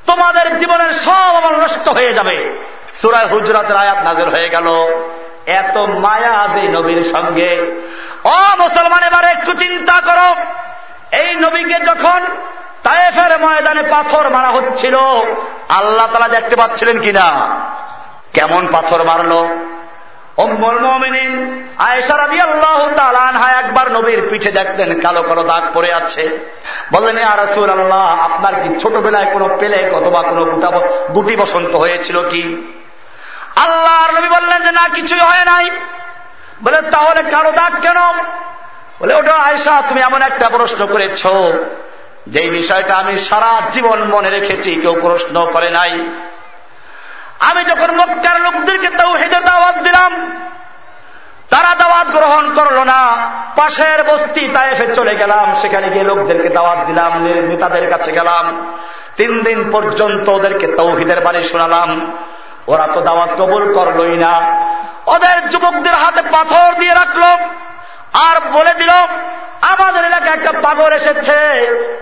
তোমাদের জীবনের সব আমার নষ্ট হয়ে যাবে। সুরায় হুজরাতের আয়াত নাজের হয়ে গেল। এত মায়া যে নবীর সঙ্গে। অ মুসলমান, এবার একটু চিন্তা করো। এই নবীকে যখন তায়েফের ময়দানে পাথর মারা হচ্ছিল, আল্লাহ তালা দেখতে পাচ্ছিলেন কিনা? কেমন পাথর মারলো? একবার নবীর পিঠে দেখতেন কালো কালো দাগ পড়ে আছে। বললেন আরাসুল আল্লাহ আপনার কি ছোটবেলায় কোনো পেলে অথবা কোনো গুটি বসন্ত হয়েছিল কি? আল্লাহ নবী বললেন যে, না, কিছুই হয় নাই। বলে, তাহলে কালো দাগ কেন? বলে, ওটা আয়সা তুমি এমন একটা প্রশ্ন করেছ যে বিষয়টা আমি সারা জীবন মনে রেখেছি, কেউ প্রশ্ন করে নাই। আমি যখন মক্কার লোকদেরকে তাও হেঁটে দাওয়াত দিলাম, তারা দাওয়াত গ্রহণ করল না। পাশের বস্তি তাইফে চলে গেলাম, সেখানে গিয়ে লোকদেরকে দাওয়াত দিলাম, নেতাদের কাছে গেলাম। তিন দিন পর্যন্ত ওদেরকে তৌহিদের বাড়ি শোনালাম। ওরা তো দাওয়াত কবুল করলই না। ওদের যুবকদের হাতে পাথর দিয়ে রাখল। আর বলে দিল, আমাদের এলাকায় একটা পাগল এসেছে।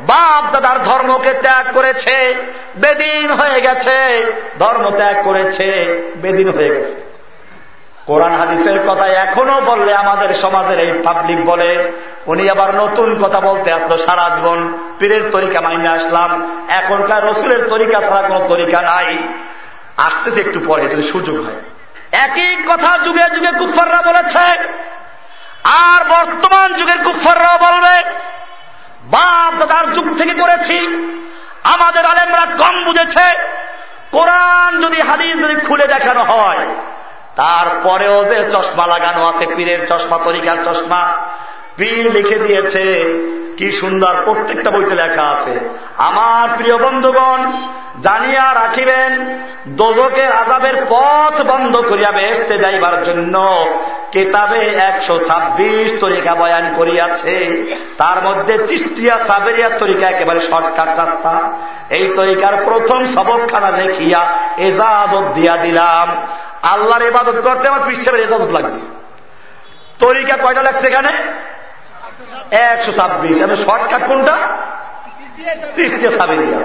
বাপ দাদার ধর্মকে ত্যাগ করেছে, বেদিন হয়ে গেছে। ধর্ম ত্যাগ করেছে, বেদিন হয়ে গেছে। কোরআন হাদিসের কথা এখনও বললে আমাদের সমাজের এই পাবলিক বলে, উনি আবার নতুন কথা বলতে আসলো, সারা জীবন পীরের তরিকা মাইনে আসলাম। এখনকার রসুলের তরিকা ছাড়া কোন তরিকা নাই। আসতেছে একটু পরে, যদি সুযোগ হয়। একই কথা যুগে যুগে কুফাররা বলেছে আর বর্তমান যুগের কুফাররাও বলবে, বাপ দাদার যুগ থেকে করেছি, আমাদের আলেমরা কম বুঝেছে, কোরআন যদি হাদিস যদি খুলে দেখানো হয়, তারপরেও যে চশমা লাগানো আছে, পীরের চশমা, তরিকার চশমা, পীর লিখে দিয়েছে কি সুন্দর, প্রত্যেকটা বইতে লেখা আছে। আমার প্রিয় বন্ধুগণ, জানিয়া রাখিবেন দোজকের আজাবের পথ বন্ধ করিয়া বেসতে যাইবার জন্য কেতাবে একশো ছাব্বিশ তরিকা বয়ান করিয়াছে। তার মধ্যে চিস্তিয়া সাবেরিয়া তরিকা একেবারে শর্টকাট রাস্তা। এই তরিকার প্রথম সবকখানা দেখিয়া এজাজত দিয়া দিলাম। আল্লাহর ইবাদত করতে আমার পৃষ্ঠের এজাজত লাগবে। তরিকা কয়টা লাগছে এখানে? একশো ছাব্বিশ। আমি শর্টকাট কোনটা? তৃতীয় সাবেরিয়া।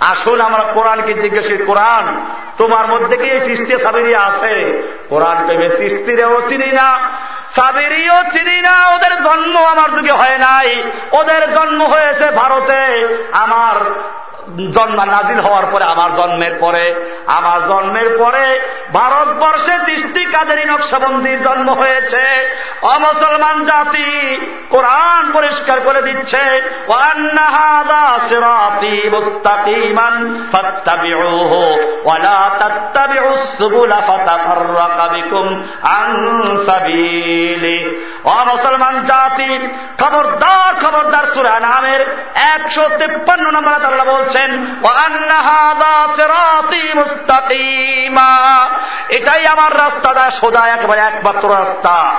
আসুন আমরা কোরআনকে জিজ্ঞেস করি, কোরআন, তোমার মধ্যে কি এই সৃষ্টিয়া সাবেরিয়া আছে? কোরআন পেবে সৃষ্টিরেও চিনি না, সাবেরিও চিনি না, ওদের জন্ম আমার যুগে হয় নাই, ওদের জন্ম হয়েছে ভারতে। আমার জন্ম নাজিল হওয়ার পরে, আমার জন্মের পরে, আমার জন্মের পরে ভারতবর্ষে দৃষ্টি কাজের নকশাবন্দির জন্ম হয়েছে। অমুসলমান জাতি কোরআন পরিষ্কার করে দিচ্ছে অমুসলমান জাতি খবরদার খবরদার সুরা নামের একশো তেপ্পান্ন নম্বর তারা বলছে বলছেন এটাই আমার রাস্তা দা সোজা, একবারে একমাত্র রাস্তা।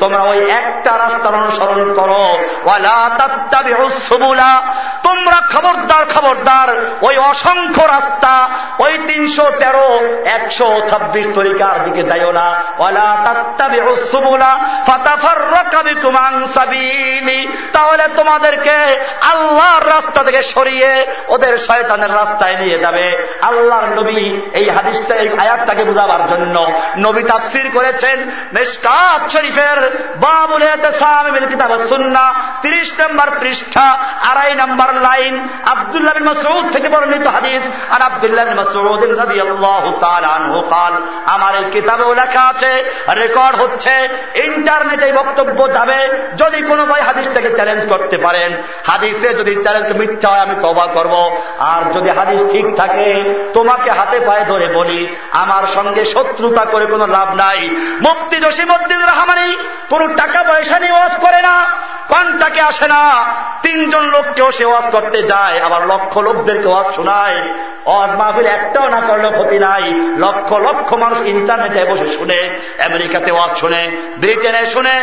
তোমরা ওই একটা রাস্তার অনুসরণ করো। তোমরা খবরদার খবরদার, ওই অসংখ্য রাস্তা, ওই তিনশো তেরো, একশো ছাব্বিশ তরিকার দিকে যাইও না। ওলা তাত্তাবি সুবুলা ফাতাফার রকাবি তাহলে তোমাদেরকে আল্লাহর রাস্তা থেকে সরিয়ে ওদের শয়তানের রাস্তায় নিয়ে যাবে। আল্লাহর নবী এই হাদিসটা, এই আয়াতটাকে বুঝাবার জন্য নবী তাফসির করেছেন মেশকাত শরীফের বাবুল কিতাব সুন্না তিরিশ নম্বর পৃষ্ঠা, আড়াই নম্বর লাইন, আবদুল্লাহ মসরুদ থেকে বর্ণিত হাদিস। আর আবদুল্লাহ বিন আমার এই কিতাবেও লেখা আছে, রেকর্ড হচ্ছে, ইন্টারনেটে বক্তব্য যাবে, যদি কোনো ভাই হাদিসটাকে চ্যালেঞ্জ করতে পারেন। হাদিসে যদি চ্যালেঞ্জ, মিথ্যা আমি তবা করব। আর যদি হাদিস ঠিক থাকে, তোমাকে হাতে পায়ে ধরে বলি, আমার সঙ্গে শত্রুতা করে কোনো লাভ নাই। মুক্তি জসিমুদ্দিন রহমানি কোন টাকা পয়সা নিয়ে ওয়াজ করে না, কনটাকে আসে না। তিনজন লোককেও সে ওয়াজ করতে যায়, আবার লক্ষ লোকদেরকে ওয়াজ শোনায়। অজ মাহফিল একটাও না করলে ক্ষতি নাই। লক্ষ লক্ষ মানুষ ইন্টারনেটে বসে শুনে, আমেরিকাতে ওয়াজ শুনে, ব্রিটেনে শুনে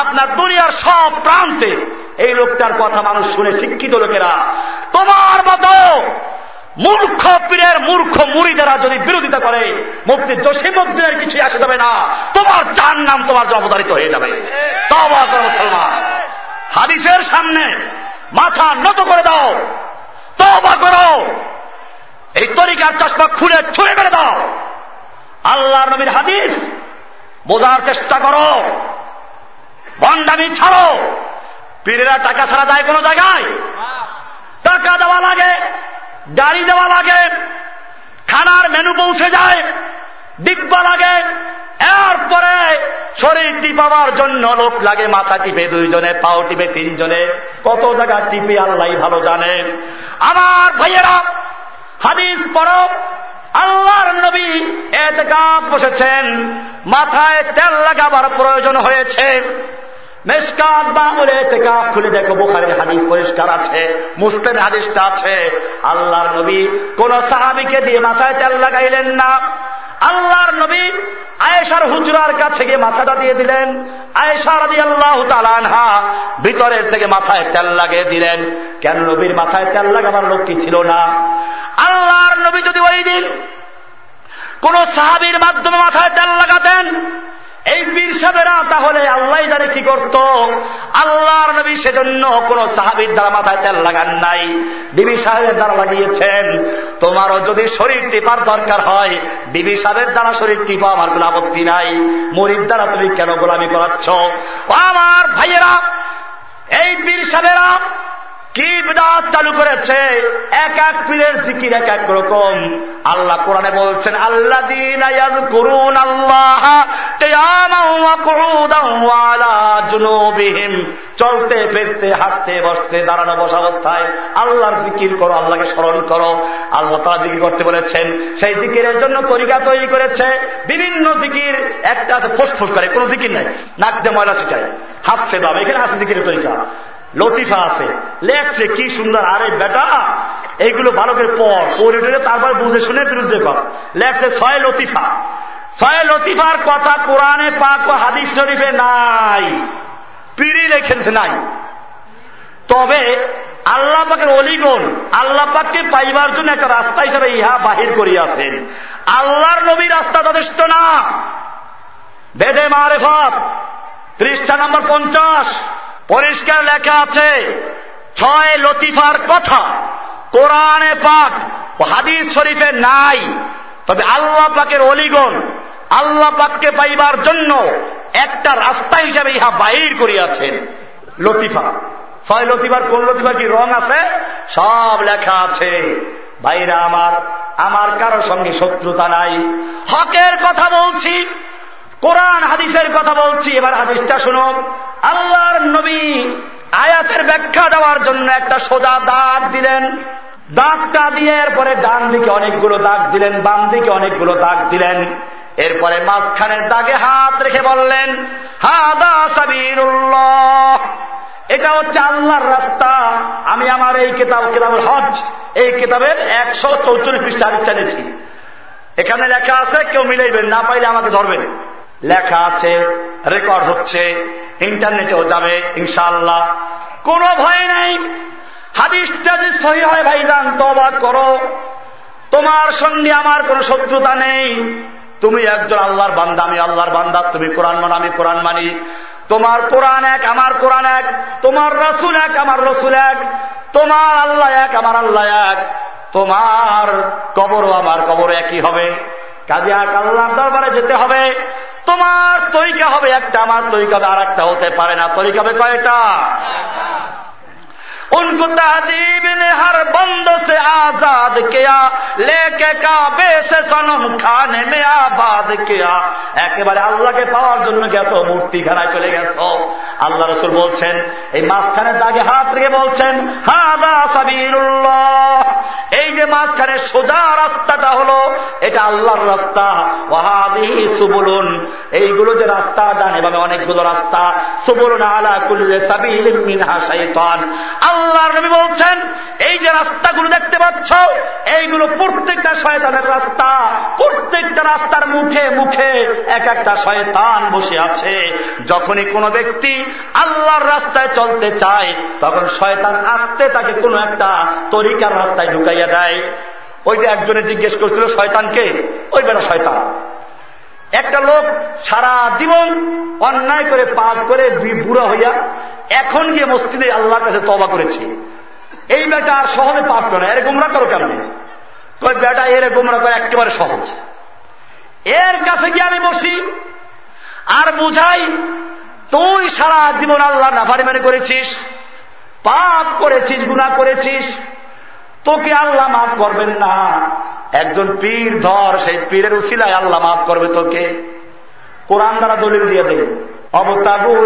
আপনার দুনিয়ার সব প্রান্তে এই লোকটার কথা মানুষ শুনে শিক্ষিত লোকেরা, তোমার মতো মূর্খ পীরের মূর্খ মুড়ি মুড়িদেরা যদি বিরোধিতা করে মুক্তি জসিমুদ্দিনের কিছুই আসে যাবে না। তোমার চার নাম তোমার জবদারিত হয়ে যাবে। মুসলমান। হাদিসের সামনে মাথা নত করে দাও। তবা করো। এই তরিকার চশমা খুলে ছুঁড়ে করে দাও। আল্লাহ নবীর হাদিস বোঝার চেষ্টা করো। বন্ডামি ছাড়ো। পীরেরা টাকা ছাড়া যায় কোনো জায়গায়? টাকা দেওয়া লাগে, গাড়ি দেওয়া লাগে, খানার মেনু পৌঁছে যায়, ডিব্বা লাগে। এরপরে শরীর টিপাবার জন্য লোক লাগে, মাথা টিপে দুইজনে, পাও টিপে তিনজনে। কত জায়গা টিপে আল্লাহ ভালো জানে। আমার ভাইয়েরা, হাদিস পরব আল্লাহর নবী এতে বসেছেন। মাথায় তেল লাগাবার প্রয়োজন হয়েছে। মেসকাত বাংলে এতেকাফ খুলে দেখো, বোখারের হাদিস পরিষ্কার আছে, মুসলিমের হাদিসটা আছে। আল্লাহর নবী কোন সাহাবিকে দিয়ে মাথায় তেল লাগাইলেন না। আল্লাহর নবী আয়েশার হুজরার কাছে গিয়ে মাথাটা দিয়ে দিলেন। আয়েশা রাজি আল্লাহ তালানহা ভিতরের থেকে মাথায় তেল লাগিয়ে দিলেন। কেন নবীর মাথায় তেল লাগাবার লোক কি ছিল না? আল্লাহর নবী যদি ওই দিন কোন সাহাবির মাধ্যমে মাথায় তেল লাগাতেন এই পীর সাহেবেরা তাহলে আল্লাহ জানে কি করত? আল্লাহর নবী সেজন্য কোন সাহাবির দ্বারা মাথায় তেল লাগান নাই। বিবি সাহেবের দ্বারা লাগিয়েছেন। তোমারও যদি শরীর টিপার দরকার হয়, বিবি সাহেবের দ্বারা শরীর টিপা আমার কোন আপত্তি নাই। মরির দ্বারা তুমি কেন গোলামি করাচ্ছ? আমার ভাইয়েরা, এই পীর সাহেবেরা কি বিদাত চালু করেছে? এক এক পীরের জিকির এক এক রকম। আল্লাহ কোরআনে বলছেন আল্লাহ দিন করুন আল্লাহ চলতে, ফিরতে, হাঁটতে, বসতে, দাঁড়ানো, বসা অবস্থায় আল্লাহর জিকির করো, আল্লাহকে স্মরণ করো। আল্লাহ তারা জিকির করতে বলেছেন, সেই জিকিরের জন্য তরিকা তৈরি করেছে। বিভিন্ন জিকির, একটা আছে ফুসফুস করে, কোন জিকির নাই। নাক দিয়ে ময়লা ছিটায়। হাত ফেদাম এখানে আছে জিকিরের তরিকা। লতিফা আছে। লেখছে, কি সুন্দর, আরে বেটা এইগুলো ভালো করে পড় পড়ে তারপর বুঝে শুনে বিরুদ্ধে কর লেখছে, ছয় লতিফা। ছয় লতিফার কথা কোরআনে পাক ও হাদিস শরীফে নাই। পিড়ি লেখেছে নাই। তবে আল্লাহ পাকের অলিগণ, আল্লাহ পাককে পাইবার জন্য একটা রাস্তা হিসাবে ইহা বাহির করিয়াছেন। আল্লাহর নবী রাস্তা যথেষ্ট না। বেদে মারেফত, পৃষ্ঠা নম্বর পঞ্চাশ। পরিষ্কার লেখা আছে, ছয় লতিফার কথা। কোরআনে পাক হাদিস শরীফে নাই। তবে আল্লাহ পাকের অলিগণ, আল্লাহ পাককে পাইবার জন্য একটা রাস্তা হিসাবে ইহা বাহির করিয়াছেন, লতিফা। ছয় লতিফার, কোন লতিফা কি রং আছে? সব লেখা আছে। ভাইরা আমার আমার কারও সঙ্গে শত্রুতা নাই। হকের কথা বলছি, কোরআন, হাদিসের কথা বলছি। এবার হাদিসটা শুনো আল্লাহর নবী আয়াতের ব্যাখ্যা দেওয়ার জন্য একটা সোজা দাগ দিলেন। দাগটা দিয়ে এরপরে ডান দিকে অনেকগুলো দাগ দিলেন, বাম দিকে অনেকগুলো দাগ দিলেন। এরপরে মাঝখানের দাগে হাত রেখে বললেন, হাদা সাবিরুল্লাহ এটা হচ্ছে আল্লাহর রাস্তা। আমি আমার এই কেতাব কেতাবের হজ এই কেতাবের একশো চৌচল্লিশ পৃষ্ঠা চালিয়েছি এখানে লেখা আছে, কেউ মিলাইবেন, না পাইলে আমাকে ধরবেন। লেখা আছে রেকর্ড হচ্ছে ইন্টারনেটেও যাবে ইনশাল্লাহ কোন ভয় নাই। হাদিসটা যে সহি হয়, ভাইজান তবা করো। তোমার সঙ্গে আমার কোন শত্রুতা নেই। তুমি একজন আল্লাহর বান্দা, আমি আল্লাহর বান্দা, তুমি কোরআন মান, আমি কোরআন মানি। তোমার কোরআন এক, আমার কোরআন এক। তোমার রসুল এক, আমার রসুল এক। তোমার আল্লাহ এক, আমার আল্লাহ এক। তোমার কবরও আমার কবর একই হবে। কাজে আক আল্লাহর দরবারে যেতে হবে। তোমার তরিকা হবে একটা, আমার তরিকা হবে আর একটা হতে পারে না। তরিকা হবে কয়টা? उनको तहजीब ने हर बंद से आजाद किया लेके काबे से सनम खाने में आबाद किया একেবারে আল্লাহকে পাওয়ার জন্য গেছো মূর্তি খানায় চলে গেছো আল্লাহ রসুল বলছেন এই মাঝখানের দাগে হাত রেখে বলছেন হাদা সাবিরুল্লাহ এই যে মাঝখানে সোজা রাস্তাটা হলো এটা আল্লাহর রাস্তা ওয়াহাবিহি সুবুলুন এইগুলো যে রাস্তা ডান এভাবে অনেকগুলো রাস্তা সুবুলুন আলা কুল্লে সাবিলিন মিনহা শাইতান আল্লাহর নবী বলছেন, এই যে রাস্তাগুলো দেখতে পাচ্ছ, এইগুলো প্রত্যেকটা শয়তানের রাস্তা। প্রত্যেকটা রাস্তার মুখে মুখে এক একটা শয়তান বসে আছে। যখনই কোনো ব্যক্তি আল্লাহর রাস্তায় চলতে চায়, তখন শয়তান আসতে তাকে কোনো একটা তরিকার রাস্তায় ঢুকাইয়া দেয়। ওই যে একজনে জিজ্ঞেস করছিল, শয়তানকে? ওই বেলা শয়তান। একটা লোক সারা জীবন অন্যায় করে পাপ করে বুড়া হইয়া এখন গিয়ে মসজিদে আল্লাহর কাছে তবা করেছে। এই বেটা আর সহজে পাপ করে এর গুমরা করো কেমন? কই বেটা, এর গুমরা করে একেবারে সহজ। এর কাছে গিয়ে আমি বসি আর বুঝাই, তুই সারা জীবন আল্লাহ নাফারি মানে করেছিস, পাপ করেছিস গুণা করেছিস তোকে আল্লাহ মাফ করবেন না। একজন পীর ধর, সেই পীরের উসিলায় আল্লাহ মাফ করবে তোকে। কোরআন দ্বারা দলিল দিয়ে দেবে। অবতাবু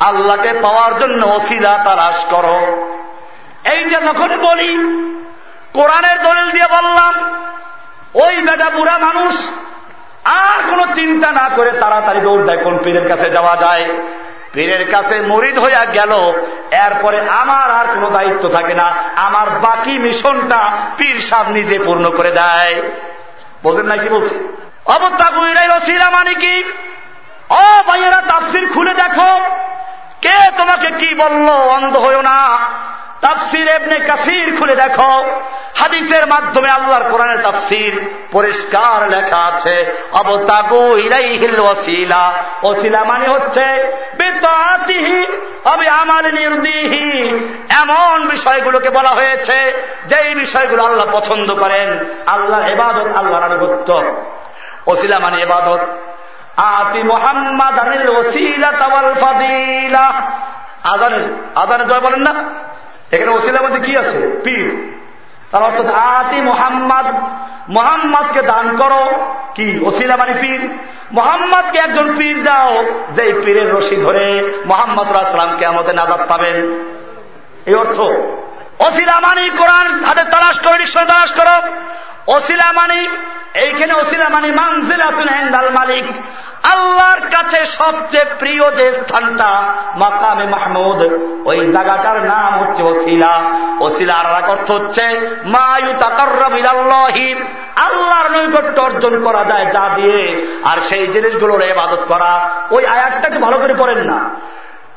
আল্লাহকে পাওয়ার জন্য ওসিলা তালাশ করো। এই যে যখন বলি, কোরআনের দলিল দিয়ে বললাম, ওই বেটা বুড়া মানুষ আর কোন চিন্তা না করে তাড়াতাড়ি দৌড় দেয় কোন পীরের কাছে যাওয়া যায়। পীরের কাছে মরিদ হইয়া গেল। এরপরে আমার আর কোনো দায়িত্ব থাকে না। আমার বাকি মিশনটা পীর সাহ নিজে পূর্ণ করে দেয়। বলবেন না কি বলছে? অবস্থা গুইরাই ওসিলা মানে কি? ও ভাইয়েরা, তাফসির খুলে দেখো। কে তোমাকে কি বলল? অন্ধ হইও না। তাফসির এবনে কাসির খুলে দেখো। হাদিসের মাধ্যমে আল্লাহর কোরআনের তাফসির পরিষ্কার লেখা আছে। অবতাগু ইলাইহিল ওসিলা ওসিলা মানে হচ্ছে অবি আমাল নির্দিহি। এমন বিষয়গুলোকে বলা হয়েছে, যেই বিষয়গুলো আল্লাহ পছন্দ করেন। আল্লাহর এবাদত আল্লাহর আনুগত্য। ওসিলা মানে এবাদত আতি মোহাম্মদ আনিল ওসিলা তাওয়াল ফাদিলা। আজানের আজানের জয় বলেন না। এখানে ওসিলার মধ্যে কি আছে? পীর। তার অর্থ আতি মোহাম্মদ, মোহাম্মদকে দান করো। কি? ওসিলা মানে পীর। মোহাম্মদকে একজন পীর দাও যে পীরের রশি ধরে মোহাম্মদ সাল্লাহ সাল্লামকে আমাদের নাজাদ পাবেন। এই অর্থ। ওসিলা মানি, কোরআন হাতে তালাশ করো নিশ্চয় তালাশ করো। ওসিলা মানি, এইখানে ওসিলা মানি মানজিলাতুল হেন্দাল মালিক। আল্লাহর কাছে সবচেয়ে প্রিয় যে স্থানটা, মাকামে মাহমুদ। ওই জায়গাটার নাম হচ্ছে ওসিলা ওসিলার অর্থ হচ্ছে মায়ু তাকার্রাবিলাল্লাহি আল্লাহর নৈকট্য অর্জন করা যায় যা দিয়ে, আর সেই জিনিসগুলোর এবাদত করা। ওই আয়াতটাকে ভালো করে পড়েন না।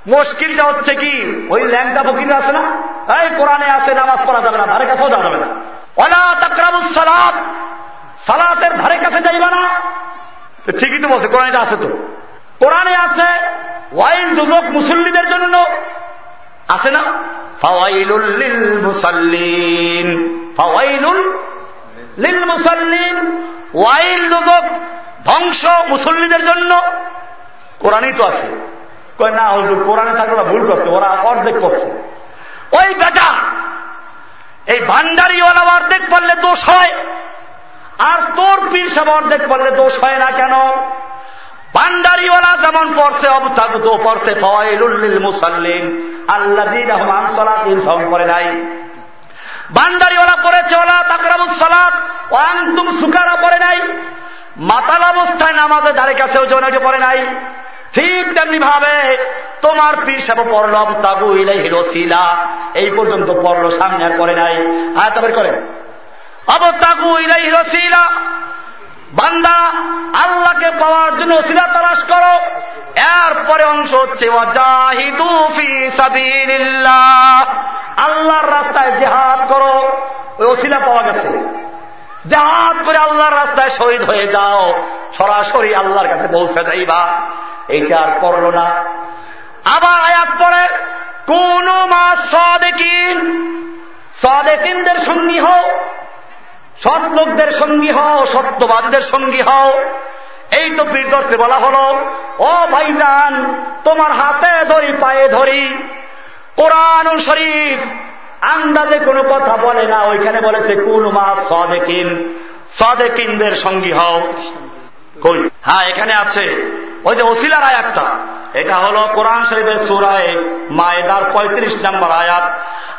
মুশকিলটা হচ্ছে কি? ওই ল্যাংটা ফকির আছে না? এই কোরআনে আছে, নামাজ পড়া যাবে না, ধারে কাছেও যাওয়া যাবে না। অলা তাকরাবুস সালাত। সালাতের ধারে কাছে যাইবা না। ঠিকই তো বলছে, কোরআনে আছে তো। কোরআনে আছে ওয়াইল যুবক মুসল্লিদের জন্য। আছে না? ফাওয়াইলুল লিল মুসাল্লিন ফাওয়াইলুল লিল মুসাল্লিন ওয়াইল যুবক ধ্বংস মুসল্লিদের জন্য। কোরআনই তো আছে। কয়, না, হুজুর, কোরআনে থাকলে ভুল করছে ওরা অর্ধেক করছে। ওই বেটা, এই ভান্ডারিওয়ালা অর্ধেক পারলে দোষ হয়, আর তোর পীর সাহেব অর্ধেক পারলে দোষ হয় না কেন? ভান্ডারিওয়ালা যেমন পড়ছে, অবতাগুত পড়ছে ফওয়াইলুল্লিল মুসাল্লিন, আল্লাযীন রহমান সালাতিন সম করে নাই। ভান্ডারিওয়ালা পড়েছে ওলা তাকরাবুস সালাত ও আনতুম সুকারা পড়ে নাই। মাতাল অবস্থায় নামাজে ধারে কাছেও জনাকে পড়ে নাই। ঠিক তেমনি ভাবে তোমার পীর সাহেব পড়ল তাগু ইলাই হিরোসিলা এই পর্যন্ত পড়ল, সামনে আর পড়ে নাই। আর তারপরে করেন। অবতাগু ইলাই হিরোসিলা বান্দা, আল্লাহকে পাওয়ার জন্য ওসিলা তালাশ করো। এরপরে অংশ হচ্ছে আল্লাহর রাস্তায় জেহাদ করো, ওই ওসিলা পাওয়া গেছে। জাহাজ করে আল্লাহর রাস্তায় শহীদ হয়ে যাও। সরাসরি আল্লাহর কাছে পৌঁছে যাইবা। এইটা আর করল না। আবার আয়াত পরে কোন মা সদেকিন। সদেকিনদের সঙ্গী হও, সৎ লোকদের সঙ্গী হও, সত্যবাদীদের সঙ্গী হও। এই তো পীর বলা হলো, ও ভাইজান, তোমার হাতে ধরি, পায়ে ধরি। কোরআন শরীফ আন্দাজে কোনো কথা বলে না, ওইখানে বলেছে, কোন মা সদেকিন। সদেকিনদের সঙ্গী হও। হ্যাঁ এখানে আছে। ওই যে ওসিলার আয়াতটা, এটা হলো কোরআন শরীফের সুরায় মায়েদার পঁয়ত্রিশ নম্বর আয়াত।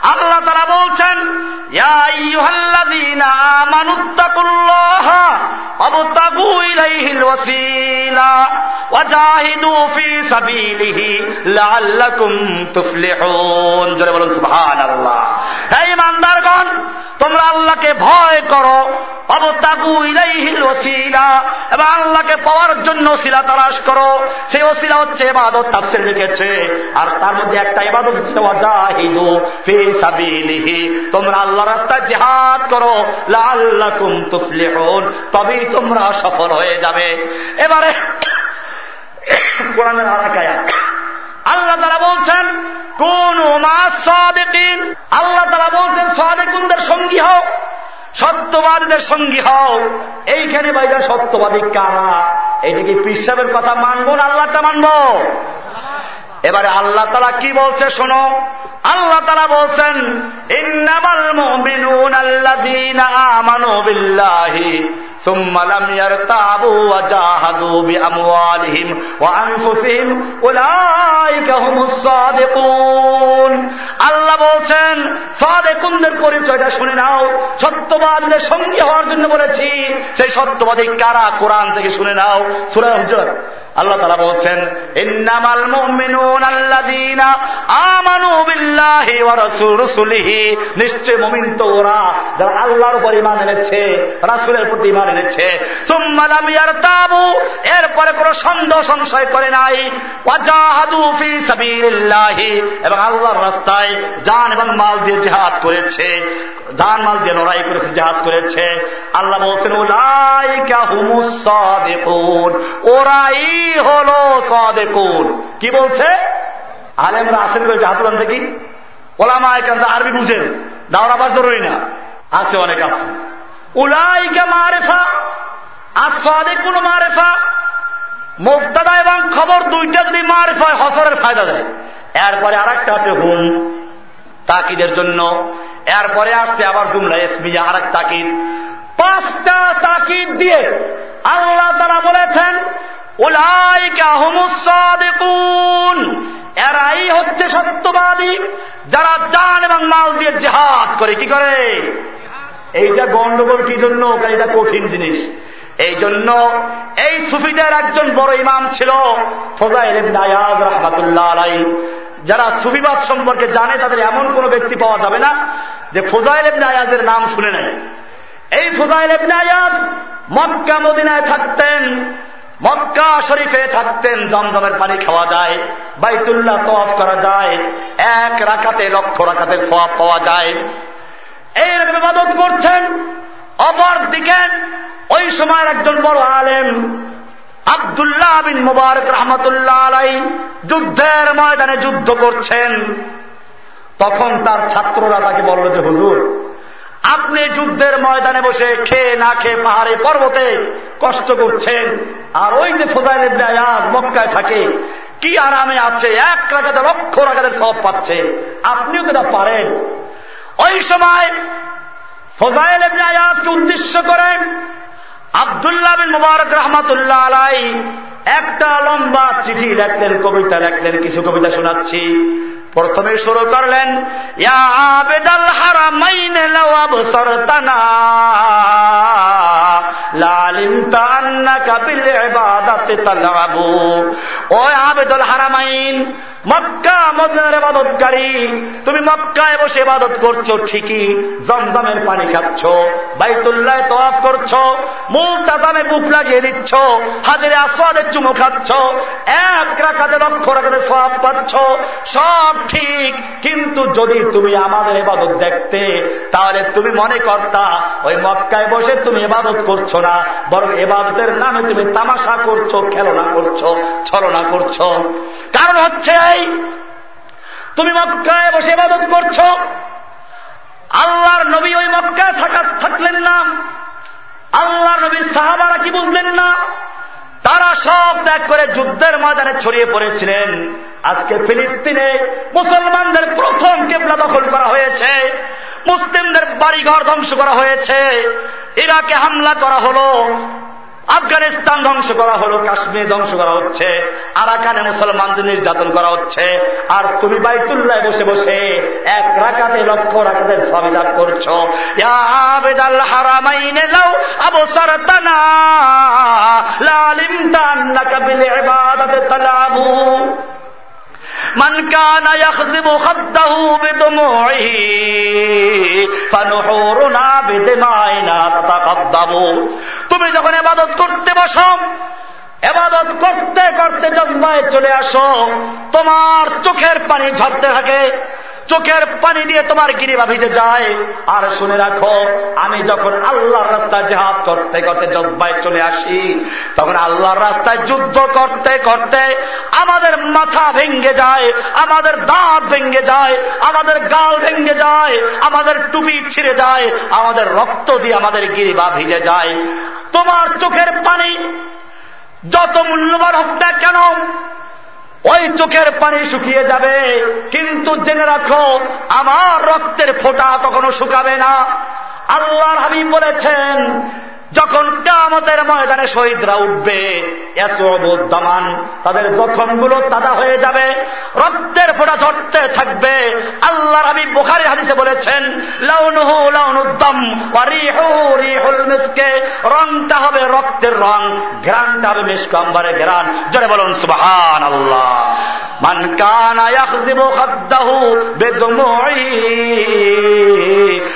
আল্লাহ তারা বলছেন তোমরা আল্লাহকে ভয় করো অবতাগু ইলাইহিল ওসিলা এবং আল্লাহকে পাওয়ার জন্য শিলা তালাশ সেই ওসিলা হচ্ছে এবাদত তাফসির লিখেছে। আর তার মধ্যে একটা ইবাদত হচ্ছে তোমরা আল্লাহ রাস্তায় জিহাদ করো। লাআল্লাকুম তুফলিহুন। তবেই তোমরা সফল হয়ে যাবে। এবারে কোরআনের আরাকায়া আল্লাহ তারা বলছেন, কোন সাদেকিন। আল্লাহ তারা বলছেন, সাদেকুনদের সঙ্গী হও। সত্যবাদীদের সঙ্গী হও। এইখানে ভাইজান সত্যবাদী কারা? এটা কি পিসাবের কথা মানবো না আল্লাহটা মানব? এবারে আল্লাহ তালা কি বলছে শোনো। আল্লাহ তালা বলছেন, ইন্নামাল মুমিনুন আল্লাযীনা আমানু বিল্লাহি ثم لم يرتابوا وجاهدوا بأموالهم وأنفسهم أولئك هم الصادقون আল্লাহ বলছেন সাদেকুনদের পরিচয়টা শুনে নাও সত্যবাদীদের সঙ্গী হওয়ার জন্য বলেছি সেই সত্যবাদী কারা কোরআন থেকে শুনে নাও সুরা হুজুর আল্লাহ তালা বলছেন নিশ্চয় মুমিন তো ওরা, যারা আল্লাহর উপর ঈমান এনেছে, রাসূলের প্রতি ঈমান এনেছে। সুম্মা এরপরে কোনো সন্দেহ সংশয় করে নাই। এবং আল্লাহর রাস্তায় জান এবং মাল দিয়ে জিহাদ করেছে। জান মাল দিয়ে লড়াই করেছে, জিহাদ করেছে। আল্লাহ বলছেন ওরাই হলো সাদিকুন। কি বলছে? আলেমরা আসেন করে হাত উড়ান দেখি। ওলামা এখান আরবি বুঝেন দাওরা বাস জরুরি না। আছে অনেক আছে। উলাইকা মারেফা, আর সাদিকুন মারেফা। মুফতাদা এবং খবর দুইটা যদি মারেফা হয় হসরের ফায়দা দেয়। এরপরে আর একটা আছে হুম, তাকিদের জন্য। এরপরে আসছে আবার জুমলা এসমিয়া আর এক তাকিদ। পাঁচটা তাকিদ দিয়ে আল্লাহ তারা বলেছেন এরাই হচ্ছে সত্যবাদী, যারা জান এবং মাল দিয়ে জেহাদ করে। কি করে? এইটা গন্ডগোল কি জন্য? এটা কঠিন জিনিস। এই জন্য এই সুফিদের একজন বড় ইমাম ছিল রহমাতুল্লাহ আলাই যারা সুফিবাদ সম্পর্কে জানে, তাদের এমন কোন ব্যক্তি পাওয়া যাবে না যে ফোজাইল এবনে আয়াজের নাম শুনে নেয়। এই ফোজাইল এবনে আয়াজ মক্কা মদিনায় থাকতেন। মক্কা শরীফে থাকতেন, জমজমের পানি খাওয়া যায়, বাইতুল্লাহ তফ করা যায়, এক রাখাতে লক্ষ রাখাতে সব পাওয়া যায়। এইরকম ইবাদত করছেন, অপর দিকে ওই সময়ের একজন বড় আলেম, আবদুল্লাহ বিন মুবারক রহমতুল্লাহ আলাই যুদ্ধের ময়দানে যুদ্ধ করছেন। তখন তার ছাত্ররা তাকে বলল যে, হুজুর আপনি যুদ্ধের ময়দানে বসে খেয়ে না খেয়ে পাহাড়ে, পর্বতে কষ্ট করছেন। আর ওই যে ফোজাইল আয়াজ মক্কায় থাকে, কি আরামে আছে, এক রাখাতে লক্ষ রাখাতে সব পাচ্ছে। আপনিও তো পারেন। ওই সময় ফোজাইল আয়াজকে উদ্দেশ্য করেন আবদুল্লাহ বিন মুবারক রহমাতুল্লাহ আলাই একটা লম্বা চিঠি লেখলেন, কবিতা লেখলেন, কিছু কবিতা শোনাচ্ছি। প্রথমে শুরু করলেন হারামাইন ইবাদাতে ও আবেদুল হারামাইন, মক্কা, মদিনার তুমি মক্কায় বসে ইবাদত করছ, ঠিকই জমজমের পানি খাচ্ছ, বাইতুল্লাহ তওয়াফ করছ মূল তাদামে বুক লাগিয়ে দিচ্ছ, হাজারে আসওয়াদের চুমো খাচ্ছ, এক রাখাতে লক্ষ রাখাতে সব পাচ্ছ, সব ঠিক। কিন্তু যদি তুমি আমাদের এবাদত দেখতে, তাহলে তুমি মনে করতা, ওই মক্কায় বসে তুমি এবাদত করছ না, বরং এবাদতের নামে তুমি তামাশা করছ, খেলনা করছ, ছলনা করছ। কারণ হচ্ছে তুমি মক্কায় বসে এবাদত করছ। আল্লাহর নবী ওই মক্কায় থাকা থাকলেন না। আল্লাহ নবীর সাহাবারা কি বুঝলেন না? তারা সব ত্যাগ করে যুদ্ধের ময়দানে ছড়িয়ে পড়েছিলেন। আজকে ফিলিস্তিনে মুসলমানদের প্রথম কেবলা দখল করা হয়েছে। মুসলিমদের বাড়িঘর ধ্বংস করা হয়েছে। ইরাকে হামলা করা হলো। আফগানিস্তান ধ্বংস করা হলো। কাশ্মীর ধ্বংস করা হচ্ছে। আরাকানে মুসলমানদের নির্যাতন করা হচ্ছে। আর তুমি বাইতুল্লায় বসে বসে এক রাকাতে লক্ষ রাকাতের সবিধান করছ। হারামাইনে লাও من كان يخذب خده بدموعه فنحورنا بدمائنا تتقدم তুমি যখন এবাদত করতে বসো এবাদত করতে করতে জন্মায় চলে আসো তোমার চোখের পানি ঝরতে থাকে চোখের পানি দিয়ে তোমার গিরিবা ভিজে যায়। আর শুনে রাখো, আমি যখন আল্লাহর রাস্তায় জেহাদ করতে করতে জব্বায় চলে আসি, তখন আল্লাহর রাস্তায় যুদ্ধ করতে করতে আমাদের মাথা ভেঙ্গে যায়, আমাদের দাঁত ভেঙ্গে যায়, আমাদের গাল ভেঙ্গে যায়, আমাদের টুপি ছিঁড়ে যায়, আমাদের রক্ত দিয়ে আমাদের গিরিবা ভিজে যায়। তোমার চোখের পানি যত মূল্যবান হোক না কেন ওই চোখের পানি শুকিয়ে যাবে। কিন্তু জেনে রাখো, আমার রক্তের ফোঁটা কখনো শুকাবে না। আল্লাহর হাবিব বলেছেন যখন কামতের ময়দানে শহীদরা উঠবে দামান, তাদের জখমগুলো তাজা হয়ে যাবে, রক্তের ফোটা ঝরতে থাকবে। আল্লাহর আমি বোখারি হাদিসে বলেছেন, লাউনুহু লাউনুদ্দম মিসকে, রংটা হবে রক্তের রং ঘ্রানটা হবে মিসকাম্বারে ঘ্রান জোরে বলুন সুবাহান আল্লাহ মান কানা ইয়াখযিবু খাদ্দাহু বিদমুই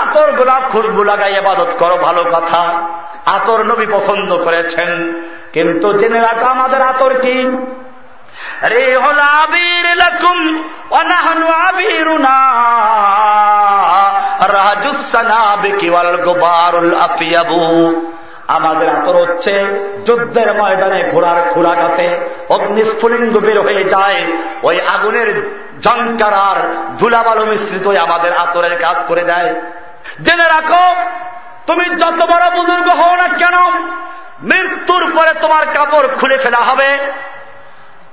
আতর গোলাপ খুশবু লাগাই এবাদত করো, ভালো কথা। আতর নবী পছন্দ করেছেন। কিন্তু জেনে রাখো আমাদের আতর কি? রে হল আবির লকুম অনাহনু আবিরুনা। আমাদের আতর হচ্ছে যুদ্ধের ময়দানে ঘোড়ার খোরাঘাতে অগ্নিস্ফুলিঙ্গ বের হয়ে যায়। ওই আগুনের জঙ্কার আর ধুলাবালু মিশ্রিত আমাদের আতরের কাজ করে দেয়। জেনে রাখো, তুমি যত বড় বুজুর্গ হও না কেন, মৃত্যুর পরে তোমার কাপড় খুলে ফেলা হবে।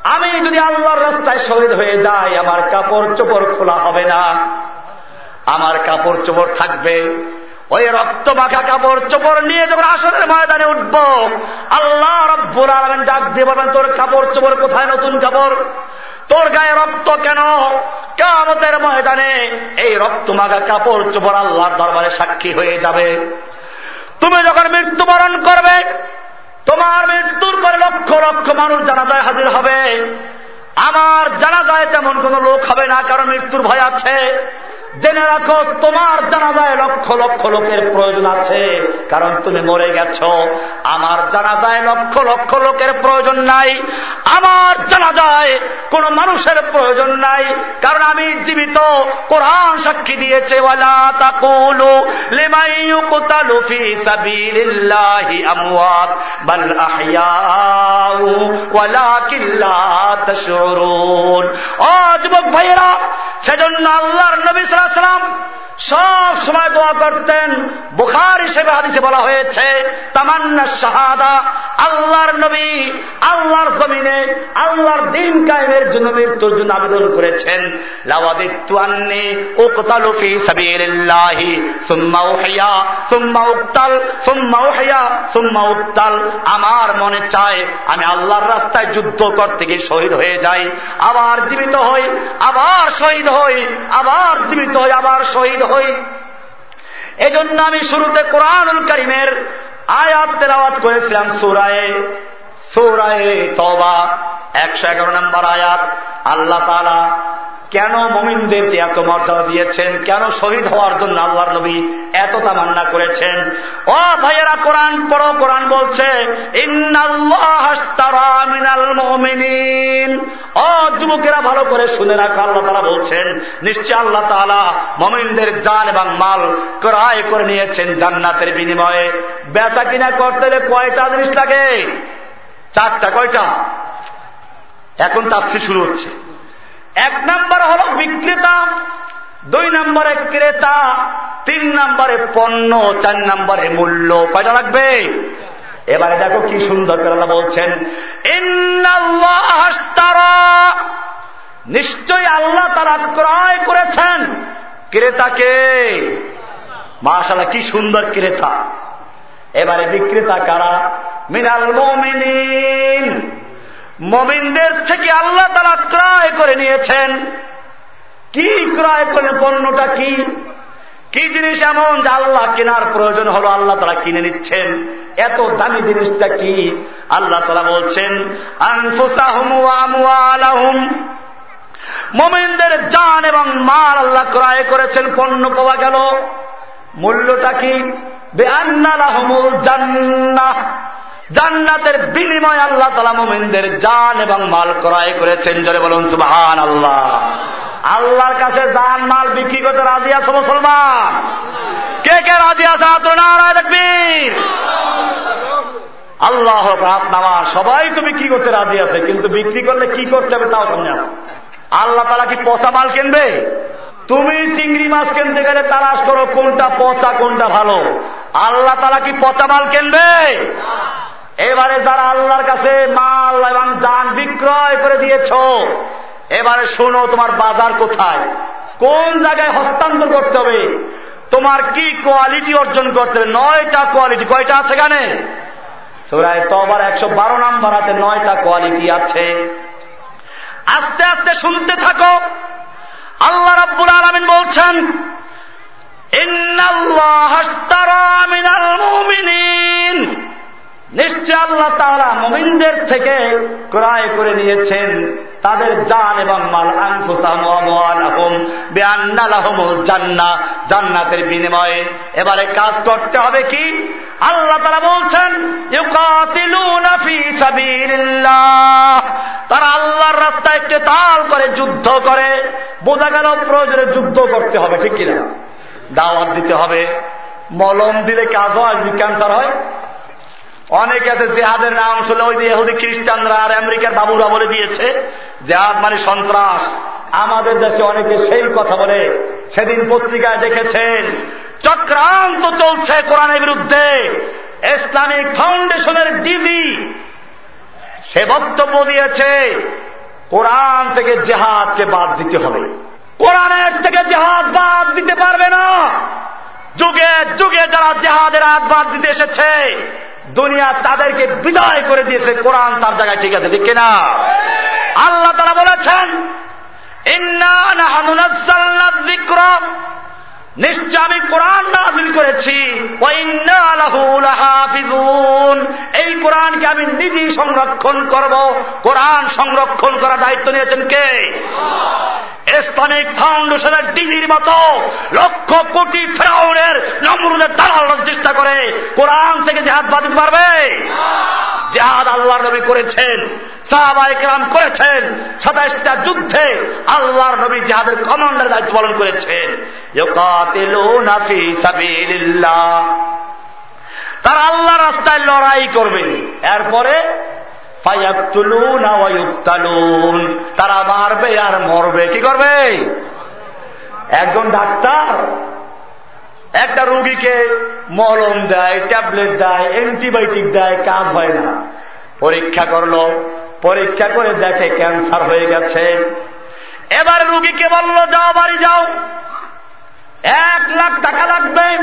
আমি যদি আল্লাহর রাস্তায় শহীদ হয়ে যাই, আমার কাপড় চোপড় খোলা হবে না। আমার কাপড় চোপড় থাকবে। ওই রক্ত মাখা কাপড় চোপড় নিয়ে যখন আসনের ময়দানে উঠব, আল্লাহ রব্বুল আলমেন ডাক দিয়ে বলবেন, তোর কাপড় চোপড় কোথায়? নতুন কাপড়? তোর গায়ে রক্ত কেন? কামতের ময়দানে এই রক্ত মাগা কাপড় চোপড় আল্লাহর দরবারে সাক্ষী হয়ে যাবে। তুমি যখন মৃত্যুবরণ করবে, তোমার মৃত্যুর পরে লক্ষ লক্ষ মানুষ জানাজায় হাজির হবে। আমার জানাজায় তেমন কোন লোক হবে না, কারণ মৃত্যুর ভয় আছে। জেনে রাখো, তোমার জানাজায় লক্ষ লক্ষ লোকের প্রয়োজন আছে। কারণ তুমি মরে গেছ। আমার জানাজায় লক্ষ লক্ষ লোকের প্রয়োজন নাই। আমার জানাজায় কোন মানুষের প্রয়োজন নাই। কারণ আমি জীবিত। কোরআন সাক্ষী দিয়েছে, ওয়ালা ভাইয়েরা সেজন্য আল্লাহর নবী সাল্লাম সব সময় দোয়া করতেন। বুখার হিসেবে হাদিসে বলা হয়েছে, তামান্না শাহাদা, আল্লাহর নবী আল্লাহর জমিনে আল্লাহর দিন কায়েমের জন্য মৃত্যুর জন্য আবেদন করেছেন। লাওয়াদিত্তু আন্নি উকতালু ফি সুম্মা উহিয়া, সুম্মা উকতাল, সুম্মা উহিয়া, সুম্মা উকতাল। আমার মনে চায় আমি আল্লাহর রাস্তায় যুদ্ধ করতে গিয়ে শহীদ হয়ে যাই, আবার জীবিত হই, আবার শহীদ হই, আবার জীবিত হই, আবার শহীদ হই। এজন্য আমি শুরুতে কোরআনুল করিমের আয়াত তেলাওয়াত করেছিলাম সুরায়ে একশো এগারো নম্বর আয়াত, আল্লাহ তালা কেন মমিনদেরকে এত মর্যাদা দিয়েছেন? কেন শহীদ হওয়ার জন্য আল্লাহর নবী এত তামান্না করেছেন? ও ভাইয়েরা, কোরআন পড়ো, কোরআন বলছে ও যুবকেরা, ভালো করে শুনে রাখো, আল্লাহ তারা বলছেন, নিশ্চয় আল্লাহ তালা মমিনদের জান এবং মাল ক্রয় করে নিয়েছেন জান্নাতের বিনিময়ে। বেচা কিনা করতে হলে কয়টা জিনিস লাগে? চারটা, কয়টা? এখন তাফসি শুরু হচ্ছে। এক নম্বর হল বিক্রেতা, দুই নম্বরে ক্রেতা, তিন নম্বরে পণ্য, চার নম্বরে মূল্য। কয়টা লাগবে? এবারে দেখো কি সুন্দর করে বলছেন নিশ্চয় আল্লাহ তারা ক্রয় করেছেন। ক্রেতাকে। মাশালা কি সুন্দর ক্রেতা। এবারে বিক্রেতা কারা? মিনাল মমিনিন। মমিনদের থেকে আল্লাহ তারা ক্রয় করে নিয়েছেন। কি ক্রয় করে পণ্যটা কি? কি জিনিস এমন যে আল্লাহ কেনার প্রয়োজন হলো আল্লাহ তারা কিনে নিচ্ছেন? এত দামি জিনিসটা কি? আল্লাহ তারা বলছেন মোমিনদের জান এবং মাল আল্লাহ ক্রয় করেছেন, পণ্য পাওয়া গেল। মূল্যটা কি? জান্নাতের বিনিময় আল্লাহ তালা মোমিনদের জান এবং মাল ক্রয় করেছেন। জোরে বলুন সুবাহান আল্লাহ আল্লাহর কাছে জান, মাল বিক্রি করতে রাজি আছে মুসলমান? কে কে রাজি আছে? নারায় দেখবি আল্লাহ হাত নামা সবাই তো বিক্রি করতে রাজি আছে, কিন্তু বিক্রি করলে কি করতে হবে তাও সামনে আছে। আল্লাহ তালা কি পচা মাল কিনবে? তুমি চিংড়ি মাছ কিনতে গেলে তালাশ করো কোনটা পচা, কোনটা ভালো। আল্লাহ তালা কি পচা মাল কিনবে? এবারে যারা আল্লাহর কাছে মাল এবং যান বিক্রয় করে দিয়েছ, এবারে শোনো তোমার বাজার কোথায়? কোন জায়গায় হস্তান্তর করতে হবে? তোমার কি কোয়ালিটি অর্জন করতে হবে? নয়টা কোয়ালিটি কয়টা আছে এখানে? সুরায় তবার একশো বারো নাম্বার হাতে নয়টা কোয়ালিটি আছে। আস্তে আস্তে শুনতে থাকো। আল্লাহ রাব্বুল আলমিন বলছেন নিশ্চয় আল্লাহ তারা মমিনদের থেকে ক্রয় করে নিয়েছেন তাদের জান এবং মাল। আনফুসাহমুল জান্না। জান্নাতের বিনিময়ে এবারে কাজ করতে হবে কি? আল্লাহ তারা বলছেন তারা আল্লাহর রাস্তায় তাল করে যুদ্ধ করে। বোঝা গেল প্রয়োজনে যুদ্ধ করতে হবে, ঠিক কিনা? দাওয়াত দিতে হবে। মলম দিলে কাজও আসবে ক্যান্সার হয়। অনেকে আছে জেহাদের নাম শুনে ওই যে এহুদি খ্রিস্টানরা আর আমেরিকার বাবুরা বলে দিয়েছে, জেহাদ মানে সন্ত্রাস। আমাদের দেশে অনেকে সেই কথা বলে। সেদিন পত্রিকায় দেখেছেন, চক্রান্ত চলছে কোরআনের বিরুদ্ধে। ইসলামিক ফাউন্ডেশনের ডিজি সে বক্তব্য দিয়েছে, কোরআন থেকে জেহাদকে বাদ দিতে হবে। কোরআনের থেকে জেহাদ বাদ দিতে পারবে না। যুগে যুগে যারা জেহাদের হাত বাদ দিতে এসেছে, দুনিয়া তাদেরকে বিদায় করে দিয়েছে, কোরআন তার জায়গায় ঠিক আছে, ঠিক কিনা? আল্লাহ তারা বলেছেন নিশ্চয় আমি কোরআন নাজিল করেছি। এই কোরআনকে আমি নিজেই সংরক্ষণ করব। কোরআন সংরক্ষণ করার দায়িত্ব নিয়েছেন কে? ইসলামিক ফাউন্ডেশনের ডিজির মতো লক্ষ কোটি ফেরাউনের নমরুদের দালাল চেষ্টা করে। কোরআন থেকে জেহাদ বাদিতে পারবে? জেহাদ আল্লাহর নবী করেছেন সাহাবাহাম করেছেন, সাতাইশটা যুদ্ধে আল্লাহর নবী জেহাদের কমান্ডার দায়িত্ব পালন করেছেন। তারা আল্লাহ রাস্তায় লড়াই করবে। এরপরে তারা মারবে আর মরবে। কি করবে? একজন ডাক্তার একটা রুগীকে মলম দেয়, ট্যাবলেট দেয়, অ্যান্টিবায়োটিক দেয়, কাজ হয় না। পরীক্ষা করল। পরীক্ষা করে দেখে ক্যান্সার হয়ে গেছে। এবার রুগীকে বলল, যাও, বাড়ি যাও। এক লাখ টাকা লাগবে।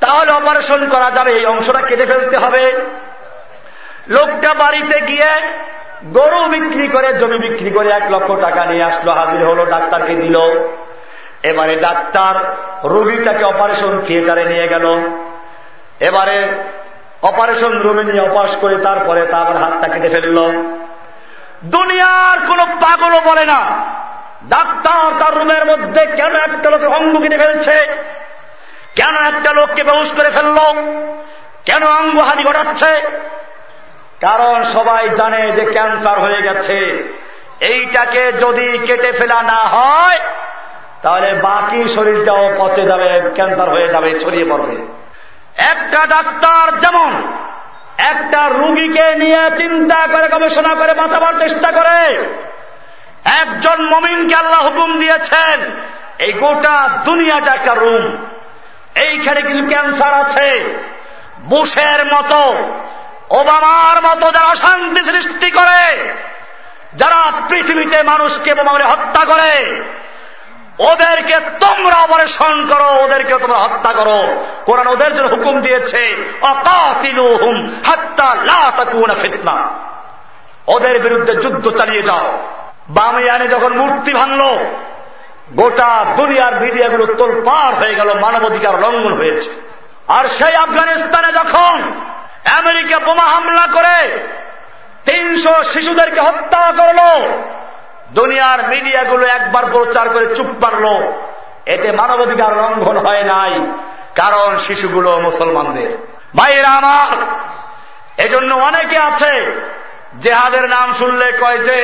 তাহলে অপারেশন করা যাবে। এই অংশটা কেটে ফেলতে হবে। লোকটা বাড়িতে গিয়ে গরু বিক্রি করে, জমি বিক্রি করে এক লক্ষ টাকা নিয়ে আসলো, হাজির হলো, ডাক্তারকে দিল। এবারে ডাক্তার রোগীটাকে অপারেশন থিয়েটারে নিয়ে গেল। এবারে অপারেশন রুমে নিয়ে অপাস করে তারপরে তারপর হাতটা কেটে ফেলল। দুনিয়ার কোন পাগলও বলে না, ডাক্তার তার রুমের মধ্যে কেন একটা লোকের অঙ্গ কেটে ফেলছে? কেন একটা লোককে বেহুশ করে ফেলল? কেন অঙ্গ অঙ্গহানি ঘটাচ্ছে? কারণ সবাই জানে যে ক্যান্সার হয়ে গেছে। এইটাকে যদি কেটে ফেলা না হয়, তাহলে বাকি শরীরটাও পচে যাবে, ক্যান্সার হয়ে যাবে, ছড়িয়ে পড়বে। একটা ডাক্তার যেমন একটা রুগীকে নিয়ে চিন্তা করে, গবেষণা করে, বাঁচাবার চেষ্টা করে। একজন মমিনকে আল্লাহ হুকুম দিয়েছেন, এই গোটা দুনিয়াটা একটা রুম। এইখানে কিছু ক্যান্সার আছে। বুশের মতো ওবামার মতো যারা অশান্তি সৃষ্টি করে, যারা পৃথিবীতে মানুষকে বোমা হত্যা করে, ওদেরকে তোমরা অপারেশন করো ওদেরকে তোমরা হত্যা করো। কোরআন ওদের জন্য হুকুম দিয়েছে ফিতনা। ওদের বিরুদ্ধে যুদ্ধ চালিয়ে যাও। বামিয়ানে যখন মূর্তি ভাঙল, গোটা দুনিয়ার মিডিয়াগুলো তোলপার হয়ে গেল, মানবাধিকার লঙ্ঘন হয়েছে। আর সেই আফগানিস্তানে যখন আমেরিকা বোমা হামলা করে তিনশো শিশুদেরকে হত্যা করল। দুনিয়ার মিডিয়াগুলো একবার প্রচার করে চুপ পারল। এতে মানবাধিকার লঙ্ঘন হয় নাই, কারণ শিশুগুলো মুসলমানদের। ভাইরা আমার, এজন্য অনেকে আছে, জেহাদের নাম শুনলে কয় যে,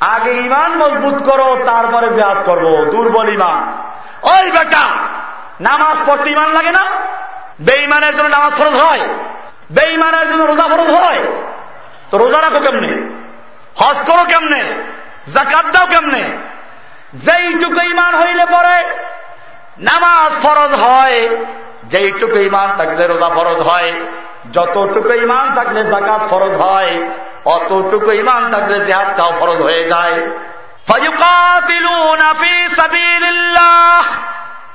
আগে ইমান মজবুত করো, তারপরে জেহাদ করব। দুর্বল ইমান ওই বেটা, নামাজ পড়তে ইমান লাগে না? বেইমানের জন্য নামাজ ফরজ হয়। বেইমানের জন্য রোজা ফরজ হয়। তো রোজা রাখো কেমনে? হজ করো কেমনে? জাকাত দাও কেমনে? যেইটুকু ইমান হইলে পরে নামাজ ফরজ হয়, যেইটুকু ইমান থাকলে রোজা ফরজ হয়। যতটুকু ইমান থাকলে জাকাত ফরজ হয়, অতটুকু ইমান থাকলে জেহাদটাও ফরজ হয়ে যায়।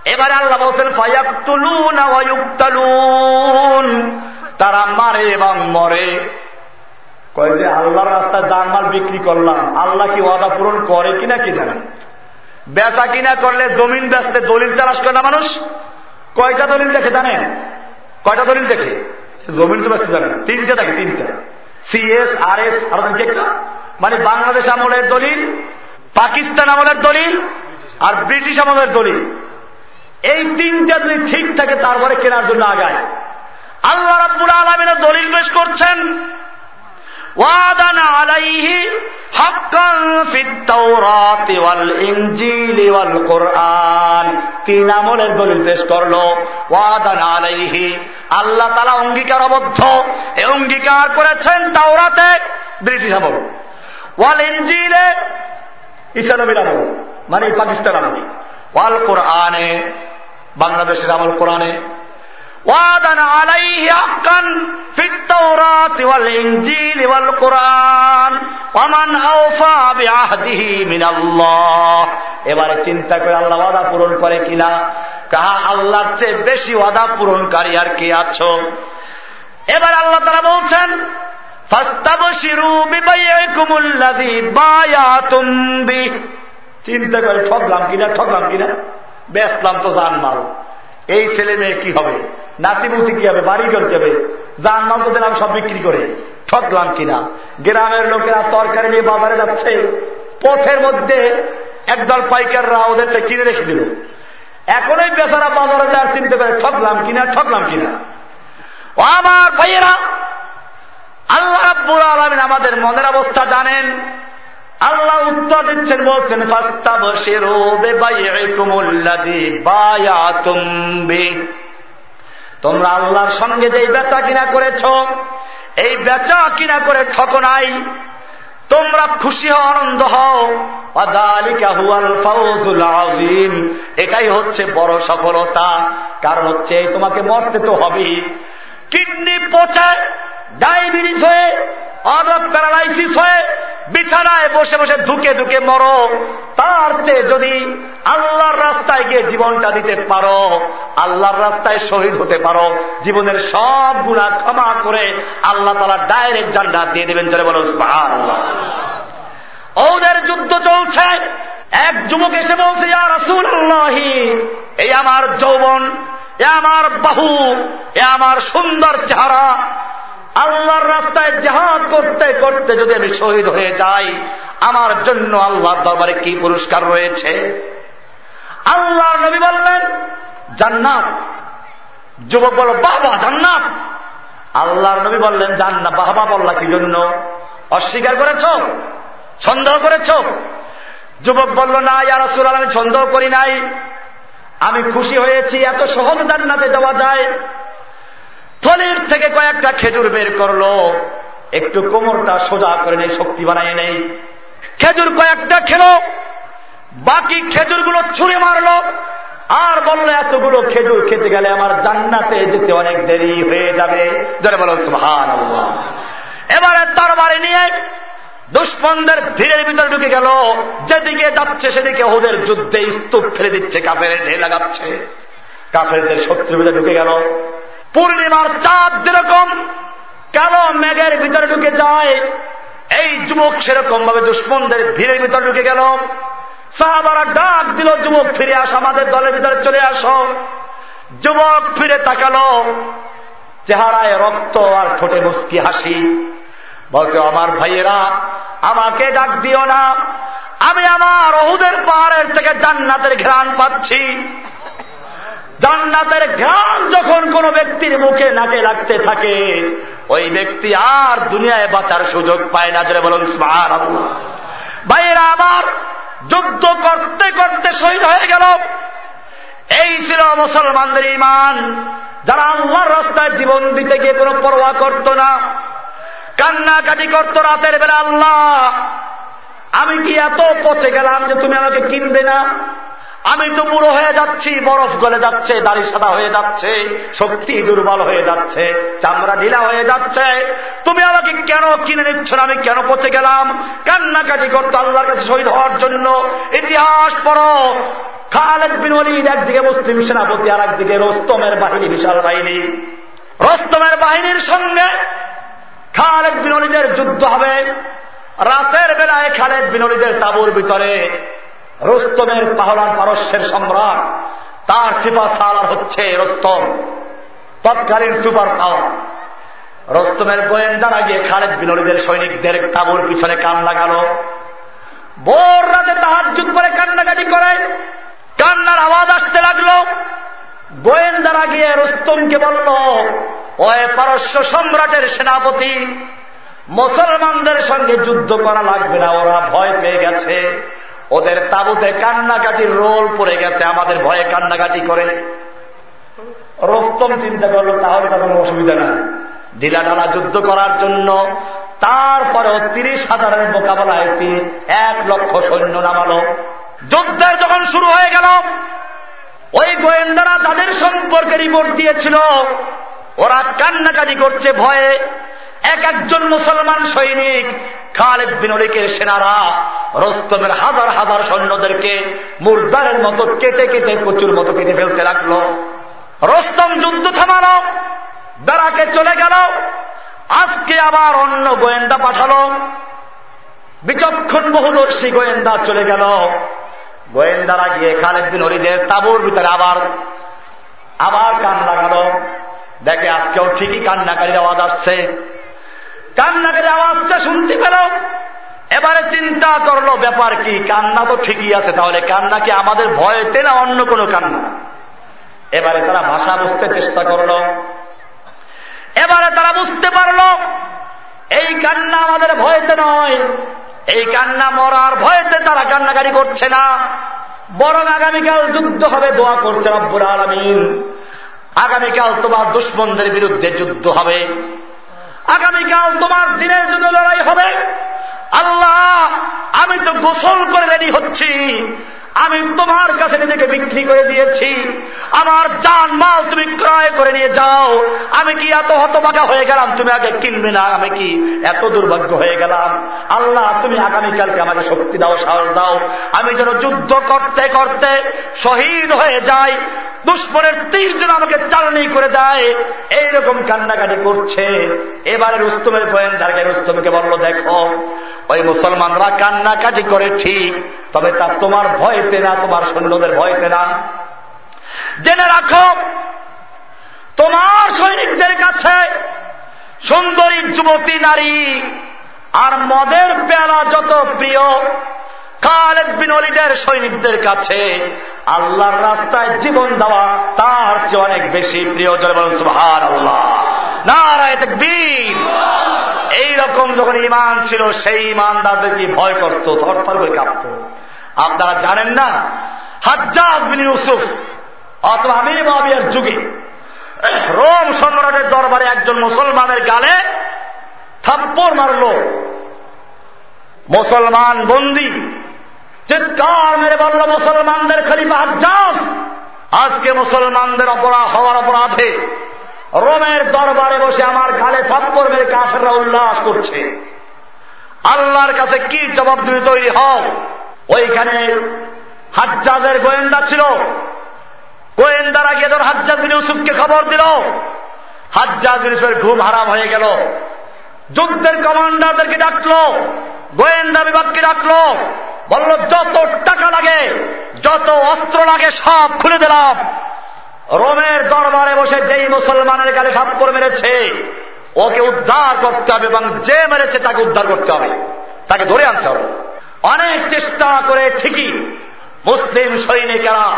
এবারে আল্লাহ বলছেন ফায়াকুলুন তারা মারে এবং মরে। কয় যে, আল্লাহর রাস্তায় জানমাল বিক্রি করলাম। আল্লাহ কি ওয়াদা পূরণ করে কিনা কি জানেন বেচা কিনা করলে জমিন বেচতে দলিল তালাশ করে না মানুষ? কয়টা দলিল দেখে জানেন কয়টা দলিল দেখে? জমিন তো বেচতে জানে না। তিনটা দেখে, তিনটা। সিএস আর এস আর মানে বাংলাদেশ আমলের দলিল, পাকিস্তান আমলের দলিল, আর ব্রিটিশ আমলের দলিল। এই তিনটা যদি ঠিক থাকে, তারপরে কেনার জন্য আগায়। আল্লাহ রাব্বুল আলমিনের দলিল পেশ করছেন, ওয়াদানা আলাইহি হাক্কান ওয়াল কোরআন। তিন আমলের দলিল পেশ করল, ওয়াদানা আলাইহি। আল্লাহ তালা অঙ্গীকারবদ্ধ, এ অঙ্গীকার করেছেন তাওরাতে, ব্রিটিশ আমল। ওয়াল ইনজিলে ইসলামীর আমল মানে পাকিস্তান আমল। ওয়াল কোরআনে বাংলাদেশের আমল কোরআনে, ওয়াদান এবারে চিন্তা করে আল্লাহ ওয়াদা পূরণ করে কিনা? কাহা আল্লাহর চেয়ে বেশি ওয়াদা পূরণকারী আর কি আছো? এবার আল্লাহ তারা বলছেন চিন্তা করে ঠকলাম কিনা? ঠকলাম কিনা? বেসলাম তো জান মাল। এই ছেলে মেয়ে কি হবে? নাতিমুতি কি হবে? বাড়ি করতে হবে? যান মাল তো দিলাম, সব বিক্রি করে। ঠকলাম কিনা? গ্রামের লোকেরা তরকারি নিয়ে বাজারে যাচ্ছে। পথের মধ্যে একদল পাইকাররা ওদেরটা কিনে রেখে দিল। এখন ওই বেচারা বাজারে যাওয়ার চিনতে পারে ঠকলাম কিনা ঠকলাম কিনা? আমার ভাইয়েরা, আল্লাহ রাব্বুল আলমিন আমাদের মনের অবস্থা জানেন। আল্লাহ উত্তর দিচ্ছেন, বলছেন তোমরা আল্লাহর সঙ্গে যে বেচা কিনা করেছ, এই বেচা কিনা করে ঠক নাই। তোমরা খুশি হও, আনন্দ হও। এটাই হচ্ছে বড় সফলতা। কারণ হচ্ছে, তোমাকে মরতে তো হবেই। কিডনি পচে ডায়াবেটিস হয়ে অনব প্যারালাইসিস হয়ে, বিছানায় বসে বসে ধুকে ধুকে মরো। তার চেয়ে যদি আল্লাহর রাস্তায় গিয়ে জীবনটা দিতে পারো, আল্লাহর রাস্তায় শহীদ হতে পারো, জীবনের সব গুণা ক্ষমা করে আল্লাহ তালা ডাইরেক্ট জান্নাত দিয়ে দেবেন চলে বলো ওদের যুদ্ধ চলছে। এক যুবক এসে বলছে আর রাসুল আল্লাহি এই আমার যৌবন এ আমার বাহু, এ আমার সুন্দর চেহারা। আল্লাহর রাস্তায় জাহাজ করতে করতে যদি আমি শহীদ হয়ে যাই, আমার জন্য আল্লাহর দরবারে কি পুরস্কার রয়েছে? আল্লাহ নবী বললেন, জান্নাত, যুবক বল বাবা, জান্নাত। আল্লাহর নবী বললেন, জান্নাত, বাবা বললা, কি জন্য? অস্বীকার করেছ? সন্দেহ করেছ? যুবক বলল, না ইয়ার আসুল আমি সন্দেহ করি নাই। আমি খুশি হয়েছি, এত সহজ জান্নাতে যাওয়া যায়। থলির থেকে কয়েকটা খেজুর বের করল। একটু কোমরটা সোজা করে নেই, শক্তি বানায় নেই। খেজুর কয়েকটা খেলো। বাকি খেজুরগুলো ছুঁড়ে মারলো। আর বলল, এতগুলো খেজুর খেতে গেলে আমার জান্নাতে যেতে অনেক দেরি হয়ে যাবে। যারা বলো সুহান এবারে তরবারে নিয়ে দুষ্মনদের ভিড়ের ভিতরে ঢুকে গেল। যেদিকে যাচ্ছে সেদিকে ওদের যুদ্ধে স্তূপ ফেলে দিচ্ছে, কাফের ঢেলে লাগাচ্ছে। কাফেরদের শত্রুর ভিতরে ঢুকে গেল। পূর্ণিমার চাঁদ যেরকম, কালো মেঘের ভিতরে ঢুকে যায়, এই যুবক সেরকম ভাবে দুশ্মনদের ভিড়ের ভিতরে ঢুকে গেল। সাহাবারা ডাক দিল, যুবক, ফিরে আস, আমাদের দলের ভিতরে চলে আসো। যুবক ফিরে তাকালো, চেহারায় রক্ত আর ঠোঁটে মুস্কি হাসি। বলছে, আমার ভাইয়েরা, আমাকে ডাক দিও না। আমি আমার অহুদের পাহাড়ের থেকে জান্নাতের ঘ্রাণ পাচ্ছি। জান্নাতের ঘ্রাণ যখন কোন ব্যক্তির মুখে নাকে লাগতে থাকে, ওই ব্যক্তি আর দুনিয়ায় বাঁচার সুযোগ পায় না। জোরে বলুন ভাইয়েরা আবার যুদ্ধ করতে করতে শহীদ হয়ে গেল। এই ছিল মুসলমানদের ইমান যারা আল্লাহর রাস্তায় জীবন দিতে গিয়ে কোনো পরোয়া করত না কান্নাকাটি করত রাতের বেলা, আল্লাহ, আমি কি এত পচে গেলাম যে তুমি আমাকে কিনবে না? আমি তো বুড়ো হয়ে যাচ্ছি, বরফ গলে যাচ্ছে, দাড়ি সাদা হয়ে যাচ্ছে, শক্তি দুর্বল হয়ে যাচ্ছে, চামড়া ঢিলা হয়ে যাচ্ছে। তুমি আমাকে কেন কিনে নিচ্ছ আমি কেন পচে গেলাম? কান্নাকাটি করতো আল্লাহর কাছে শহীদ হওয়ার জন্য। ইতিহাস পড়ো। খালেদ বিন অলিদ একদিকে মুসলিম সেনাপতি আর একদিকে রোস্তমের বাহিনী, বিশাল বাহিনী। রোস্তমের বাহিনীর সঙ্গে খালেদ বিন যুদ্ধ হবে। রাতের বেলায় খালেদ বিন অলিদের তাবুর ভিতরে রোস্তমের পাহলার পারস্যের সম্রাট, তার সিপা সালার হচ্ছে রোস্তম, তৎকালীন সুপার পাওয়ার। রোস্তমের গোয়েন্দারা গিয়ে খালেদ বিনলিদের সৈনিকদের তাবুর পিছনে কান লাগালো। ভোর রাতে তাহার যুগ করে কান্নাকাটি করে, কান্নার আওয়াজ আসতে লাগল। গোয়েন্দারা গিয়ে রোস্তমকে বলল ওয়ে পারস্য সম্রাটের সেনাপতি, মুসলমানদের সঙ্গে যুদ্ধ করা লাগবে না, ওরা ভয় পেয়ে গেছে। ওদের তাবুতে কান্নাকাটির রোল পড়ে গেছে, আমাদের ভয়ে কান্নাকাটি করে। রস্তম চিন্তা করল, তাহলে তার কোনো অসুবিধা নাই। ঢিলা ঢালা যুদ্ধ করার জন্য তারপরেও তিরিশ হাজারের মোকাবেলায় এক লক্ষ সৈন্য নামালো। যুদ্ধের যখন শুরু হয়ে গেল ওই গোয়েন্দারা তাদের সম্পর্কে রিপোর্ট দিয়েছিল। ওরা কান্নাকাটি করছে ভয়ে। এক একজন মুসলমান সৈনিক, খালেদ বিন অলিকের সেনারা রস্তমের হাজার হাজার সৈন্যদেরকে মুরদারের মতো কেটে কেটে প্রচুর মতো কেটে ফেলতে লাগল। রস্তম যুদ্ধ থামালো বেড়াকে চলে গেল। আজকে আবার অন্য গোয়েন্দা পাঠালো। বিচক্ষণ বহুদর্শী গোয়েন্দা চলে গেল। গোয়েন্দারা গিয়ে খালেদ বিন অলিদের তাবুর ভিতরে আবার আবার কান লাগালো। দেখে আজকেও ঠিকই কান্নাকারীর আওয়াজ আসছে। কান্নাকারী আওয়াজটা শুনতে পেল, এবারে চিন্তা করল, ব্যাপার কি? কান্না তো ঠিকই আছে, তাহলে কান্না কি আমাদের ভয়েতে না অন্য কোনো কান্না? এবারে তারা ভাষা বুঝতে চেষ্টা করল। এবারে তারা বুঝতে পারল, এই কান্না আমাদের ভয়েতে নয়। এই কান্না মরার ভয়েতে তারা কান্নাকারি করছে না। বরং আগামীকাল যুদ্ধ হবে, দোয়া করছে রব্বুর আলমিন। আগামীকাল তোমার দুশ্মনদের বিরুদ্ধে যুদ্ধ হবে। আগামীকাল তোমার দিনের জন্য লড়াই হবে। আল্লাহ, আমি তো গোসল করে রেডি হচ্ছি। আমি তোমার কাছে নিজেকে বিক্রি করে দিয়েছি। আমার জান মাল তুমি ক্রয় করে নিয়ে যাও। আমি কি এত হতবাকা হয়ে গেলাম? তুমি আগে কিনবে না, আমি কি এত দুর্ভাগ্য হয়ে গেলাম? আল্লাহ, তুমি আগামীকালকে আমাকে শক্তি দাও, সাহস দাও। আমি যেন যুদ্ধ করতে করতে শহীদ হয়ে যাই। দুশ্মনের তীর যেন আমাকে চালনি করে দেয়। এইরকম কান্নাকাটি করছে। এবারে রুস্তমের গোয়েন্দারকে, রুস্তমকে বলল, দেখো, ওই মুসলমানরা কান্নাকাটি করে ঠিক, তবে তা তোমার ভয়তে না, তোমার সৈন্যদের ভয়তে না। জেনে রাখো, তোমার সৈনিকদের কাছে সুন্দরী যুবতী, নারী আর মদের পেয়ালা যত প্রিয়, খালেদ বিন সৈনিকদের কাছে আল্লাহর রাস্তায় জীবন দেওয়া তার চেয়ে অনেক বেশি প্রিয়। জল বলুন সুহার আল্লাহ নারায় এইরকম যখন ইমান ছিল, সেই ইমানদারদেরকে ভয় করত? থরথর করে কাঁপত। আপনারা জানেন না, হাজ্জাজ বিন ইউসুফ অথবা আমির মহাবিয়ার যুগে রোম সম্রাটের দরবারে একজন মুসলমানের গালে থাপ্পর মারল। মুসলমান বন্দী, চিৎকার মেরে বলল, মুসলমানদের খলিফা হাজ্জাজ! আজকে মুসলমানদের অপরাধ হওয়ার অপরাধে রোমের দরবারে বসে আমার গালে থাপ্পর মেরে কাফেররা উল্লাস করছে। আল্লাহর কাছে কি জবাব তুমি তৈরি হও ওইখানে হাজ্জাজের গোয়েন্দা ছিল। গোয়েন্দারা গিয়ে ধর হাজ্জাজ বিন ইউসুফকে খবর দিল। হাজ্জাজ বিন ইউসুফের ঘুম হারাম হয়ে গেল। যুদ্ধের কমান্ডারদেরকে ডাকলো। গোয়েন্দা বিভাগকে ডাকলো। বলল, যত টাকা লাগে, যত অস্ত্র লাগে, সব খুলে দিলাম। রোমের দরবারে বসে যেই মুসলমানের গালে করে মেরেছে, ওকে উদ্ধার করতে হবে এবং যে মেরেছে তাকে উদ্ধার করতে হবে। তাকে ধরে আনতে হবে। অনেক চেষ্টা করে ঠিকই মুসলিম সৈনিকেরা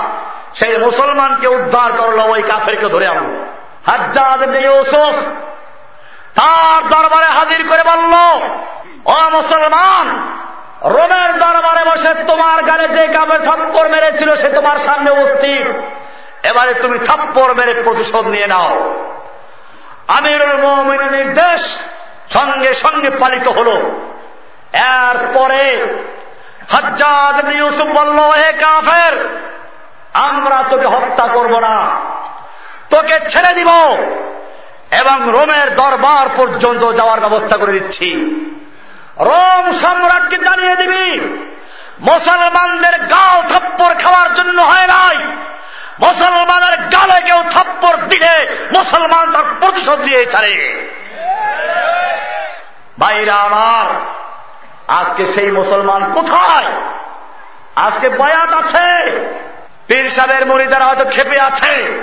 সেই মুসলমানকে উদ্ধার করল ওই কাফেরকে ধরে আনলো। হাজ্জাদ ইউসুফ তার দরবারে হাজির করে বলল, ও মুসলমান, রোমের দরবারে বসে তোমার গালে যে কাপড় থাপ্পর মেরেছিল সে তোমার সামনে উপস্থিত। এবারে তুমি থাপ্পড় মেরে প্রতিশোধ নিয়ে নাও। আমিরুল মোমিনের নির্দেশ সঙ্গে সঙ্গে পালিত হল। এরপরে হজ্জাদ ইউসুফ বলল হে কাফের, আমরা তোকে হত্যা করব না। তোকে ছেড়ে দিব এবং রোমের দরবার পর্যন্ত যাওয়ার ব্যবস্থা করে দিচ্ছি। রোম সম্রাটকে জানিয়ে দিবি, মুসলমানদের গাল থাপ্পর খাওয়ার জন্য হয় নাই। মুসলমানের গালে কেউ থাপ্পর দিলে মুসলমান তার প্রতিশোধ দিয়ে ছাড়ে। ভাইরা আমার আজকে সেই মুসলমান কোথায়? আজকে বয়াত আছে। পীর সাহেবের মরিদারা হয়তো খেপে আছে।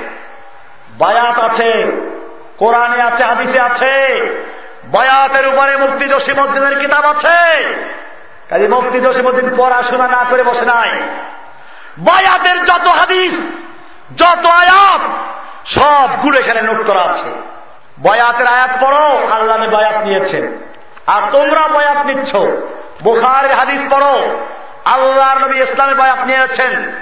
বয়াত আছে, কোরআনে আছে, হাদিসে আছে। বয়াতের উপরে মুক্তি জসিমুদ্দিনের কিতাব আছে। কাজে মুক্তি জসিমুদ্দিন পড়াশোনা না করে বসে নাই। বয়াতের যত হাদিস, যত আয়াত সবগুলো এখানে নোট করা আছে। বয়াতের আয়াত পড়ো, আল্লাহ বয়াত নিয়েছেন। আর তোমরা বয়াত নিচ্ছ। বোখার হাদিস পড়ো। আল্লাহ নবী ইসলামের বয়াত নিয়েছেন।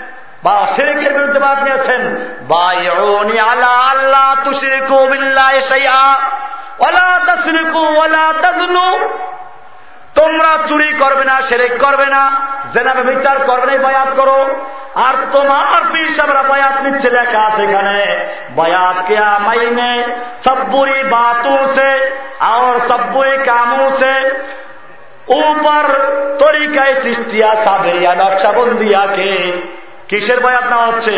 বা শেরিকের বিরুদ্ধে বাদ নিয়েছেন। বায়নি আলা আল্লাহ তুশরিকু বিল্লাহি শাইআ। ওয়ালা তাসরিকু ওয়ালা তোমরা চুরি করবে না, সেরেক করবে না জেনাবে বিচার করবে না, বয়াত করো। আর তোমার পীর সাহেবরা বয়াত নিচ্ছে, লেখা আছে এখানে। বায়াত কেয়া মাইনে সব্বুরি বাতু সে, আর সব্বুরি কামু সে। উপর তরিকায় সৃষ্টিয়া সাবেরিয়া, নকশাবন্দিয়াকে। কিসের বয়াত না হচ্ছে?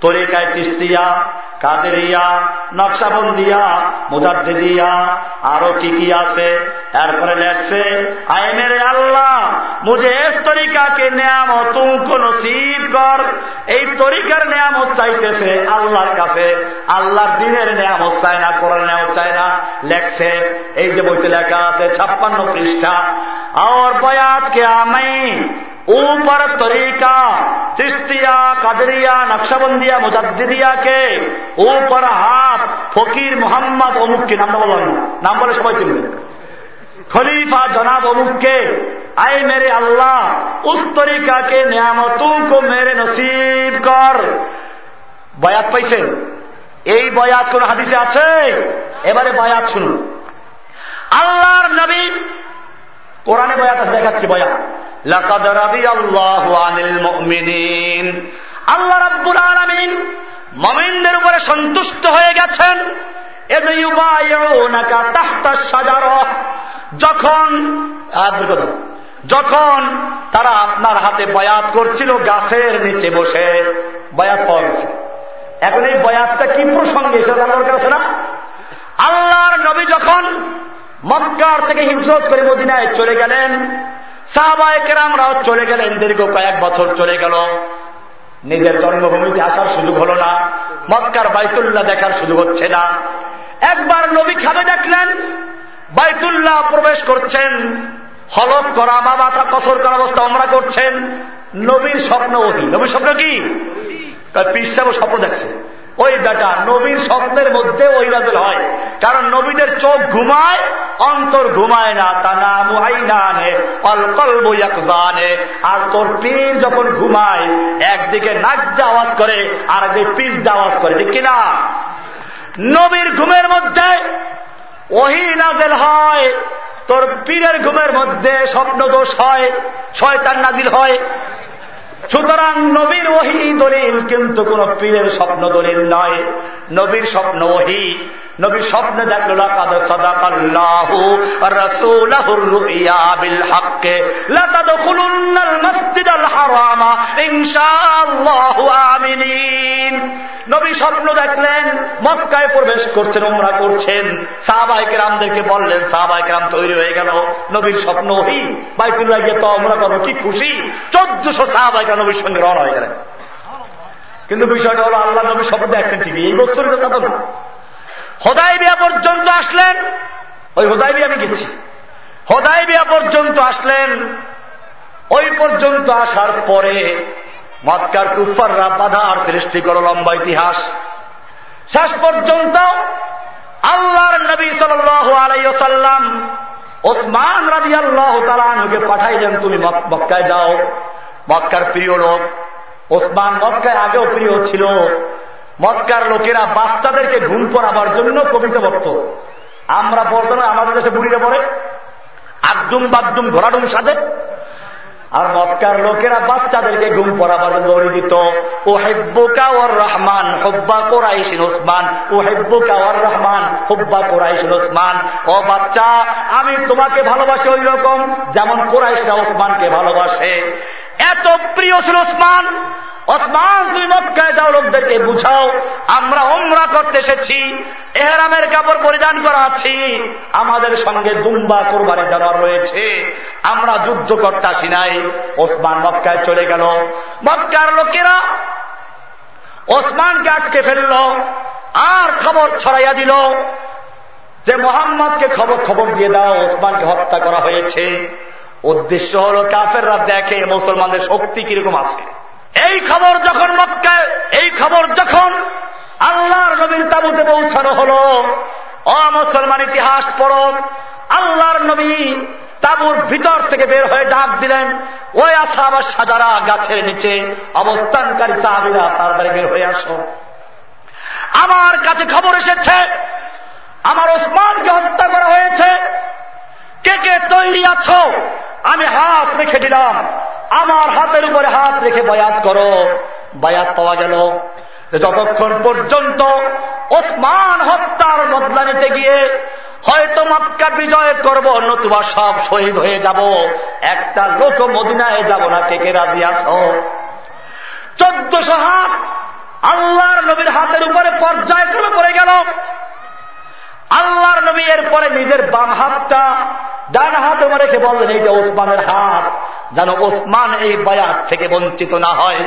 তরিকায় চিস্তিয়া কাদেরিয়া নকশাবন্দিয়া, মুজাদ্দিদিয়া, আরও কি কি আছে? এরপরে লেখছে, আয় আল্লাহ, মুঝে এস তরিকাকে নিয়ামত তুমকো নসিব কর। এই তরিকার নিয়ামত চাইতেছে আল্লাহর কাছে। আল্লাহর দিনের নিয়ামত চায় না কোরআন নিয়ামত চায় না। লেখছে, এই যে বইতে লেখা আছে, ছাপ্পান্ন পৃষ্ঠা, আর বয়াত কে আমি ऊपर तरीका चिश्तिया कदरिया नक्शबंदिया मुजद्दिदिया के ऊपर हाथ ফকির মোহাম্মদ অমুককে নামটা বললাম না নাম বলে সবাই চিনবে খলিফা জনাব অমুককে আয় মেরে আল্লাহ উস তরিকাকে নিয়ামতোं को मेरे नसीब কর বয়াত পাইছেন এই বয়াত কোন হাদিসে আছে এবারে বয়াত শুনুন আল্লাহর নবী কোরআনে বয়াত আছে দেখাচ্ছি বয়াত লাকাদ আল্লাহ রাব্বুল আলামিন মুমিনদের উপরে সন্তুষ্ট হয়ে গেছেন। যখন যখন তারা আপনার হাতে বয়াত করছিল, গাছের নিচে বসে বয়াত পাওয়া এখন এই বয়াতটা কি প্রসঙ্গে, সেটা দরকার আছে না? আল্লাহর নবী যখন মক্কার থেকে হিজরত করে মদিনায় চলে গেলেন সাহবায়কেরামরাও চলে গেলেন দীর্ঘ কয়েক বছর চলে গেল। নিজের জন্মভূমিতে আসার সুযোগ হল না মক্কার বাইতুল্লাহ দেখার সুযোগ হচ্ছে না। একবার নবী খাবে দেখলেন বাইতুল্লাহ প্রবেশ করছেন হলক করা বা মাথা কসর করা অবস্থা আমরা করছেন। নবীর স্বপ্ন ওহি। নবীর স্বপ্ন কি? পিসাবও স্বপ্ন দেখছে। ওই বেটা নবীর স্বপ্নের মধ্যে ওই নাজল হয়। কারণ নবীদের চোখ ঘুমায়, অন্তর ঘুমায় না। তা না মুহাইনানে অলকল জানে আর তোর পীর যখন ঘুমায়, একদিকে নাক আওয়াজ করে, আর একদিকে পীর আওয়াজ করে। ঠিক কিনা? নবীর ঘুমের মধ্যে ওহি নাজেল হয়। তোর পীরের ঘুমের মধ্যে স্বপ্ন দোষ হয় ছয়তান নাজিল হয়। সুতরাং নবীর ওহি দলিল কিন্তু কোন পীরের স্বপ্ন দলিল নয়। নবীর স্বপ্ন ওহি। নবীর স্বপ্নে দেখল, লাকাদ সাদাকাল্লাহু রাসূলাহুর রুইয়া বিল হাক্কে লাতাদখুলুন্নাল মাসজিদাল হারামা। ইনশাআল্লাহু আমিনিন। নবী স্বপ্ন দেখলেন, মক্কায় প্রবেশ করছেন ওমরা করছেন। সাহাবাহিক রামদেরকে বললেন সাহাবাহিক রাম তৈরি হয়ে গেল। নবীর স্বপ্ন ওই বাইতুল্লাহ গিয়ে তো আমরা করব, কি খুশি? চোদ্দশো সাহাবাহিক নবীর সঙ্গে রওনা হয়ে গেলেন। কিন্তু বিষয়টা হলো, আল্লাহ নবী স্বপ্ন দেখছেন ঠিকই, এই বছরই তো কথা না হোদাই বিয়া পর্যন্ত আসলেন। ওই হোদাই বিয়া আমি গেছি। হোদাই বিয়া পর্যন্ত আসলেন। ওই পর্যন্ত আসার পরে মক্কার কুফাররা বাধার সৃষ্টি করো লম্বা ইতিহাস। শেষ পর্যন্ত আল্লাহর নবী সাল আলাইসাল্লাম ওসমান রাজি আল্লাহ তালানুকে পাঠাইলেন, তুমি মক্কায় যাও। মক্কার প্রিয় লোক, ওসমান মক্কায় আগেও প্রিয় ছিল। মক্কার লোকেরা বাচ্চাদেরকে ঘুম পড়াবার জন্য কবিতা বক্ত আমরা না, আমাদের দেশে বুড়িতে পড়ে। আড্ডুম বাগডুম ঘোরাডুম সাজে। আর মক্কার লোকেরা বাচ্চাদেরকে ঘুম পড়াবার জন্য দৌড়ি দিত ও হেব্বুকা ওর রহমান হব্বা কোরাইশিন ওসমান ও হেব্বুকা ওর রহমান হব্বা কোরাইশিন ওসমান ও বাচ্চা, আমি তোমাকে ভালোবাসি ওই রকম, যেমন কোরাইশরা ওসমানকে ভালোবাসে। এত প্রিয় ছিল ওসমান। ওসমান তুমি মক্কায় যাও, লোকদেরকে বুঝাও। আমরা ওমরা করতে এসেছি, এহরামের কাপড় পরিধান করা আছি। আমাদের সঙ্গে দুম্বা কোরবানি দেওয়ার রয়েছে। আমরা যুদ্ধ করতে আসি নাই। ওসমান মক্কায় চলে গেল। মক্কার লোকেরা ওসমানকে আটকে ফেলল, আর খবর ছড়াইয়া দিল যে মোহাম্মদকে খবর খবর দিয়ে দাও, ওসমানকে হত্যা করা হয়েছে। উদ্দেশ্য হল কাফেররা দেখে মুসলমানদের শক্তি কীরকম আছে। এই খবর যখন মক্কায়, এই খবর যখন আল্লাহর নবীর তাবুতে পৌঁছানো হল অমুসলমান ইতিহাস পড়ো। আল্লাহর নবী তাবুর ভিতর থেকে বের হয়ে ডাক দিলেন, ওই আসাবার সাজারা গাছের নিচে অবস্থানকারী তাড়াতাড়ি বের হয়ে আসো। আমার কাছে খবর এসেছে, আমার ওসমানকে হত্যা করা হয়েছে কে কে তৈরি আছো? আমি হাত রেখে দিলাম। আমার হাতের উপরে হাত রেখে বয়াত করো। বয়াত পাওয়া গেল। যতক্ষণ পর্যন্ত ওসমান হত্যার বদলা নিতে গিয়ে হয়তো মক্কা বিজয় করব, নতুবা সব শহীদ হয়ে যাব। একটা লোক মদিনায় যাব না। কে কে রাজি আস চোদ্দশো হাত আল্লাহর নবীর হাতের উপরে পর্যায়ক্রমে পড়ে গেল। আল্লাহর নবী এরপরে নিজের বাম হাতটা ডান হাত রেখে বললেন এইটা ওসমানের হাত, যেন ওসমান এই বায়াত থেকে বঞ্চিত না হয়।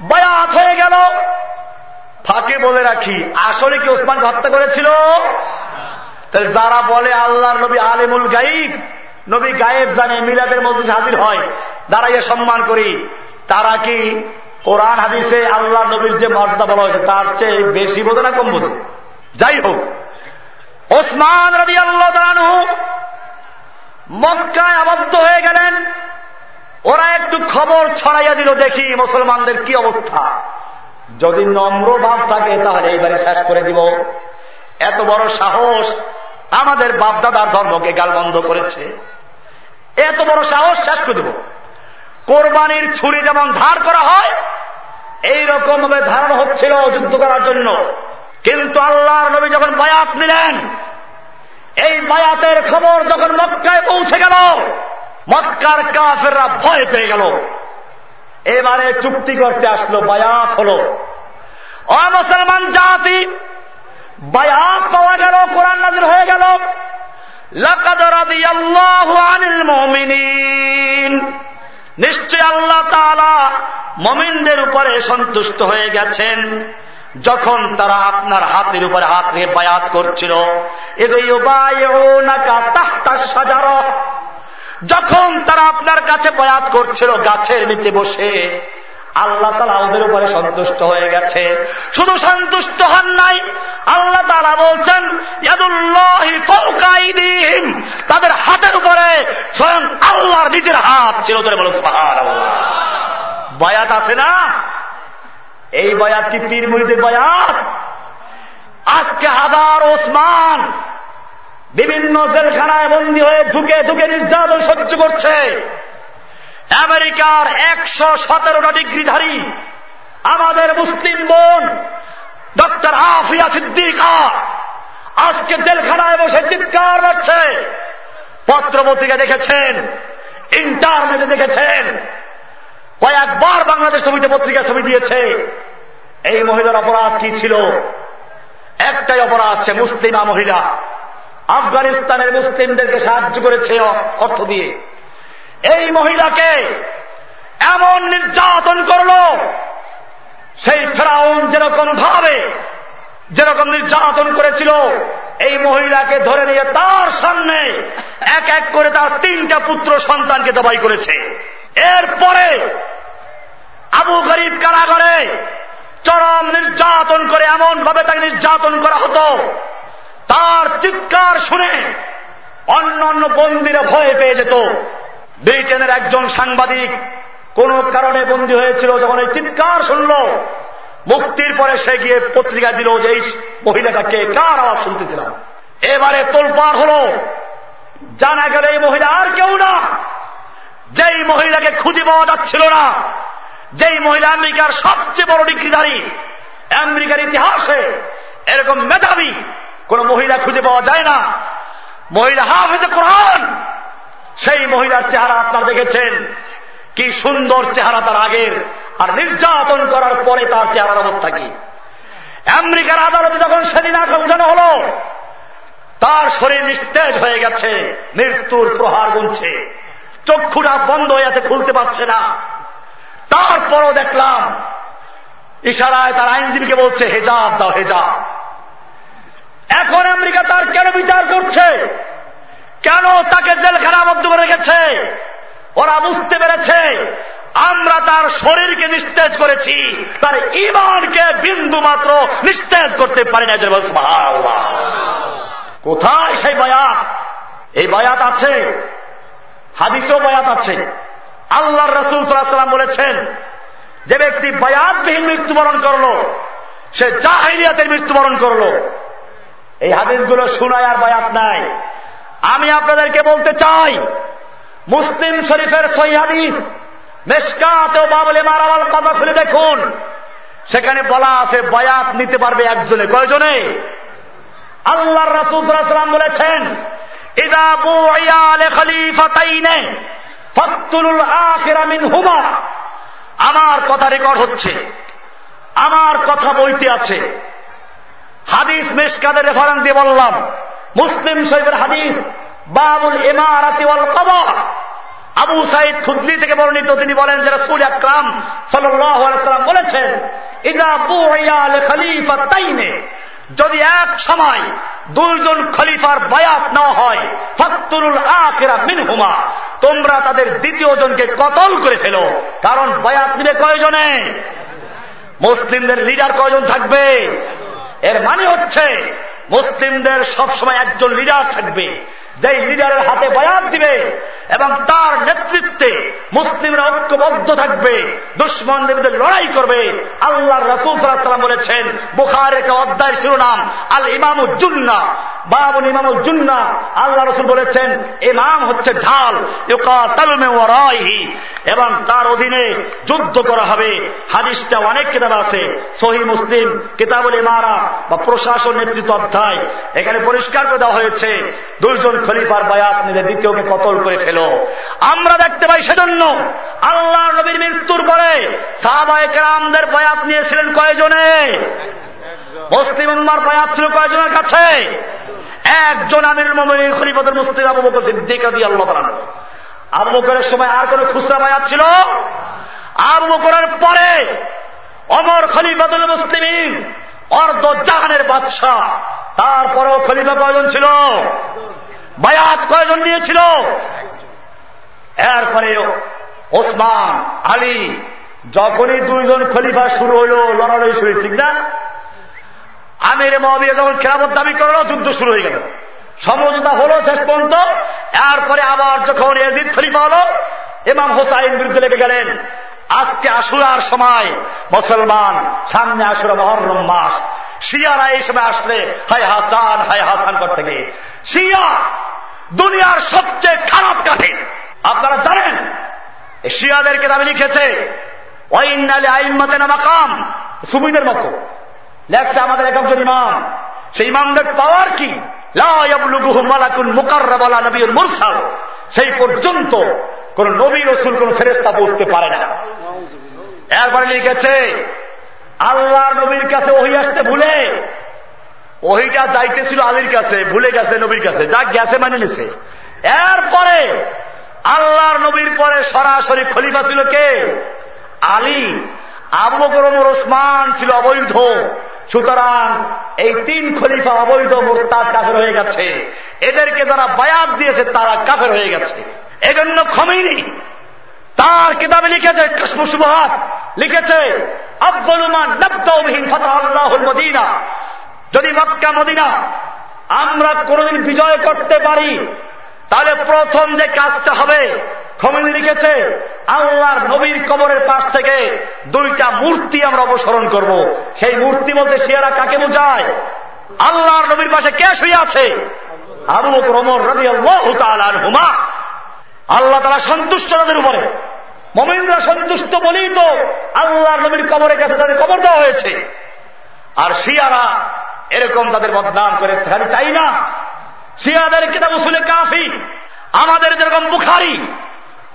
বায়াত হয়ে গেল। ফাঁকে বলে রাখি, আসলে কি ওসমানকে হত্যা করেছিল? তাহলে যারা বলে আল্লাহর নবী আলিমুল গাইব নবী গায়েব জানে, মিলাদের মধ্যে হাজির হয়, দাঁড়াইয়ে সম্মান করি, তারা কি কোরআন, হাদিসে আল্লাহ নবীর যে মর্যাদা বলা হয়েছে, তার চেয়ে বেশি বোঝে না কম বোঝে? যাই হোক ওসমান রবি আল্লাহ মক্কায় আবদ্ধ হয়ে গেলেন। ওরা একটু খবর ছড়াইয়া দিল, দেখি মুসলমানদের কি অবস্থা। যদি নম্র ভাব থাকে, তাহলে এইবারে শেষ করে দিব। এত বড় সাহস আমাদের বাপদাদার ধর্মকে গালবন্ধ করেছে। এত বড় সাহস শেষ করে দেব। কোরবানির ছুরি যেমন ধার করা হয় এই রকম ভাবে ধারণ হচ্ছিল যুদ্ধ করার জন্য। কিন্তু আল্লাহর নবী যখন বায়াত নিলেন, এই বায়াতের খবর যখন মক্কায় পৌঁছে গেল, মক্কার কাফেররা ভয় পেয়ে গেল। এবারে চুক্তি করতে আসলো, বায়াত হল। অমুসলমান জাতি, বায়াত পাওয়া গেল, কোরআন নাজির হয়ে গেল। নিশ্চয় আল্লাহ তালা মমিনদের উপরে সন্তুষ্ট হয়ে গেছেন। যখন তারা আপনার হাতের উপরে হাত রেখে বায়াত করছিল যখন তারা আপনার কাছে বয়াত করছিল গাছের নিচে বসে, আল্লাহ তালা ওদের উপরে সন্তুষ্ট হয়ে গেছে। শুধু সন্তুষ্ট হন নাই, আল্লাহ তালা বলছেন তাদের হাতের উপরে স্বয়ং আল্লাহর নিজের হাত ছিল বলো বয়াত আছে না? এই বয়াত কি পীর মুড়িদের বয়াত? আজকে হাজার ওসমান বিভিন্ন জেলখানায় বন্দী হয়ে ঢুকে ঢুকে নির্যাতন সহ্য করছে। আমেরিকার একশো সতেরোটা ডিগ্রিধারী, আমাদের মুসলিম বোন, ডক্টর আফিয়া সিদ্দিকা, আজকে জেলখানায় বসে চিৎকার মারছে। পত্রপত্রিকা দেখেছেন, ইন্টারনেটে দেখেছেন কয়েকবার বাংলাদেশ ছবিতে পত্রিকা ছবি দিয়েছে। এই মহিলার অপরাধ কি ছিল? একটাই অপরাধ, সে মুসলিমা মহিলা। আফগানিস্তানের মুসলিমদেরকে সাহায্য করেছে অর্থ দিয়ে। এই মহিলাকে এমন নির্যাতন করল, সেই ফেরাউন যেরকম ভাবে, যেরকম নির্যাতন করেছিল, এই মহিলাকে ধরে নিয়ে তার সামনে এক এক করে তার তিনটা পুত্র সন্তানকে জবাই করেছে। এরপরে আবু গরিব কারাগারে চরম নির্যাতন করে এমন ভাবে তাকে নির্যাতন করা হতো। তার চিৎকার শুনে অন্য অন্য বন্দিরা ভয় পেয়ে যেত। ব্রিটেনের একজন সাংবাদিক কোন কারণে বন্দী হয়েছিল, যখন এই চিৎকার শুনল, মুক্তির পরে সে গিয়ে পত্রিকা দিল যে এই মহিলাটাকে কার আওয়াজ শুনতেছিলাম। এবারে তোলপার হল। জানা গেল এই মহিলা আর কেউ না। যেই মহিলাকে খুঁজে পাওয়া যাচ্ছিল না, যেই মহিলা আমেরিকার সবচেয়ে বড় ডিগ্রিধারী, আমেরিকার ইতিহাসে এরকম মেধাবী, কোন মহিলা খুঁজে পাওয়া যায় না। মহিলা হাফেজে কোরআন, সেই মহিলার চেহারা আপনারা দেখেছেন। কি সুন্দর চেহারা তার আগের, আর নির্যাতন করার পরে তার চেহারার অবস্থা কি? আমেরিকার আদালতে যখন সেদিন আগে উঠানো হল, তার শরীর নিস্তেজ হয়ে গেছে, মৃত্যুর প্রহার গুনছে। চক্ষুটা বন্ধ হয়ে আছে, খুলতে পারছে না। তারপরও দেখলাম, ইশারায় তার আইনজীবীকে বলছে, হেজাব দাও, হেজাব। এখন আমেরিকা তার কেন বিচার করছে? কেন তাকে জেলখানা বদ্ধ করে রেখেছে? ওরা বুঝতে পেরেছে, আমরা তার শরীরকে নিস্তেজ করেছি। তার ইমানকে বিন্দু মাত্র নিস্তেজ করতে পারি না কোথায় সেই বয়াত? এই বয়াত আছে হাদিসও বয়াত আছে। আল্লাহ রসুল সাল্লাম বলেছেন, যে ব্যক্তি বয়াতবিহীন মৃত্যুবরণ করল, সে জাহিলিয়াতের মৃত্যুবরণ করল। এই হাদিসগুলো শোনায় আর বয়াত নাই। আমি আপনাদেরকে বলতে চাই, মুসলিম শরীফের সই হাদিস মেসকাত ও বাবলে মারামাল কথা খুলে দেখুন। সেখানে বলা আছে, বয়াত নিতে পারবে একজনে। কয়জনে? আল্লাহ রাসুলাম বলেছেন খলিফাতাইনে আমার কথা রেকর্ড হচ্ছে। আমার কথা বইতে আছে। হাদিস মেশকাদের রেফারেন্স দিয়ে বললাম, মুসলিম শরীফের হাদিস, বাবুল ওয়াল কদা আবু সাইদ খুদ্লি থেকে বর্ণিত, তিনি বলেন যে রসুল আকরাম সাল্লাম বলেছেন, ইদা বুয়াল খলিফা তাইনে যদি এক সময় দুইজন খলিফার বায়াত না হয় ফতুরুল আখেরা মিনহুমা, তোমরা তাদের দ্বিতীয় জনকে কতল করে ফেলো? কারণ বয়াত নিবে কয়জনে? মুসলিমদের লিডার কয়জন থাকবে? এর মানে হচ্ছে, মুসলিমদের সবসময় একজন লিডার থাকবে। যেই লিডারের হাতে বয়াত দিবে এবং তার নেতৃত্বে মুসলিমরা ঐক্যবদ্ধ থাকবে, দুশ্মনদের বিরুদ্ধে লড়াই করবে আল্লাহ রসুল সাল্লাম বলেছেন বুখার একটা অধ্যায় শিরোনাম, আল ইমাম ইমামুজ্জুন্না বাবুল ইমামুজ্জুন্না আল্লাহ রসুল বলেছেন, ইমাম হচ্ছে ঢাল এবং তার অধীনে যুদ্ধ করা হবে। হাদিসটা অনেক কিতাব আছে, সহি মুসলিম, কিতাবুল ইমারা বা প্রশাসন নেতৃত্ব অধ্যায়। এখানে পরিষ্কার করে দেওয়া হয়েছে, দুইজন খলিফার বায়াত নিলে দ্বিতীয়কে কতল করে ফেলো? আমরা দেখতে পাই সেজন্য আল্লাহ নবীর মৃত্যুর পরে সাহাবাহামদের বয়াত নিয়েছিলেন কয়জনে? মুসলিম উম্মার বয়াত ছিল কয়জনের কাছে? একজন আমির মমিন খলিফাদের মুসলিম আবু বকর সিদ্দিকা দিয়ে আল্লাহ আবু বকরের সময় আর কোন খুচরা বায়াত ছিল? আবু বকরের পরে অমর খলিফাতুল মুসলিম অর্ধ জাহানের বাদশাহ, তারপরেও খলিফা কয়জন ছিল? বায়াত কয়জন নিয়েছিল? এরপরে ওসমান, আলী, যখনই দুইজন খলিফা শুরু হইল লড়াই শুরু ঠিক না? আমির মহাবিয়া যখন খেলাফত দাবি করল, যুদ্ধ শুরু হয়ে গেল। সমঝোতা হলো শেষ পর্যন্ত। এরপরে আবার যখন এজিদ খলিফা হল, ইমাম হোসাইন বিরুদ্ধে লেগে গেলেন। আজকে আসুরার সময় মুসলমান সামনে আসুরা মহরম মাস। শিয়ারা এই সময় আসলে, হায় হাসান হায় হাসান করতে গিয়ে শিয়া দুনিয়ার সবচেয়ে খারাপ কাফের। আপনারা জানেন শিয়াদেরকে দাবি লিখেছে ওয়াইনালে আইম্মাতে নামাকাম সুবিদের মতো। লেখছে আমাদের এক একজন ইমাম। সেই ইমামদের পাওয়ার কি? মুরসাল। সেই পর্যন্ত কোন নবী রসুল, কোন ফেরেস্তা বুঝতে পারে না। এরপরে লিখেছে আল্লাহ নবীর কাছে ওহি আসতে ভুলে। ওহিটা যাইতেছিল আলীর কাছে, ভুলে গেছে নবীর কাছে, যা গেছে মানে নিছে। এরপরে আল্লাহর নবীর পরে সরাসরি খলিফা ছিল কে? আলী। আবু বকর ওসমান ছিল অবৈধ। সুতরাং এই তিন খলিফা অবৈধ, মোরতাদ কাফের হয়ে গেছে। এদেরকে যারা বায়াত দিয়েছে, তারা কাফের হয়ে গেছে। এজন্য খমেনি। তার কিতাবে লিখেছে কসমু সুবহাত লিখেছে আব্দুলমান নব্দবিহীন ফতাহুল মদিনা। যদি মক্কা, মদিনা, আমরা কোনদিন বিজয় করতে পারি, তাহলে প্রথম যে কাজটা হবে, খমিনি লিখেছে, আল্লাহর নবীর কবরের পাশ থেকে দুইটা মূর্তি আমরা অপসরণ করব। সেই মূর্তি বলতে শিয়ারা কাকে বোঝায়? আল্লাহর নবীর পাশে কে শুয়ে আছে? আবু রমর রবি হুমা আল্লাহ তারা সন্তুষ্ট তাদের উপরে। মমিন্দ্রা সন্তুষ্ট বলেই তো আল্লাহর নবীর কবরের কাছে তাদের কবর দেওয়া হয়েছে। আর শিয়ারা এরকম তাদের বদনাম করে খালি তাই না। শিয়াদের কিতাব উসুলে কাফি। আমাদের যেরকম বুখারি,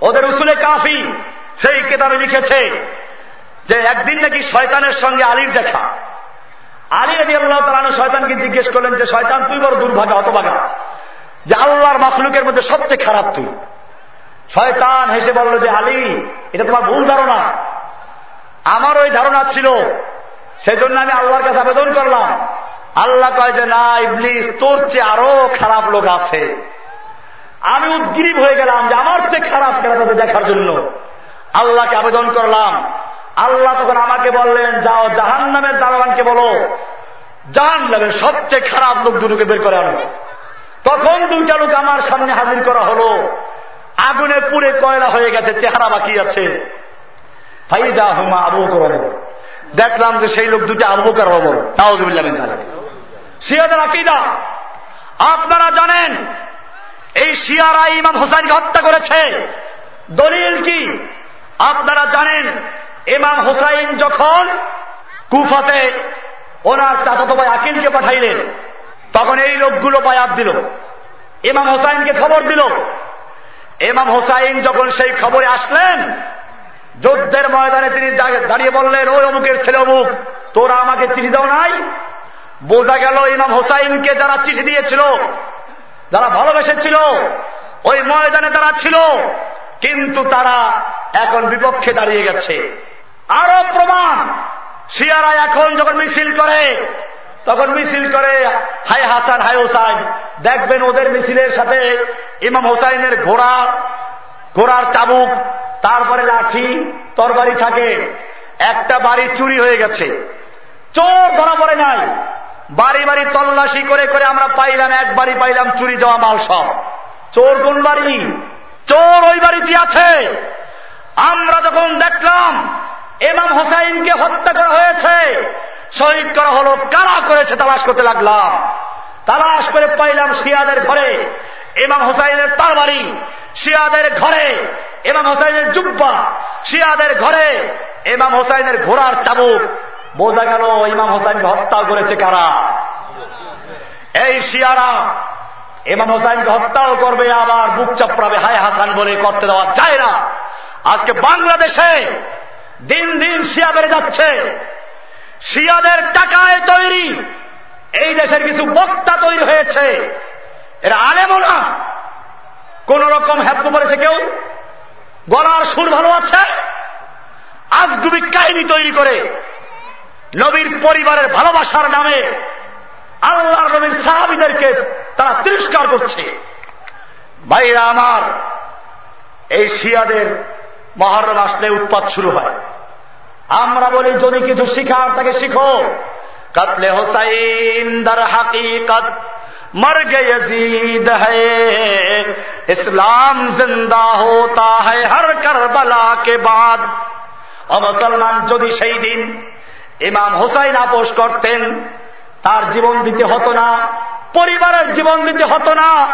ওদের উসুলে কাফি। সেই কিতাবে লিখেছে যে একদিন নাকি শয়তানের সঙ্গে আলীর দেখা। আলী আদি আল্লাহ তালানো শয়তানকে জিজ্ঞেস করলেন যে, শয়তান, তুই বড় দুর্ভাগা অতভাগা যে আল্লাহর মাখলুকের মধ্যে সবচেয়ে খারাপ তুই। শয়তান হেসে বলল যে, আলী, এটা তোমার ভুল ধারণা। আমার ওই ধারণা ছিল, সেজন্য আমি আল্লাহর কাছে আবেদন করলাম। আল্লাহ কয় যে, না, ইবলিস, তোর চেয়ে আরও খারাপ লোক আছে। আমি উদ্গ্রীব হয়ে গেলাম যে, আমার চেয়ে খারাপ কেন তাদের দেখার জন্য? আল্লাহকে আবেদন করলাম। আল্লাহ তখন আমাকে বললেন, যাও জাহান নামের দারোয়ানকে বলো। জাহান নামের সবচেয়ে খারাপ লোক দুটোকে বের করে আনো। তখন দুইটা লোক আমার সামনে হাজির করা হলো। আগুনে পুড়ে কয়লা হয়ে গেছে, চেহারা বাকি আছে। ফাইদা হুমা আবু করব দেখলাম যে সেই লোক দুটো আবু কর হবর তাওজবিল্লাহ শিয়াদের আকিদা। আপনারা জানেন, এই শিয়ারা ইমাম হোসাইনকে হত্যা করেছে। দলিল কি? আপনারা জানেন, ইমাম হোসাইন যখন কুফাতে ওনার চাচাতো ভাই আকিলকে পাঠাইলেন, তখন এই লোকগুলো বায়াত দিল। ইমাম হোসাইনকে খবর দিল। ইমাম হোসাইন যখন সেই খবরে আসলেন, যুদ্ধের ময়দানে তিনি দাঁড়িয়ে বললেন, ওই অমুকের ছেলে অমুক, তোরা আমাকে চিঠি দাও নাই? বোঝা গেল ইমাম হোসাইনকে যারা চিঠি দিয়েছিল, যারা ভালোবেসেছিল, ওই ময়দানে তারা ছিল, কিন্তু তারা এখন বিপক্ষে দাঁড়িয়ে গেছে। আরও প্রমাণ, শিয়ারা এখন যখন মিছিল করে, তখন মিছিল করে হাই হাসান হাই হোসাইন, দেখবেন ওদের মিছিলের সাথে ইমাম হোসাইনের ঘোড়া, ঘোড়ার চাবুক, তারপরে লাঠি, তরবারি থাকে, একটা বাড়ি চুরি হয়ে গেছে। চোর ধরা পড়ে নাই। বাড়ি বাড়ি তল্লাশি করে করে আমরা পাইলাম, এক বাড়ি পাইলাম, চুরি যাওয়া মাল সব। চোর কোন বাড়ি? চোর ওই বাড়িতে আছে। আমরা যখন দেখলাম এমাম হোসাইনকে হত্যা করা হয়েছে, শহীদ করা হলো, কারা করেছে তালাশ করতে লাগলাম? তালাশ করে পাইলাম শিয়াদের ঘরে। এমাম হোসাইনের তার বাড়ি শিয়াদের ঘরে। এমাম হোসাইনের জুব্বা, শিয়াদের ঘরে। এমাম হোসাইনের ঘোড়ার চাবুক। বোঝা গেল ইমাম হোসাইনকে হত্যা করেছে কারা? এই শিয়ারা, ইমাম হোসাইনকে হত্যাও করবে, আবার বুক চাপড়াবে হায় হাসান বলে করতে দেওয়া যায় না। আজকে বাংলাদেশে দিন দিন শিয়া বেড়ে যাচ্ছে। শিয়াদের টাকায় তৈরি, এই দেশের কিছু বক্তা তৈরি হয়েছে। এরা আলেমও না। কোন রকম হ্যাপ্ত করেছে কেউ? গলার সুর ভালো আছে? আজগুবি কাহিনী তৈরি করে নবীর পরিবারের ভালোবাসার নামে আল্লাহ নবীর সাহাবিদেরকে তারা তিরস্কার করছে। ভাইরা আমার, এই শিয়াদের মহরম আসলে উৎপাত শুরু হয়। আমরা বলি, যদি কিছু শিখার, তাকে শিখো। কাতলে হোসাইন দার হাকিকত মর গেজিদ ইসলাম জিন্দা হতা হর করবলা কে বাদ। মুসলমান, যদি সেই দিন ইমাম হোসাইন আপোষ করতেন তার জীবন দিতে হতো না। পরিবারের জীবন দিতে হতো না।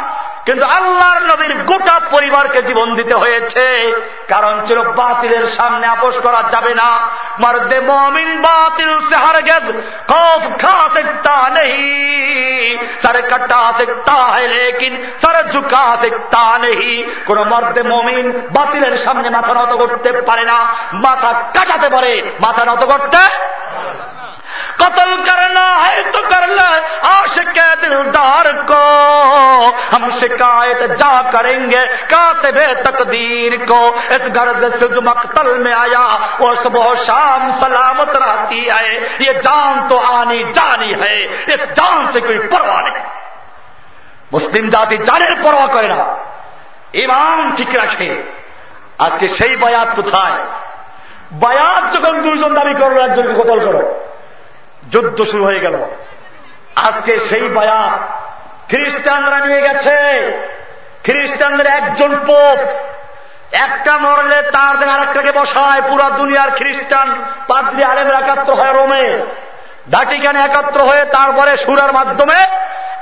কিন্তু আল্লাহর নবীর গোটা পরিবারকে জীবন দিতে হয়েছে। কারণ ছিল বাতিলের সামনে আপোষ করা যাবে না। মারদে মমিন বাতিল সে হার গেজ কফ খা নেই। সারে কাটা সকতা হয়, লেকিন সারে ঝুকা তা নেই। কোন মর্দে মমিন বাতিলের সামনে মাথা নত করতে পারে না। মাথা কাটাতে পারে, মাথা নত করতে قتل کرنا ہے تو کر لے عاشق دلدار کو ہم شکایت جا کریں گے کاتب تقدیر کو اس غرض سے جو مقتل میں آیا وہ صبح و شام سلامت رہتی ہے یہ جان تو آنی جانی ہے اس جان سے کوئی پرواہ نہیں মুসলিম জাতি জানের পরোয়া করে না ইমান ঠিক রাখে আজকে সেই বায়াত কোথায় বায়াত যখন দুজন দাবি করল একজনকে কতল করো যুদ্ধ শুরু হয়ে গেল। আজকে সেই বায়াত খ্রিস্টানরা নিয়ে গেছে। খ্রিস্টানদের একজন পোপ, একটা মরলে তার জায়গায় আরেকটাকে বসায়। পুরা দুনিয়ার খ্রিস্টান পাদ্রি আলেম একাত্র হয় রোমে। ভ্যাটিকানে একাত্র হয়ে তারপরে সুরার মাধ্যমে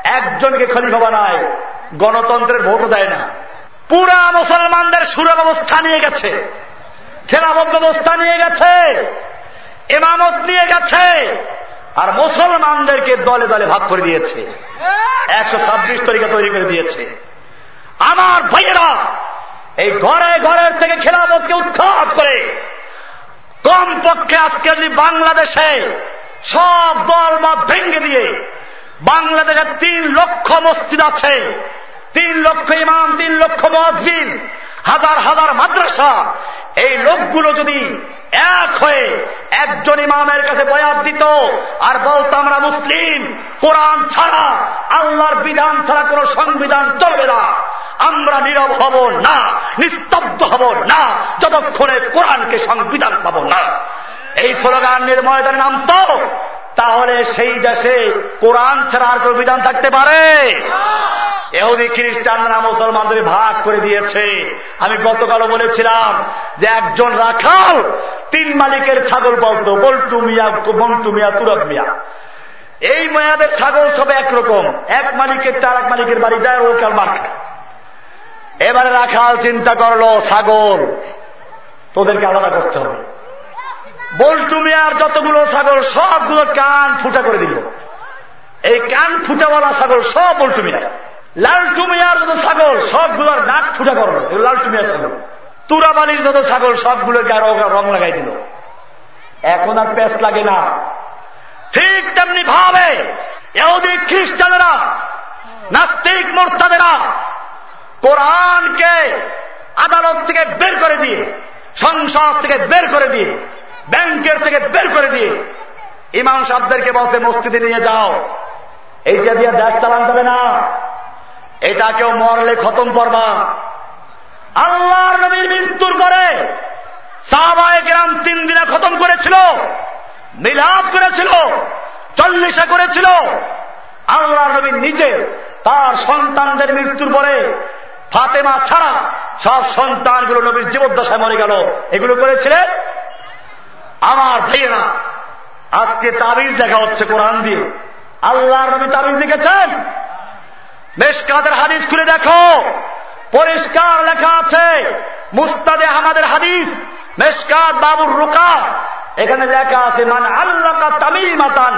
একজনকে খলিফা বানায়। গণতন্ত্রের ভোটও দেয় না। পুরা মুসলমানদের সুরের ব্যবস্থা নিয়ে গেছে। খেলাফত ব্যবস্থা নিয়ে গেছে। এমামত নিয়ে গেছে। আর মুসলমানদেরকে দলে দলে ভাগ করে দিয়েছে। একশো ছাব্বিশ তরিকা তৈরি করে দিয়েছে। আমার ভাইয়েরা, এই ঘরে ঘরের থেকে খেলাফতকে উৎখাত করে কমপক্ষে আজকে যদি বাংলাদেশে সব দল মত ভেঙে দিয়ে বাংলাদেশে তিন লক্ষ মসজিদ আছে, তিন লক্ষ ইমাম, তিন লক্ষ মসজিদ হাজার হাজার মাদ্রাসা, এই লোকগুলো যদি এক হয়ে একজন ইমামের কাছে বয়াত দিত, আর বলতো, আমরা মুসলিম, কোরআন ছাড়া, আল্লাহর বিধান ছাড়া কোন সংবিধান চলবে না। আমরা নীরব হব না, নিস্তব্ধ হব না, যতক্ষণে কোরআনকে সংবিধান পাব না। এই স্লোগান ময়দানে নামত তাহলে সেই দেশে কোরআন ছাড়া আর কোন বিধান থাকতে পারে? এহুদি খ্রিস্টানরা মুসলমানদের ভাগ করে দিয়েছে। আমি গতকালও বলেছিলাম যে একজন রাখাল, তিন মালিকের ছাগল বলতো, বল্টু মিয়া বন্টু মিয়া, তুরক মিয়া। এই মেয়াদের ছাগল সব একরকম। এক মালিকের তার এক মালিকের বাড়ি যায়, ও কাল মার খায়। এবারে রাখাল চিন্তা করল, ছাগল, তোদেরকে আলাদা করতে হবে। বল্টু মিয়ার যতগুলো ছাগল, সবগুলো কান ফুটা করে দিল। এই কান ফুটাওয়ালা ছাগল সব বল্টু মিয়ার লালটু মিয়ার যত ছাগল, সবগুলোর নাক ফুটা করল। লালটু মিয়ার ছাগল তুরাবালির যত ছাগল সবগুলোর গায়ে রং লাগাই দিল। এখন আর পেস্ট লাগে না। ঠিক তেমনি ভাবে এহুদি খ্রিস্টানেরা, নাস্তিক মোর্তাদেরা কোরআনকে আদালত থেকে বের করে দিয়ে, সংসদ থেকে বের করে দিয়ে ব্যাংকের থেকে বের করে দিয়ে ইমাম সাহেবদেরকে বসে মসজিদে নিয়ে যাও। এইটা দিয়ে দেশ চালান যাবে না। এটা কেউ মরলে খতম করবা। আল্লাহর নবীর মৃত্যুর পরে সাহবায় গ্রাম তিন দিনে খতম করেছিল, মিলাদ করেছিল, চল্লিশে করেছিল। আল্লাহ নবী নিজের তার সন্তানদের মৃত্যুর পরে ফাতেমা ছাড়া সব সন্তানগুলো নবীর জীবদ্দশায় মরে গেল। এগুলো করেছিলেন আমার ভাইয়েরা, আজকে তাবিজ দেখা হচ্ছে কোরআন দিয়ে। আল্লাহর নবী তাবিজ দেখেছেন? মেশকাদের হাদিস খুলে দেখো। পরিষ্কার লেখা আছে, মুস্তাদে আমাদের হাদিস মেশকাত বাবুর রুকা। এখানে লেখা আছে মানে আল্লাহ তামিল মাতান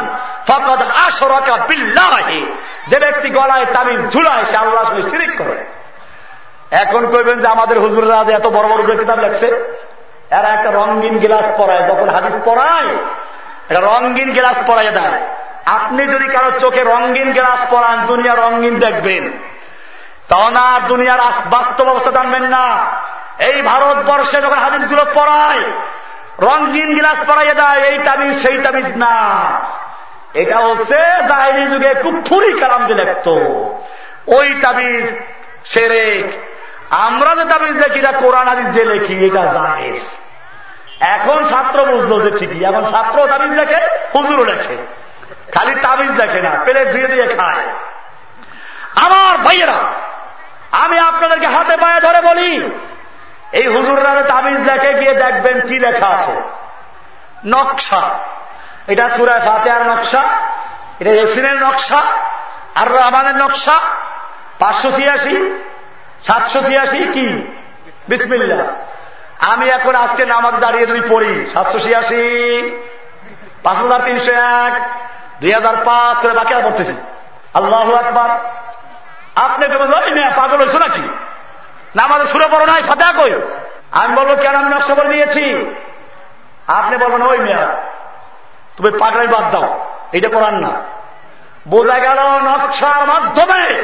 ফকদ আসরকা বিল্লাহি। যে ব্যক্তি গলায় তামিল ঝুলায়, সে আল্লাহ সঙ্গে শিরিক করে। এখন কইবেন যে আমাদের হুজুররা এত বড় বড় কিতাব লেখছে? এরা একটা রঙিন গ্লাস পড়ায় যখন হাদিস পরায় এটা রঙিন গ্লাস পড়ায় দেয় আপনি যদি কারও চোখে রঙিন গ্লাস পরান, দুনিয়া রঙিন দেখবেন। তখন আর দুনিয়ার বাস্তব অবস্থা জানবেন না। এই ভারতবর্ষে যখন হাদিসগুলো পড়ায়, রঙিন গ্লাস পড়াইয়ে দেয় এই তাবিজ, সেই তাবিজ না। এটা হচ্ছে জাহিরি যুগে ফুরি কালাম যে লেখত। ওই তাবিজ সেরেক। আমরা যে তাবিজ দেখি এটা কোরআন আদিজ দিয়ে লেখি, এটা জাহেজ এখন ছাত্র বুঝলো যে ঠিকই, এখন ছাত্র তাবিজ দেখে হুজুরও লেখে। খালি তাবিজ দেখে না পেলে ধুয়ে দিয়ে খায়। আমার ভাইয়েরা, আমি আপনাদেরকে হাতে পায়ে ধরে বলি, এই হুজুররা তাবিজ দেখে গিয়ে দেখবেন কি লেখা আছে। নকশা। এটা সুরায় ফাতেহার নকশা, এটা এসিনের নকশা, আর রহমানের নকশা, পাঁচশো ছিয়াশি। সাতশো ছিয়াশি কি? বিসমিল্লা আমি এখন আজকে নামাজ দাঁড়িয়ে যদি পড়ি, সাতশো ছিয়াশি, পাঁচ হাজার তিনশো এক, দুই হাজার পাঁচ, করে বাকি আর পড়তেছি। আল্লাহ একবার আপনি পাগল হয়েছো নাকি? নামাজে সুরে পড়ো নাই ফাতে কই? আমি বলব, কেন আমি নকশা করে নিয়েছি? আপনি বলবেন, ওই মেয়া, তুমি পাগলাই বাদ দাও এটা করার না। বোঝা গেল নকশার মাধ্যমে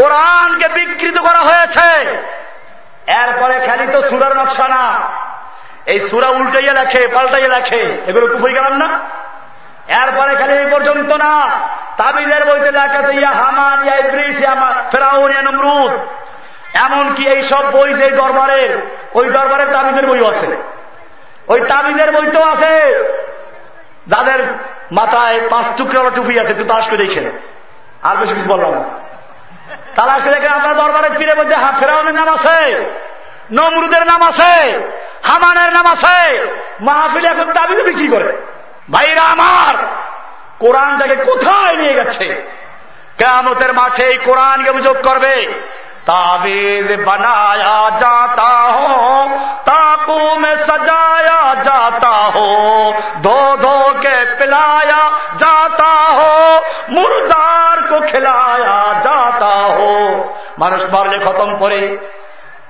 কোরআনকে বিকৃত করা হয়েছে। এরপরে খালি তো সুরার নকশা না। এই সুরা উল্টাইয়া লেখে, পাল্টাইয়া লেখে, এগুলো কুফুরি গেলাম না? এরপরে খালি এই পর্যন্ত না। তাবিজের বইতে লেখাতে ইয়া হামান, ইয়া ইব্রিস ইয়া ফেরাউন, ইয়া নমরুদ। এমনকি এই সব বই যে দরবারের ওই দরবারের তাবিজের বইও আছে। ওই তাবিজের বইতেও আছে। যাদের মাথায় পাঁচ টুকরা টুপি আছে, একটু তাস করে দেখেন। আর বেশি কিছু বললাম না। তারা লেগে আমরা আপনার দরবারের তীরে মধ্যে ফেরাউনের নাম আছে, নমরুদের নাম আছে, হামানের নাম আছে। মাহফিল এখন দাবি কি করে? ভাইরা আমার, কোরআনটাকে কোথায় নিয়ে গেছে? কেমতের মাঠে এই কোরআনকে অভিযোগ করবে। তাবিজ বানায়া যাতা হো তাকু মে সজায়া যাতা হো, ধো ধো কে পিলায়া যাতা হো, মুরদার কো খেলায়া মানুষ মারলে খতম করে।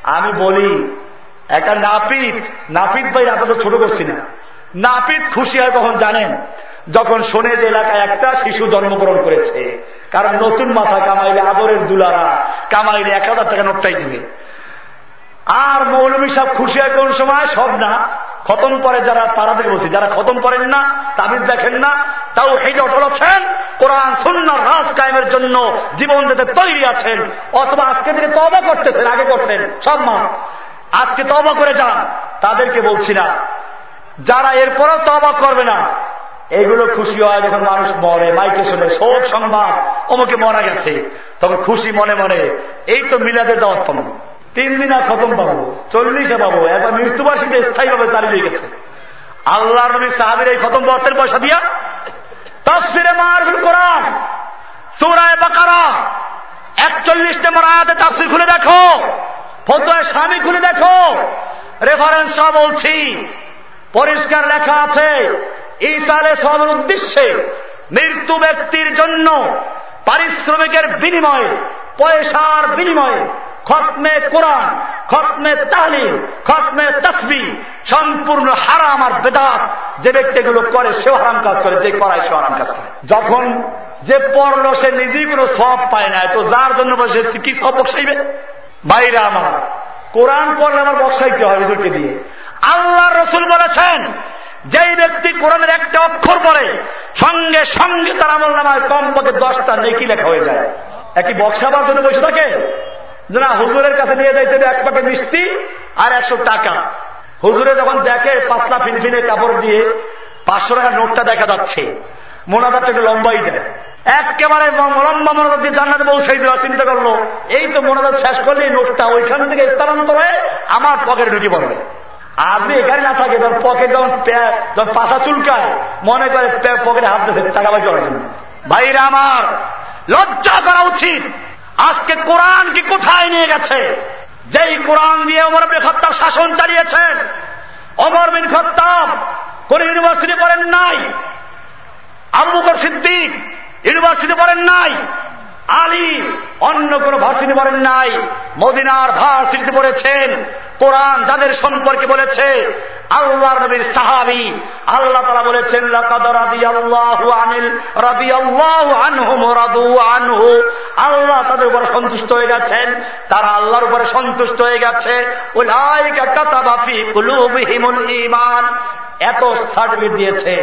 আমি বলি, একটা নাপিত নাপিত ভাই আপনাদের ছোট করছি না। নাপিত খুশি হয় কখন জানেন? যখন শোনে যে এলাকায় একটা শিশু জন্মগ্রহণ করেছে, কারণ নতুন মাথা কামাইলে আদরের দুলারা কামাইলে এক হাজার টাকা নোটটাই দিবে। আর মৌলমী সাহেব খুশি হয় কোন সময়? সব না। খতম করে যারা তারাদের বলছি, যারা খতম করেন না, তাবিজ দেখেন না, তাও হেঁটে অটল আছেন? কোরআন সুন্নার রাজ কায়েমের জন্য জীবন দিতে তৈরি আছেন, অথবা আজকে দিনে তবা করতেছেন, আগে করতেন, সব মা আজকে তবা করে যান, তাদেরকে বলছি না। যারা এরপরেও তবা করবে না, এগুলো খুশি হয় যখন মানুষ মরে, মাইকে শুনে, শোক সংবাদ, অমুকে মারা গেছে, তখন খুশি মনে মনে, এই তো মিলাদের দাওয়াত পাবো। তিন দিন আর খতম পাবো, চল্লিশে পাবো একবার মৃত্যুবাসীতে স্থায়ীভাবে চালিয়ে গেছে। আল্লাহ নবী সাহাবির এই খতম বর্ষের পয়সা দিয়া তফসিরে মারফুল কোরআন, সৌরায় বাকারা, একচল্লিশ নম্বর আয়াতে তাফসির খুলে দেখো ফতোয় স্বামী খুলে দেখো। রেফারেন্স সহ বলছি, পরিষ্কার লেখা আছে ঈসালে সবের উদ্দেশ্যে মৃত্যু ব্যক্তির জন্য পারিশ্রমিকের বিনিময়ে, পয়সার বিনিময়ে খতমে কোরআন, খতমে তাহলিম খতমে তসবি, সম্পূর্ণ হারাম আর বেদাত যে ব্যক্তিগুলো করে, সেও হারাম কাজ করে, যে করায় সে হারাম কাজ করে। যখন যে পড়ল, সে নিজেই কোনো সব পায় না। তো যার জন্য বসে কি সব বসাইবে বাইরে আমার। কোরআন পড়লে আমার বসাইতে হয় হুজুরকে দিয়ে। আল্লাহ রসুল বলেছেন, যেই ব্যক্তি কোরআনের একটা অক্ষর পড়ে, সঙ্গে সঙ্গে তার আমল নামায় কমপক্ষে দশটা নেকি লেখা হয়ে যায়। একই বক্সাবার জন্য বসে থাকে? না, হুজুরের কাছে নিয়ে যাইতে এক প্যাকেট মিষ্টি আর একশো টাকা। হুজুরে যখন দেখে পাতলা ফিনফিনে কাপড় দিয়ে পাঁচশো টাকার নোটটা দেখা যাচ্ছে মোনাজারটা একটু লম্বাই দেয় একেবারে লম্বা মোনাজার দিয়ে জান্নাতে পৌঁছাই দেওয়া চিন্তা করল, এই তো মোনাজার শেষ করলে নোটটা ওইখান থেকে স্থানান্তর হয়ে আমার পকেটে ঢুকে পড়বে। আপনি এখানে না থাকে, যখন পকেট যখন যখন পাশা চুলকায়, মনে করে পকেটে হাত দিয়েছে, টাকা বাকি করার ভাইরা আমার, লজ্জা করা উচিত। আজকে কোরআন কি কোথায় নিয়ে গেছে? যেই কোরআন দিয়ে অমর বিন খত্তাব শাসন চালিয়েছেন। অমর বিন খত্তাব কোন ইউনিভার্সিটি পড়েন নাই? আবু বকর সিদ্দিক ইউনিভার্সিটি পড়েন নাই? আলী অন্য কোন ভার্সিটি পড়েন নাই? মদিনার ভার্সিটি পড়েছেন। কোরআন যাদের সম্পর্কে বলেছে আল্লাহ নবীর সাহাবি, আল্লাহ তারা বলেছেন আল্লাহ তাদের উপরে সন্তুষ্ট হয়ে গেছেন, তারা আল্লাহর উপরে সন্তুষ্ট হয়ে গেছে। ইমান এত সার্টিফিকেট দিয়েছে,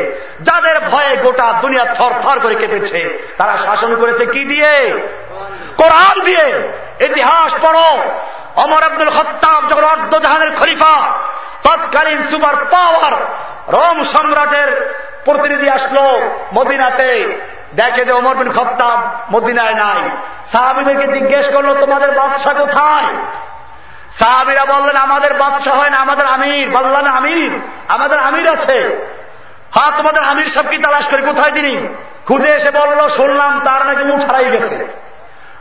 যাদের ভয়ে গোটা দুনিয়া থর থর করে কেঁপেছে তারা শাসন করেছে কি দিয়ে? কোরআন দিয়ে। ইতিহাস পড়ো। অমর আব্দুল খত্তাব যখন অর্ধজাহানের খলিফা, তৎকালীন সুপার পাওয়ার রোম সম্রাটের প্রতিনিধি আসলো মদিনাতে। দেখে যে অমর বিন খত্তাব মদিনায় নাই। সাহাবিদেরকে জিজ্ঞেস করল, তোমাদের বাদশাহ কোথায়? সাহাবিরা বললেন, আমাদের বাদশাহ হয় না, আমাদের আমির। বললেন আমির, আমাদের আমির আছে। হ্যাঁ তোমাদের আমির সব কি তালাশ করে কোথায় তিনি? খুঁজে এসে বলল, শুনলাম তার নাকি উঠ হারাই গেছে।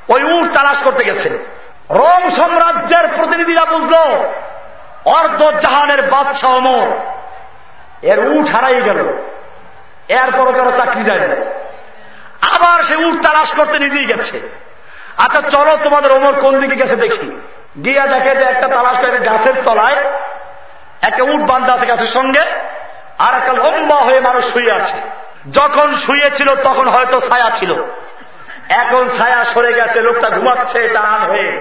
ওই উঠ তালাশ করতে গেছে। রোম সাম্রাজ্যের প্রতিনিধিরা বুঝল, অর্ধ জাহানের বাদশাহ অমর। এর উঠ হারাই গেল। এরপরও কারও চাকরি যায় না আবার সে উঠ তালাশ করতে নিজেই গেছে। আচ্ছা চলো তোমাদের ওমর কোন দিকে গেছে দেখি। গিয়া দেখে যে একটা তালাশ করে গাছের তলায় একটা উঠ বান্ধা আছে গাছের সঙ্গে, আর একটা লম্বা হয়ে মানুষ শুয়ে আছে। যখন শুয়েছিল তখন হয়তো ছায়া ছিল। এখন ছায়া সরে গেছে, লোকটা ঘুমাচ্ছে টান হয়ে।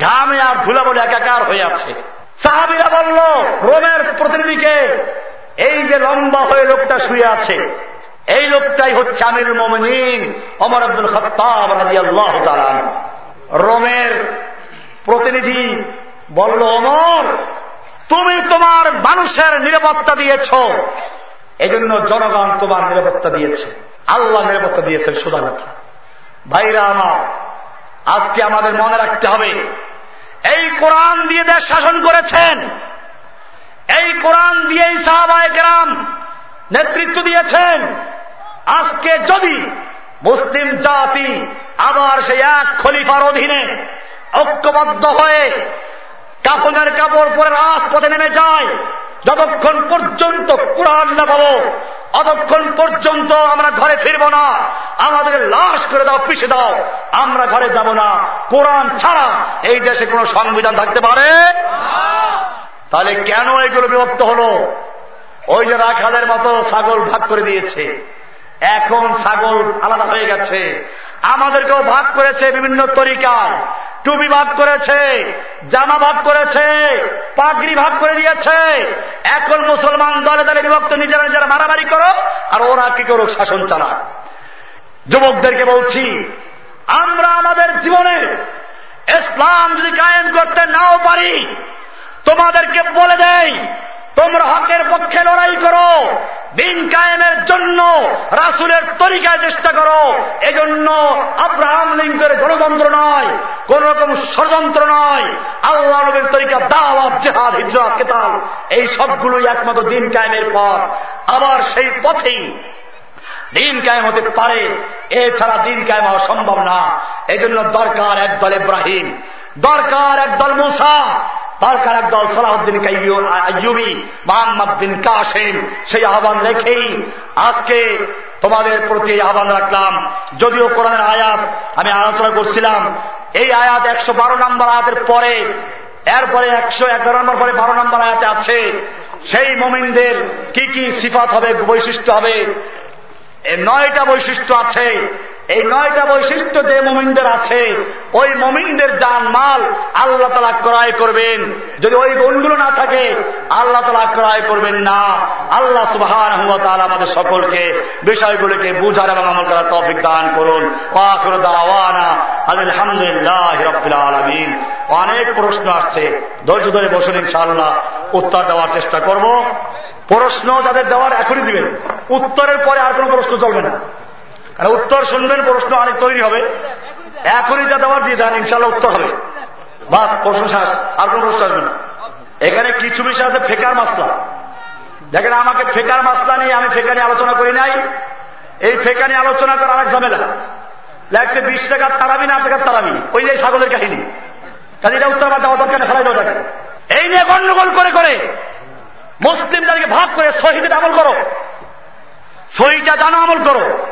ঘামে আর ধুলা বলে একাকার হয়ে আছে। সাহাবিরা বলল, রোমের প্রতিনিধিকে, এই যে লম্বা হয়ে লোকটা শুয়ে আছে, এই লোকটাই হচ্ছে আমির মোমিন অমর আব্দুল খত্তাব রাজি আল্লাহ রোমের প্রতিনিধি বলল অমর তুমি তোমার মানুষের নিরাপত্তা দিয়েছ। এজন্য জনগণ তোমার নিরাপত্তা দিয়েছে। আল্লাহ নিরাপত্তা দিয়েছেন, সোজা কথা। ভাইরা আমার, আজকে আমাদের মনে রাখতে হবে, এই কোরআন দিয়ে দেশ শাসন করেছেন। এই কোরআন দিয়েই সাহাবায় গ্রাম নেতৃত্ব দিয়েছেন। আজকে যদি মুসলিম জাতি আবার সেই এক খলিফার অধীনে ঐক্যবদ্ধ হয়ে কাপনের কাপড় পরে রাজপথে নেমে যায়, যতক্ষণ পর্যন্ত কোরআন না পাবো অতক্ষণ পর্যন্ত আমরা ঘরে ফিরব না। আমাদের লাশ করে দাও পিছে দাও। আমরা ঘরে যাব না। কোরআন ছাড়া এই দেশে কোন সংবিধান থাকতে পারে? তাহলে কেন এগুলো বিভক্ত হল? ওই যে রাখালের মতো ছাগল ভাগ করে দিয়েছে। এখন ছাগল আলাদা হয়ে গেছে। আমাদেরকেও ভাগ করেছে বিভিন্ন তরিকায় টুপি ভাগ করেছে, জামা ভাগ করেছে, পাগড়ি ভাগ করে দিয়েছে। এখন মুসলমান দলে দলে বিভক্ত, নিজেরা নিজেরা মারামারি করো আর ওরা কি করুক, শাসন চালাক। যুবকদেরকে বলছি, আমরা আমাদের জীবনে ইসলাম যদি কায়েম করতে নাও পারি, তোমাদেরকে বলে দেয় তোমরা হকের পক্ষে লড়াই করো। দিন কায়েমের জন্য রাসুলের তরিকায় চেষ্টা করো। এজন্য আব্রাহাম লিঙ্কের গণতন্ত্র নয়, কোন রকম ষড়যন্ত্র নয়। আল্লাহ নবীর তরিকা দাওয়াত, জেহাদ, হিজরাত কেতাল এই সবগুলোই একমাত্র দিন কায়েমের পথ। আবার সেই পথেই দিন কায়েম হতে পারে, এছাড়া দিন কায়েম হওয়া সম্ভব না। এজন্য দরকার একদল ইব্রাহিম, দরকার একদল মুসা দরকার একদল সালাউদ্দিন আইয়ুবি, মোহাম্মদ বিন কাসেম, সেই আহ্বান রেখেই আজকে তোমাদের প্রতি আহ্বান রাখলাম। যদিও কোরআনের আয়াত আমি আলোচনা করছিলাম, এই আয়াত একশো বারো নম্বর আয়াতের পরে, এরপরে একশো এগারো নম্বর পরে বারো নম্বর আয়াতে আছে, সেই মোমিনদের কি কি সিফাত হবে, বৈশিষ্ট্য হবে নয়টা বৈশিষ্ট্য আছে। এই নয়টা বৈশিষ্ট্য যে মমিনদের আছে, ওই মমিনদের যান মাল আল্লাহ তালা ক্রয় করবেন। যদি ওই গুণগুলো না থাকে, আল্লাহ তালা ক্রয় করবেন না। আল্লাহ সুবাহান আমাদের সকলকে বিষয়গুলোকে বুঝার এবং আমল করার তফিক দান করুন। আলহামদুলিল্লাহ আলমিন। অনেক প্রশ্ন আসছে, ধৈর্য ধরে বসুন ইনশাআল্লাহ। উত্তর দেওয়ার চেষ্টা করব। প্রশ্ন যাদের দেওয়ার এখনই দিবেন। উত্তরের পরে আর কোন প্রশ্ন চলবে না। উত্তর শুনবেন, প্রশ্ন অনেক তৈরি হবে। এখনই যা দেওয়ার দিয়ে দেন ইনশাল্লাহ উত্তর হবে। বা প্রশ্ন শ্বাস আর কোন প্রশ্ন আসবে না। এখানে কিছু বিষয় আছে, ফেকার মাসলা। দেখেন, আমাকে ফেকার মাসলা নিয়ে আমি ফেকা নিয়ে আলোচনা করি নাই। এই ফেকা নিয়ে আলোচনা করা আরেক ঝামেলা। লাগছে বিশ টাকার তারাবি না টাকার তারাবি। ওই যে ছাগলের কাহিনী। কাজে এটা উত্তর দেওয়া দরকার ফেলাই দেওয়া এই নিয়ে গন্ডগোল করে করে মুসলিমদেরকে ভাগ করে শহীদের আমল করো। সহিটা জানো আমল করো।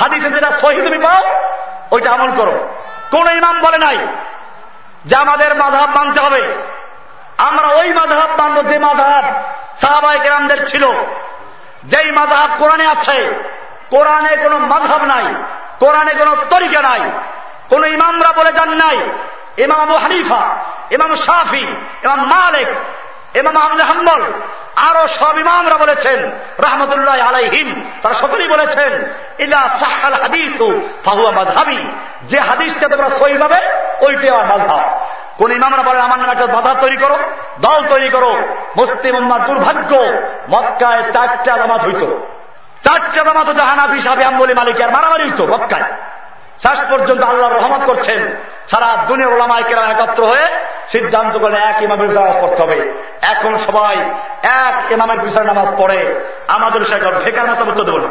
হাদিসে যেটা সহি তুমি পাও, ওইটা আমল করো। কোন ইমাম বলে নাই যে আমাদের মাধাব মানতে হবে। আমরা ওই মাধাব মানব যে মাধাব সাহাবাই গ্রামদের ছিল। যেই মাধাব কোরআনে আছে, কোরআনে কোনো মাধাব নাই, কোরআনে কোনো তরিকা নাই। কোন ইমামরা বলে যান নাই, ইমাম হানিফা, ইমাম শাফি, ইমাম মালিক ইমাম আহমদ হাম্বল, আরও সব ইমামরা বলেছেন, রহমতুল্লাহ আলাইহিম, তারা সকলেই বলেছেন, ইলা সাহাল হাদিস, ফাহুয়া মাঝহাবি যে হাদিসটা তোমরা সই পাবে, ওইটাই আমার মাঝহাব কোন ইমামরা বলেন, আমার নামে একটা বাধা তৈরি করো, দল তৈরি করো, মুসলিম উম্মার দুর্ভাগ্য, মক্কায় চারটা জামাত হইত। চারটা জামাত জাহানাফি হিসাবে আম্বলি মালিকের মারামারি হইত, মক্কায়। শেষ পর্যন্ত আল্লাহ রহমত করছেন। সারা দুনিয়া ওলামায় কেরাম একত্র হয়ে সিদ্ধান্ত করলে এক ইমামের নামাজ পড়তে হবে। এখন সবাই এক ইমামের পিছনে নামাজ পড়ে। আমাদের বিষয় ফেকার মতো উত্তর দেবো না।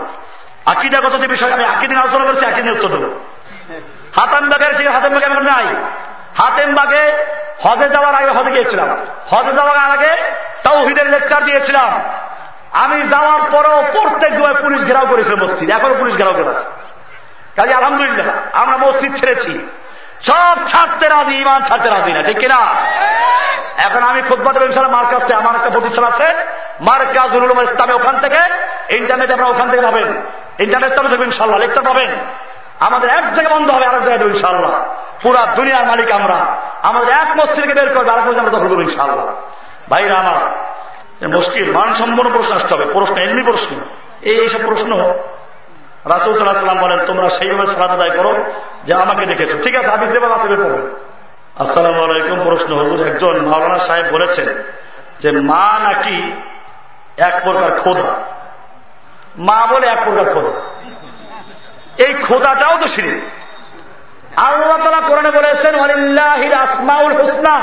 আকিদাগত যে বিষয় আমি আকিদিন আলোচনা করছি আকিদিন উত্তর দেবো। হাতাম বাগের ঠিক হাতেম বাগে আমার নাই। হাতেম বাগে হজে যাওয়ার আগে হজে গিয়েছিলাম। হজে যাওয়ার আগে তাও হিদের লেকচার দিয়েছিলাম। আমি যাওয়ার পরেও প্রত্যেক দুয়ায় পুলিশ ঘেরাও করেছিল মসজিদ। এখনও পুলিশ ঘেরাও করে আছে। কাজে আলহামদুলিল্লাহ, আমরা মসজিদ ছেড়েছি। সব ছাড়তে রাজি ইমান ছাড়তে রাজি না, ঠিক কিনা? এখন আমি খুদ্া দেবো ইনশাল্লাহ মার কাছ থেকে আমার একটা প্রতিষ্ঠান আছে মার কাজ ইসলামে ওখান থেকে। ইন্টারনেট আপনারা ওখান থেকে পাবেন। ইন্টারনেট চালু থাকবে ইনশাল্লাহ লেকচার পাবেন। আমাদের এক জায়গায় বন্ধ হবে, আরেক জায়গায় ইনশাল্লাহ পুরা দুনিয়ার মালিক আমরা। আমাদের এক মসজিদকে বের করবে আরেক মসজিদ আমরা দখল করব ইনশাল্লাহ ভাইরা আমার মুশকিল মানসম্পন্ন প্রশ্ন আসতে হবে, প্রশ্ন, এমনি প্রশ্ন। এই এইসব প্রশ্ন রাসুল সাল্লাহাম বলেন, তোমরা সেইভাবে সালাদ আদায় করো যে আমাকে দেখেছ। ঠিক আছে, হাদিস দেবা রাতে বের করবে আসসালাম আলাইকুম, প্রশ্ন, হজুর, একজন মাওলানা সাহেব বলেছেন যে, মা নাকি এক প্রকার খোদা মা বলে, এক প্রকার খোদা এই খোদাটাও তো সিঁড়ি আল্লাহ তালা কোরআনে বলেছেন অলিল্লাহির আসমাউল হুসনা।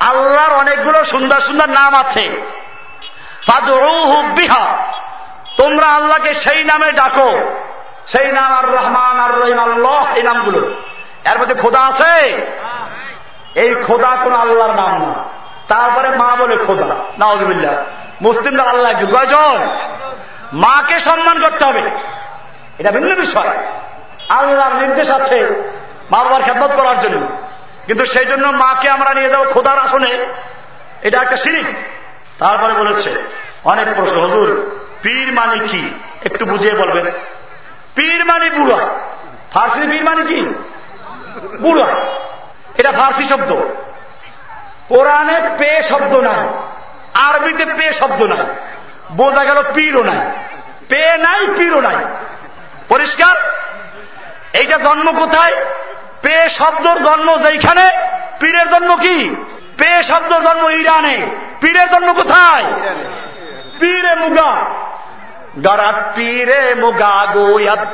আল্লাহর অনেকগুলো সুন্দর সুন্দর নাম আছে। বিহা। তোমরা আল্লাহকে সেই নামে ডাকো। সেই নাম আর রহমান আর রহিম আল্লাহ, এই নামগুলো। এর মধ্যে খোদা আছে? এই খোদা কোন আল্লাহর নাম না। তারপরে মা বলে খোদা নাওজবিল্লা মুসলিমরা আল্লাহ একজন। কয়জন? মাকে সম্মান করতে হবে। এটা ভিন্ন বিষয়। আল্লাহর নির্দেশ আছে মা বাবার খেদমত করার জন্য। কিন্তু সেই জন্য মাকে আমরা নিয়ে যাব খোদার আসনে। এটা একটা সিরিপ তারপরে বলেছে, অনেক প্রশ্ন, হজুর পীর মানে কি? একটু বুঝিয়ে বলবেন। পীর মানে বুড়া। ফার্সি পীর মানে কি? বুড়া। এটা ফার্সি শব্দ। কোরআনে পে শব্দ নাই। আরবিতে পে শব্দ নাই। বোঝা গেল পীরও নাই। পে নাই, পীরও নাই। পরিষ্কার? এইটা জন্ম কোথায়? পে শব্দর জন্ম যেখানে পীরের জন্ম কি? পে শব্দ জন্ম ইরানে। পীরের জন্ম কোথায়? পীরে মুগা। গরাত পীরে মুগা গোয়াত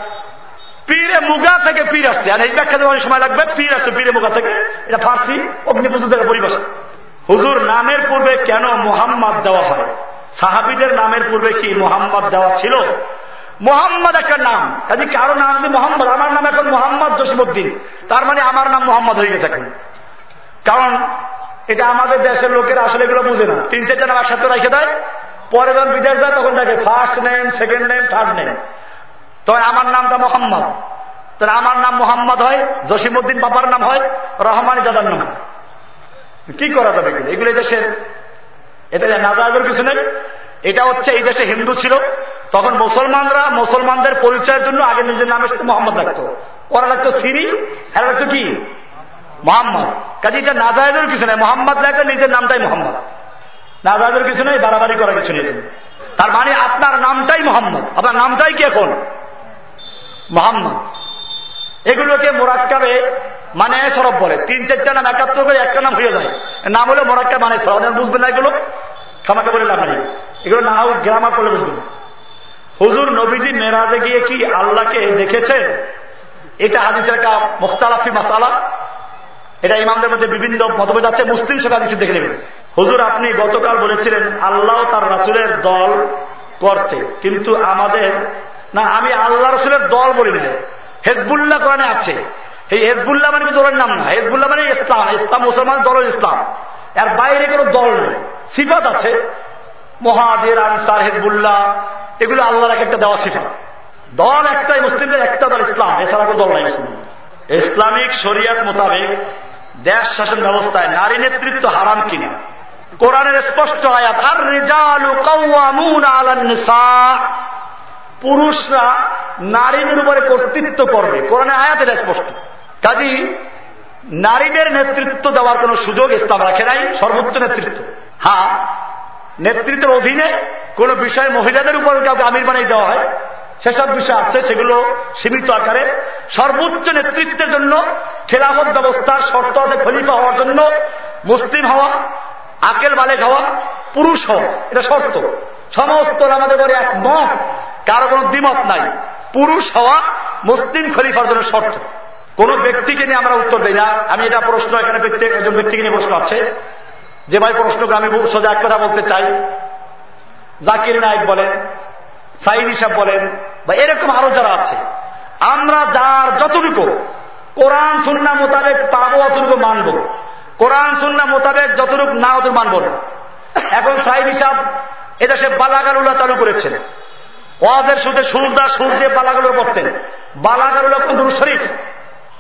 পীরে মুগা থেকে পীর আসছে। আর এই ব্যাখ্যা অনেক সময় লাগবে, পীর আসছে পীরে মুগা থেকে। এটা ফার্সি অগ্নিপুজো থেকে পরিবেশ হুজুর, নামের পূর্বে কেন মোহাম্মদ দেওয়া হয়? সাহাবিদের নামের পূর্বে কি মোহাম্মদ দেওয়া ছিল? মোহাম্মদ একটা নাম। কাজে কারও নাম যদি মোহাম্মদ। আমার নাম এখন মোহাম্মদ জসিমুদ্দিন তার মানে আমার নাম মোহাম্মদ হয়ে গেছে এখন। কারণ এটা আমাদের দেশের লোকেরা আসলে এগুলো বুঝে না। তিন চারটা নাম একসাথে রেখে দেয়। পরে যখন বিদেশ যায়, তখন দেখে first name second name third name তখন আমার নামটা মোহাম্মদ। তাহলে আমার নাম মোহাম্মদ হয় জসিমুদ্দিন বাবার নাম হয়, রহমানি দাদার নাম। কি করা যাবে এগুলো? এগুলো দেশের এটা নাজাজের কিছু নেই, এটা হচ্ছে এই দেশে হিন্দু ছিল। তখন মুসলমানরা মুসলমানদের পরিচয়ের জন্য আগে নিজের নামের সাথে মোহাম্মদ লাগতো ওরা লাগতো সিরি, এরা লাগতো কি? মোহাম্মদ। কাজে এটা নাজায়জের কিছু নেই। মোহাম্মদ লাগলে নিজের নামটাই মোহাম্মদ। নাজায়জের কিছু নেই, বাড়াবাড়ি করার কিছু নেই। তার মানে আপনার নামটাই মোহাম্মদ। আপনার নামটাই কি এখন মোহাম্মদ। এগুলোকে মোরাক্কাবে মানে সরব বলে। তিন, চারটা নাম একাত্তর করে একটা নাম হয়ে যায়। নাম হলে মোরাক্কা মানে সরব। বুঝবেন না এগুলো? খামাকে বলে লাভ নেই। এগুলো না হোক গ্রামার করলে বুঝবেন। হুজুর নবীজি মেরাজে গিয়ে কি আল্লাহকে দেখেছেন? এটা হাদিসের একটা মুখতালাফি মাসালা। এটা ইমামদের মধ্যে বিভিন্ন মতভেদ আছে। মুসলিম সব হাদিসে দেখে নেবেন। হুজুর, আপনি গতকাল বলেছিলেন, আল্লাহ তার রাসুলের দল করতে। কিন্তু আমাদের, না, আমি আল্লাহ রসুলের দল বলি না হেজবুল্লাহ কোরআনে আছে। এই হেজবুল্লাহ মানে দলের নাম না। হেজবুল্লাহ মানে ইসলাম। ইসলাম মুসলমান দল ইসলাম। এর বাইরে কোনো দল নেই। সিফাত আছে। মহাজের, আনসার, হেজবুল্লাহ, এগুলো আল্লাহর একটা দেওয়া সিফাত। দল একটাই, মুসলিমদের একটা দল ইসলাম। এছাড়া কোনো দল নাই মুসলিম ইসলামিক শরিয়াত মোতাবেক দেশ শাসন ব্যবস্থায় নারী নেতৃত্ব হারাম কিনা? কোরআনের স্পষ্ট আয়াত আর রেজাল পুরুষরা নারীদের উপরে কর্তৃত্ব করবে। কোরআনে আয়াত এটা স্পষ্ট। কাজী, নারীদের নেতৃত্ব দেওয়ার কোন সুযোগ ইসলাম রাখে নাই, সর্বোচ্চ নেতৃত্ব। হ্যাঁ নেতৃত্বের অধীনে কোন বিষয়ে মহিলাদের উপর কাউকে আমির বানিয়ে দেওয়া হয়, সেসব বিষয় আছে, সেগুলো সীমিত আকারে। সর্বোচ্চ নেতৃত্বের জন্য খেলাফত ব্যবস্থার শর্ত খলিফা হওয়ার জন্য, মুসলিম হওয়া আকেল বালেক হওয়া পুরুষ হওয়া, এটা শর্ত। সমস্ত আমাদের ঘরে একমত কারও কোনো দ্বিমত নাই। পুরুষ হওয়া মুসলিম খলিফার জন্য শর্ত। কোন ব্যক্তিকে নিয়ে আমরা উত্তর দিই না। আমি এটা প্রশ্ন এখানে একজন ব্যক্তিকে নিয়ে প্রশ্ন আছে। যে ভাই প্রশ্নকে আমি সোজা এক কথা বলতে চাই। জাকির নায়ক বলেন সাইদ হিসাব বলেন, বা এরকম আরও যারা আছে। আমরা যার যতটুকু কোরআন সুন্না মোতাবেক পাবো অতটুকু মানব। কোরআন সুন্না মোতাবেক যতটুকু না অতটুকু মানব এখন সাইদ হিসাব এদেশে বালাগালুল্লাহ চালু করেছেন। ওয়াজের সুদে সুরদা সুর দিয়ে বালাগালুর পড়তেন। বালাগালুল্লাহ কোন দুরু শরীফ?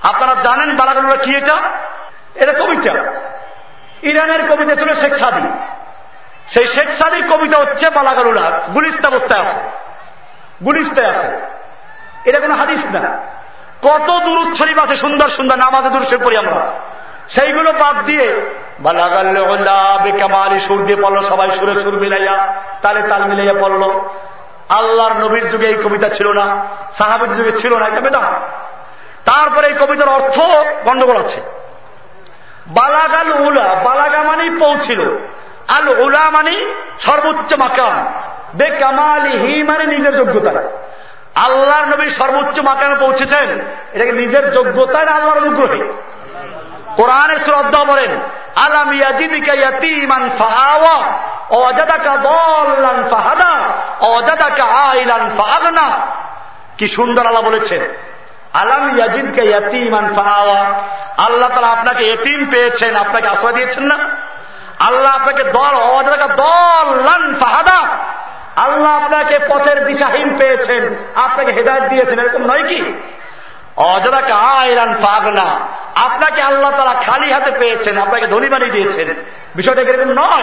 আপনারা জানেন বালাগালুল্লাহ কি এটা? এটা কবিতা। ইরানের কবিতা ছিল শেখ সাদি। সেই শেখ সাদির কবিতা হচ্ছে বালাগালুল্লাহ গুলিস্তা অবস্থায় আছে। গুলিস্তায় আছে। এটা কোনো হাদিস না। কত দুরুদ শরীফ আছে, সুন্দর সুন্দর নামাজে দুরুদ পড়ি আমরা। সেইগুলো বাদ দিয়ে বেকামালি সুর দিয়ে পড়ল সবাই সুরে সুর মিলাইয়া, তালে তাল মিলাইয়া পড়ল। আল্লাহর নবীর যুগে এই কবিতা ছিল না সাহাবির যুগে ছিল না, এটা বেদা। তারপরে এই কবিতার অর্থ গন্ডগোল আছে। বালাগাল উলা, বালাগা মানেই পৌঁছিল। আল উলা মানে সর্বোচ্চ মাকাম। বেকামালি, হি মানে নিজের যোগ্যতা। আল্লাহর নবী সর্বোচ্চ মাকামে পৌঁছেছেন। এটাকে নিজের যোগ্যতায় আল্লাহর অনুগ্রহে? কোরআনের শ্রদ্ধা বলেন দাল্লান ফাহাদা কি সুন্দর আল্লাহ বলেছেন, আলাম ইয়াজিদকা ইয়াতীমান ফাআওয়া আল্লাহ তাআলা আপনাকে এতিম পেয়েছেন, আপনাকে আশ্রয় দিয়েছেন না? আল্লাহ আপনাকে দল, অজাদাকা দল্লান ফাহাদা। আল্লাহ আপনাকে পথের দিশাহীন পেয়েছেন, আপনাকে হেদায়ত দিয়েছেন, এরকম নয় কি? অজাদাকে আয়রান ফাগনা। আপনাকে আল্লাহ তারা খালি হাতে পেয়েছেন, আপনাকে ধনী বানিয়ে দিয়েছেন। বিষয়টা এরকম নয়।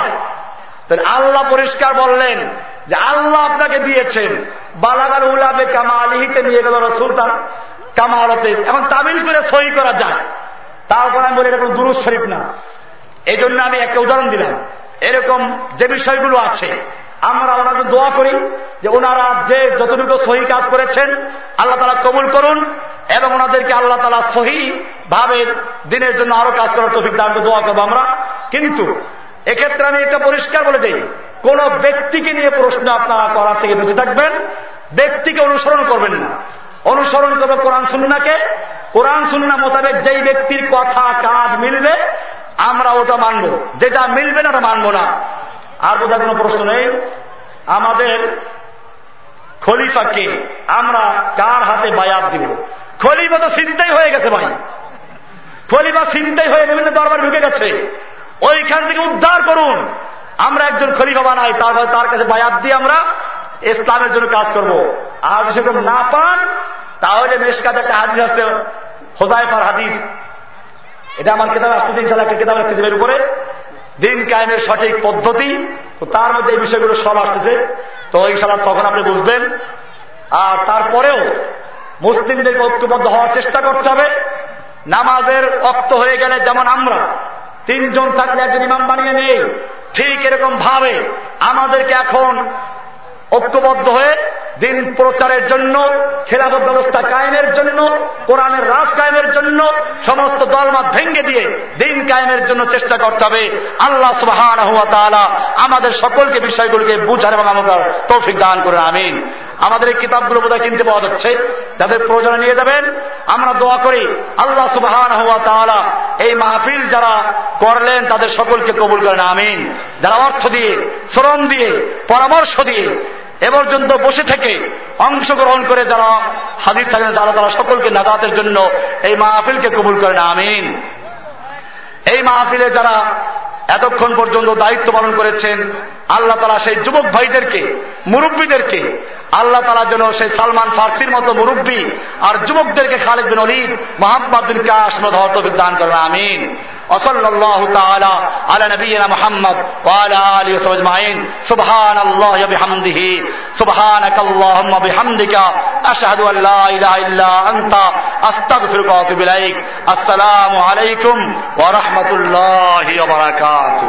তাহলে আল্লাহ পরিষ্কার বললেন যে আল্লাহ আপনাকে দিয়েছেন। বালাগাল উলাবে কামালিহিতে নিয়ে গেল রসুল তার কামালতে। এখন তামিল করে সই করা যায়। তারপর আমি বলি এরকম দুরুজ শরীফ না। এই জন্য আমি একটা উদাহরণ দিলাম। এরকম যে বিষয়গুলো আছে আমরা ওনাকে দোয়া করি যে ওনারা যে যতটুকু সহি কাজ করেছেন, আল্লাহ তালা কবুল করুন এবং ওনাদেরকে আল্লাহ তালা সহি ভাবে দিনের জন্য আরও কাজ করার তফিক দান দোয়া করব আমরা। কিন্তু এক্ষেত্রে আমি এটা পরিষ্কার বলে দিই, কোন ব্যক্তিকে নিয়ে প্রশ্ন আপনারা করার থেকে বেঁচে থাকবেন, ব্যক্তিকে অনুসরণ করবেন না। অনুসরণ করবে কোরআন সুন্নাকে কোরআন সুন্না মোতাবেক যেই ব্যক্তির কথা কাজ মিলবে, আমরা ওটা মানব। যেটা মিলবে না, ওটা মানব না। আর বোধহয় কোনো প্রশ্ন নেই? আমাদের খলিফাকে আমরা কার হাতে বায়াত দিব? খলিফা তো চিন্তাই হয়ে গেছে ভাই। খলিফা চিন্তাই হয়ে বিভিন্ন দরবার ঢুকে গেছে। ওইখান থেকে উদ্ধার করুন। আমরা একজন খলিফা বানাই তারপর তার কাছে বায়াত দিয়ে আমরা ইসলামের জন্য কাজ করব। আর সেরকম না পান, তাহলে মেশকাত একটা হাদিস আছে হোজাইফার হাদিস। এটা আমার কেতাব আসতেছে ইনশাল্লাহ একটা কেতাব আসতেছে এর উপরে। দিন কায়েমের সঠিক পদ্ধতি, তো তার মধ্যে এই বিষয়গুলো সব আসতেছে। তো ইনশাল্লাহ তখন আপনি বুঝবেন। আর তারপরেও মুসলিমদের ঐক্যবদ্ধ হওয়ার চেষ্টা করতে হবে। নামাজের অক্ত হয়ে গেলে যেমন আমরা তিনজন থাকলে একজন ইমাম বানিয়ে নেই, ঠিক এরকম ভাবে আমাদেরকে এখন ঐক্যবদ্ধ হয়ে দিন প্রচারের জন্য, খেলাফত ব্যবস্থা কায়েমের জন্য, কোরআনের রাজ কায়েমের জন্য, সমস্ত দলমত ভেঙ্গে দিয়ে দিন কায়েমের জন্য চেষ্টা করতে হবে। আল্লাহ সুবাহ আমাদের সকলকে বিষয়গুলোকে বুঝার এবং আমাদের তৌফিক দান করে আমিন। আমাদের এই কিতাবগুলো বোধহয় কিনতে পাওয়া যাচ্ছে। যাদের প্রয়োজনে নিয়ে যাবেন, আমরা দোয়া করি, আল্লাহ সুবাহান হওয়া তাহলা এই মাহফিল যারা করলেন, তাদের সকলকে কবুল করেন, আমিন। যারা অর্থ দিয়ে, শ্রম দিয়ে, পরামর্শ দিয়ে এ পর্যন্ত বসে থেকে অংশগ্রহণ করে যারা হাজির থাকেন, যারা তারা সকলকে নাজাতের জন্য এই মাহফিলকে কবুল করেন, আমিন। এই মাহফিলে যারা এতক্ষণ পর্যন্ত দায়িত্ব পালন করেছেন আল্লাহ তালা সেই যুবক ভাইদেরকে মুরব্বীদেরকে আল্লাহ তালা যেন সেই সালমান ফার্সির মতো মুরব্বী আর যুবকদেরকে খালেদ বিন অলিদ মোহাম্মদ বিন কাশ মতো দান করেন আমিন وصلى الله تعالى على نبينا محمد وعلى اله وصحبه اجمعين سبحان الله وبحمده سبحانك اللهم وبحمدك اشهد ان لا اله الا انت استغفرك واتوب اليك السلام عليكم ورحمه الله وبركاته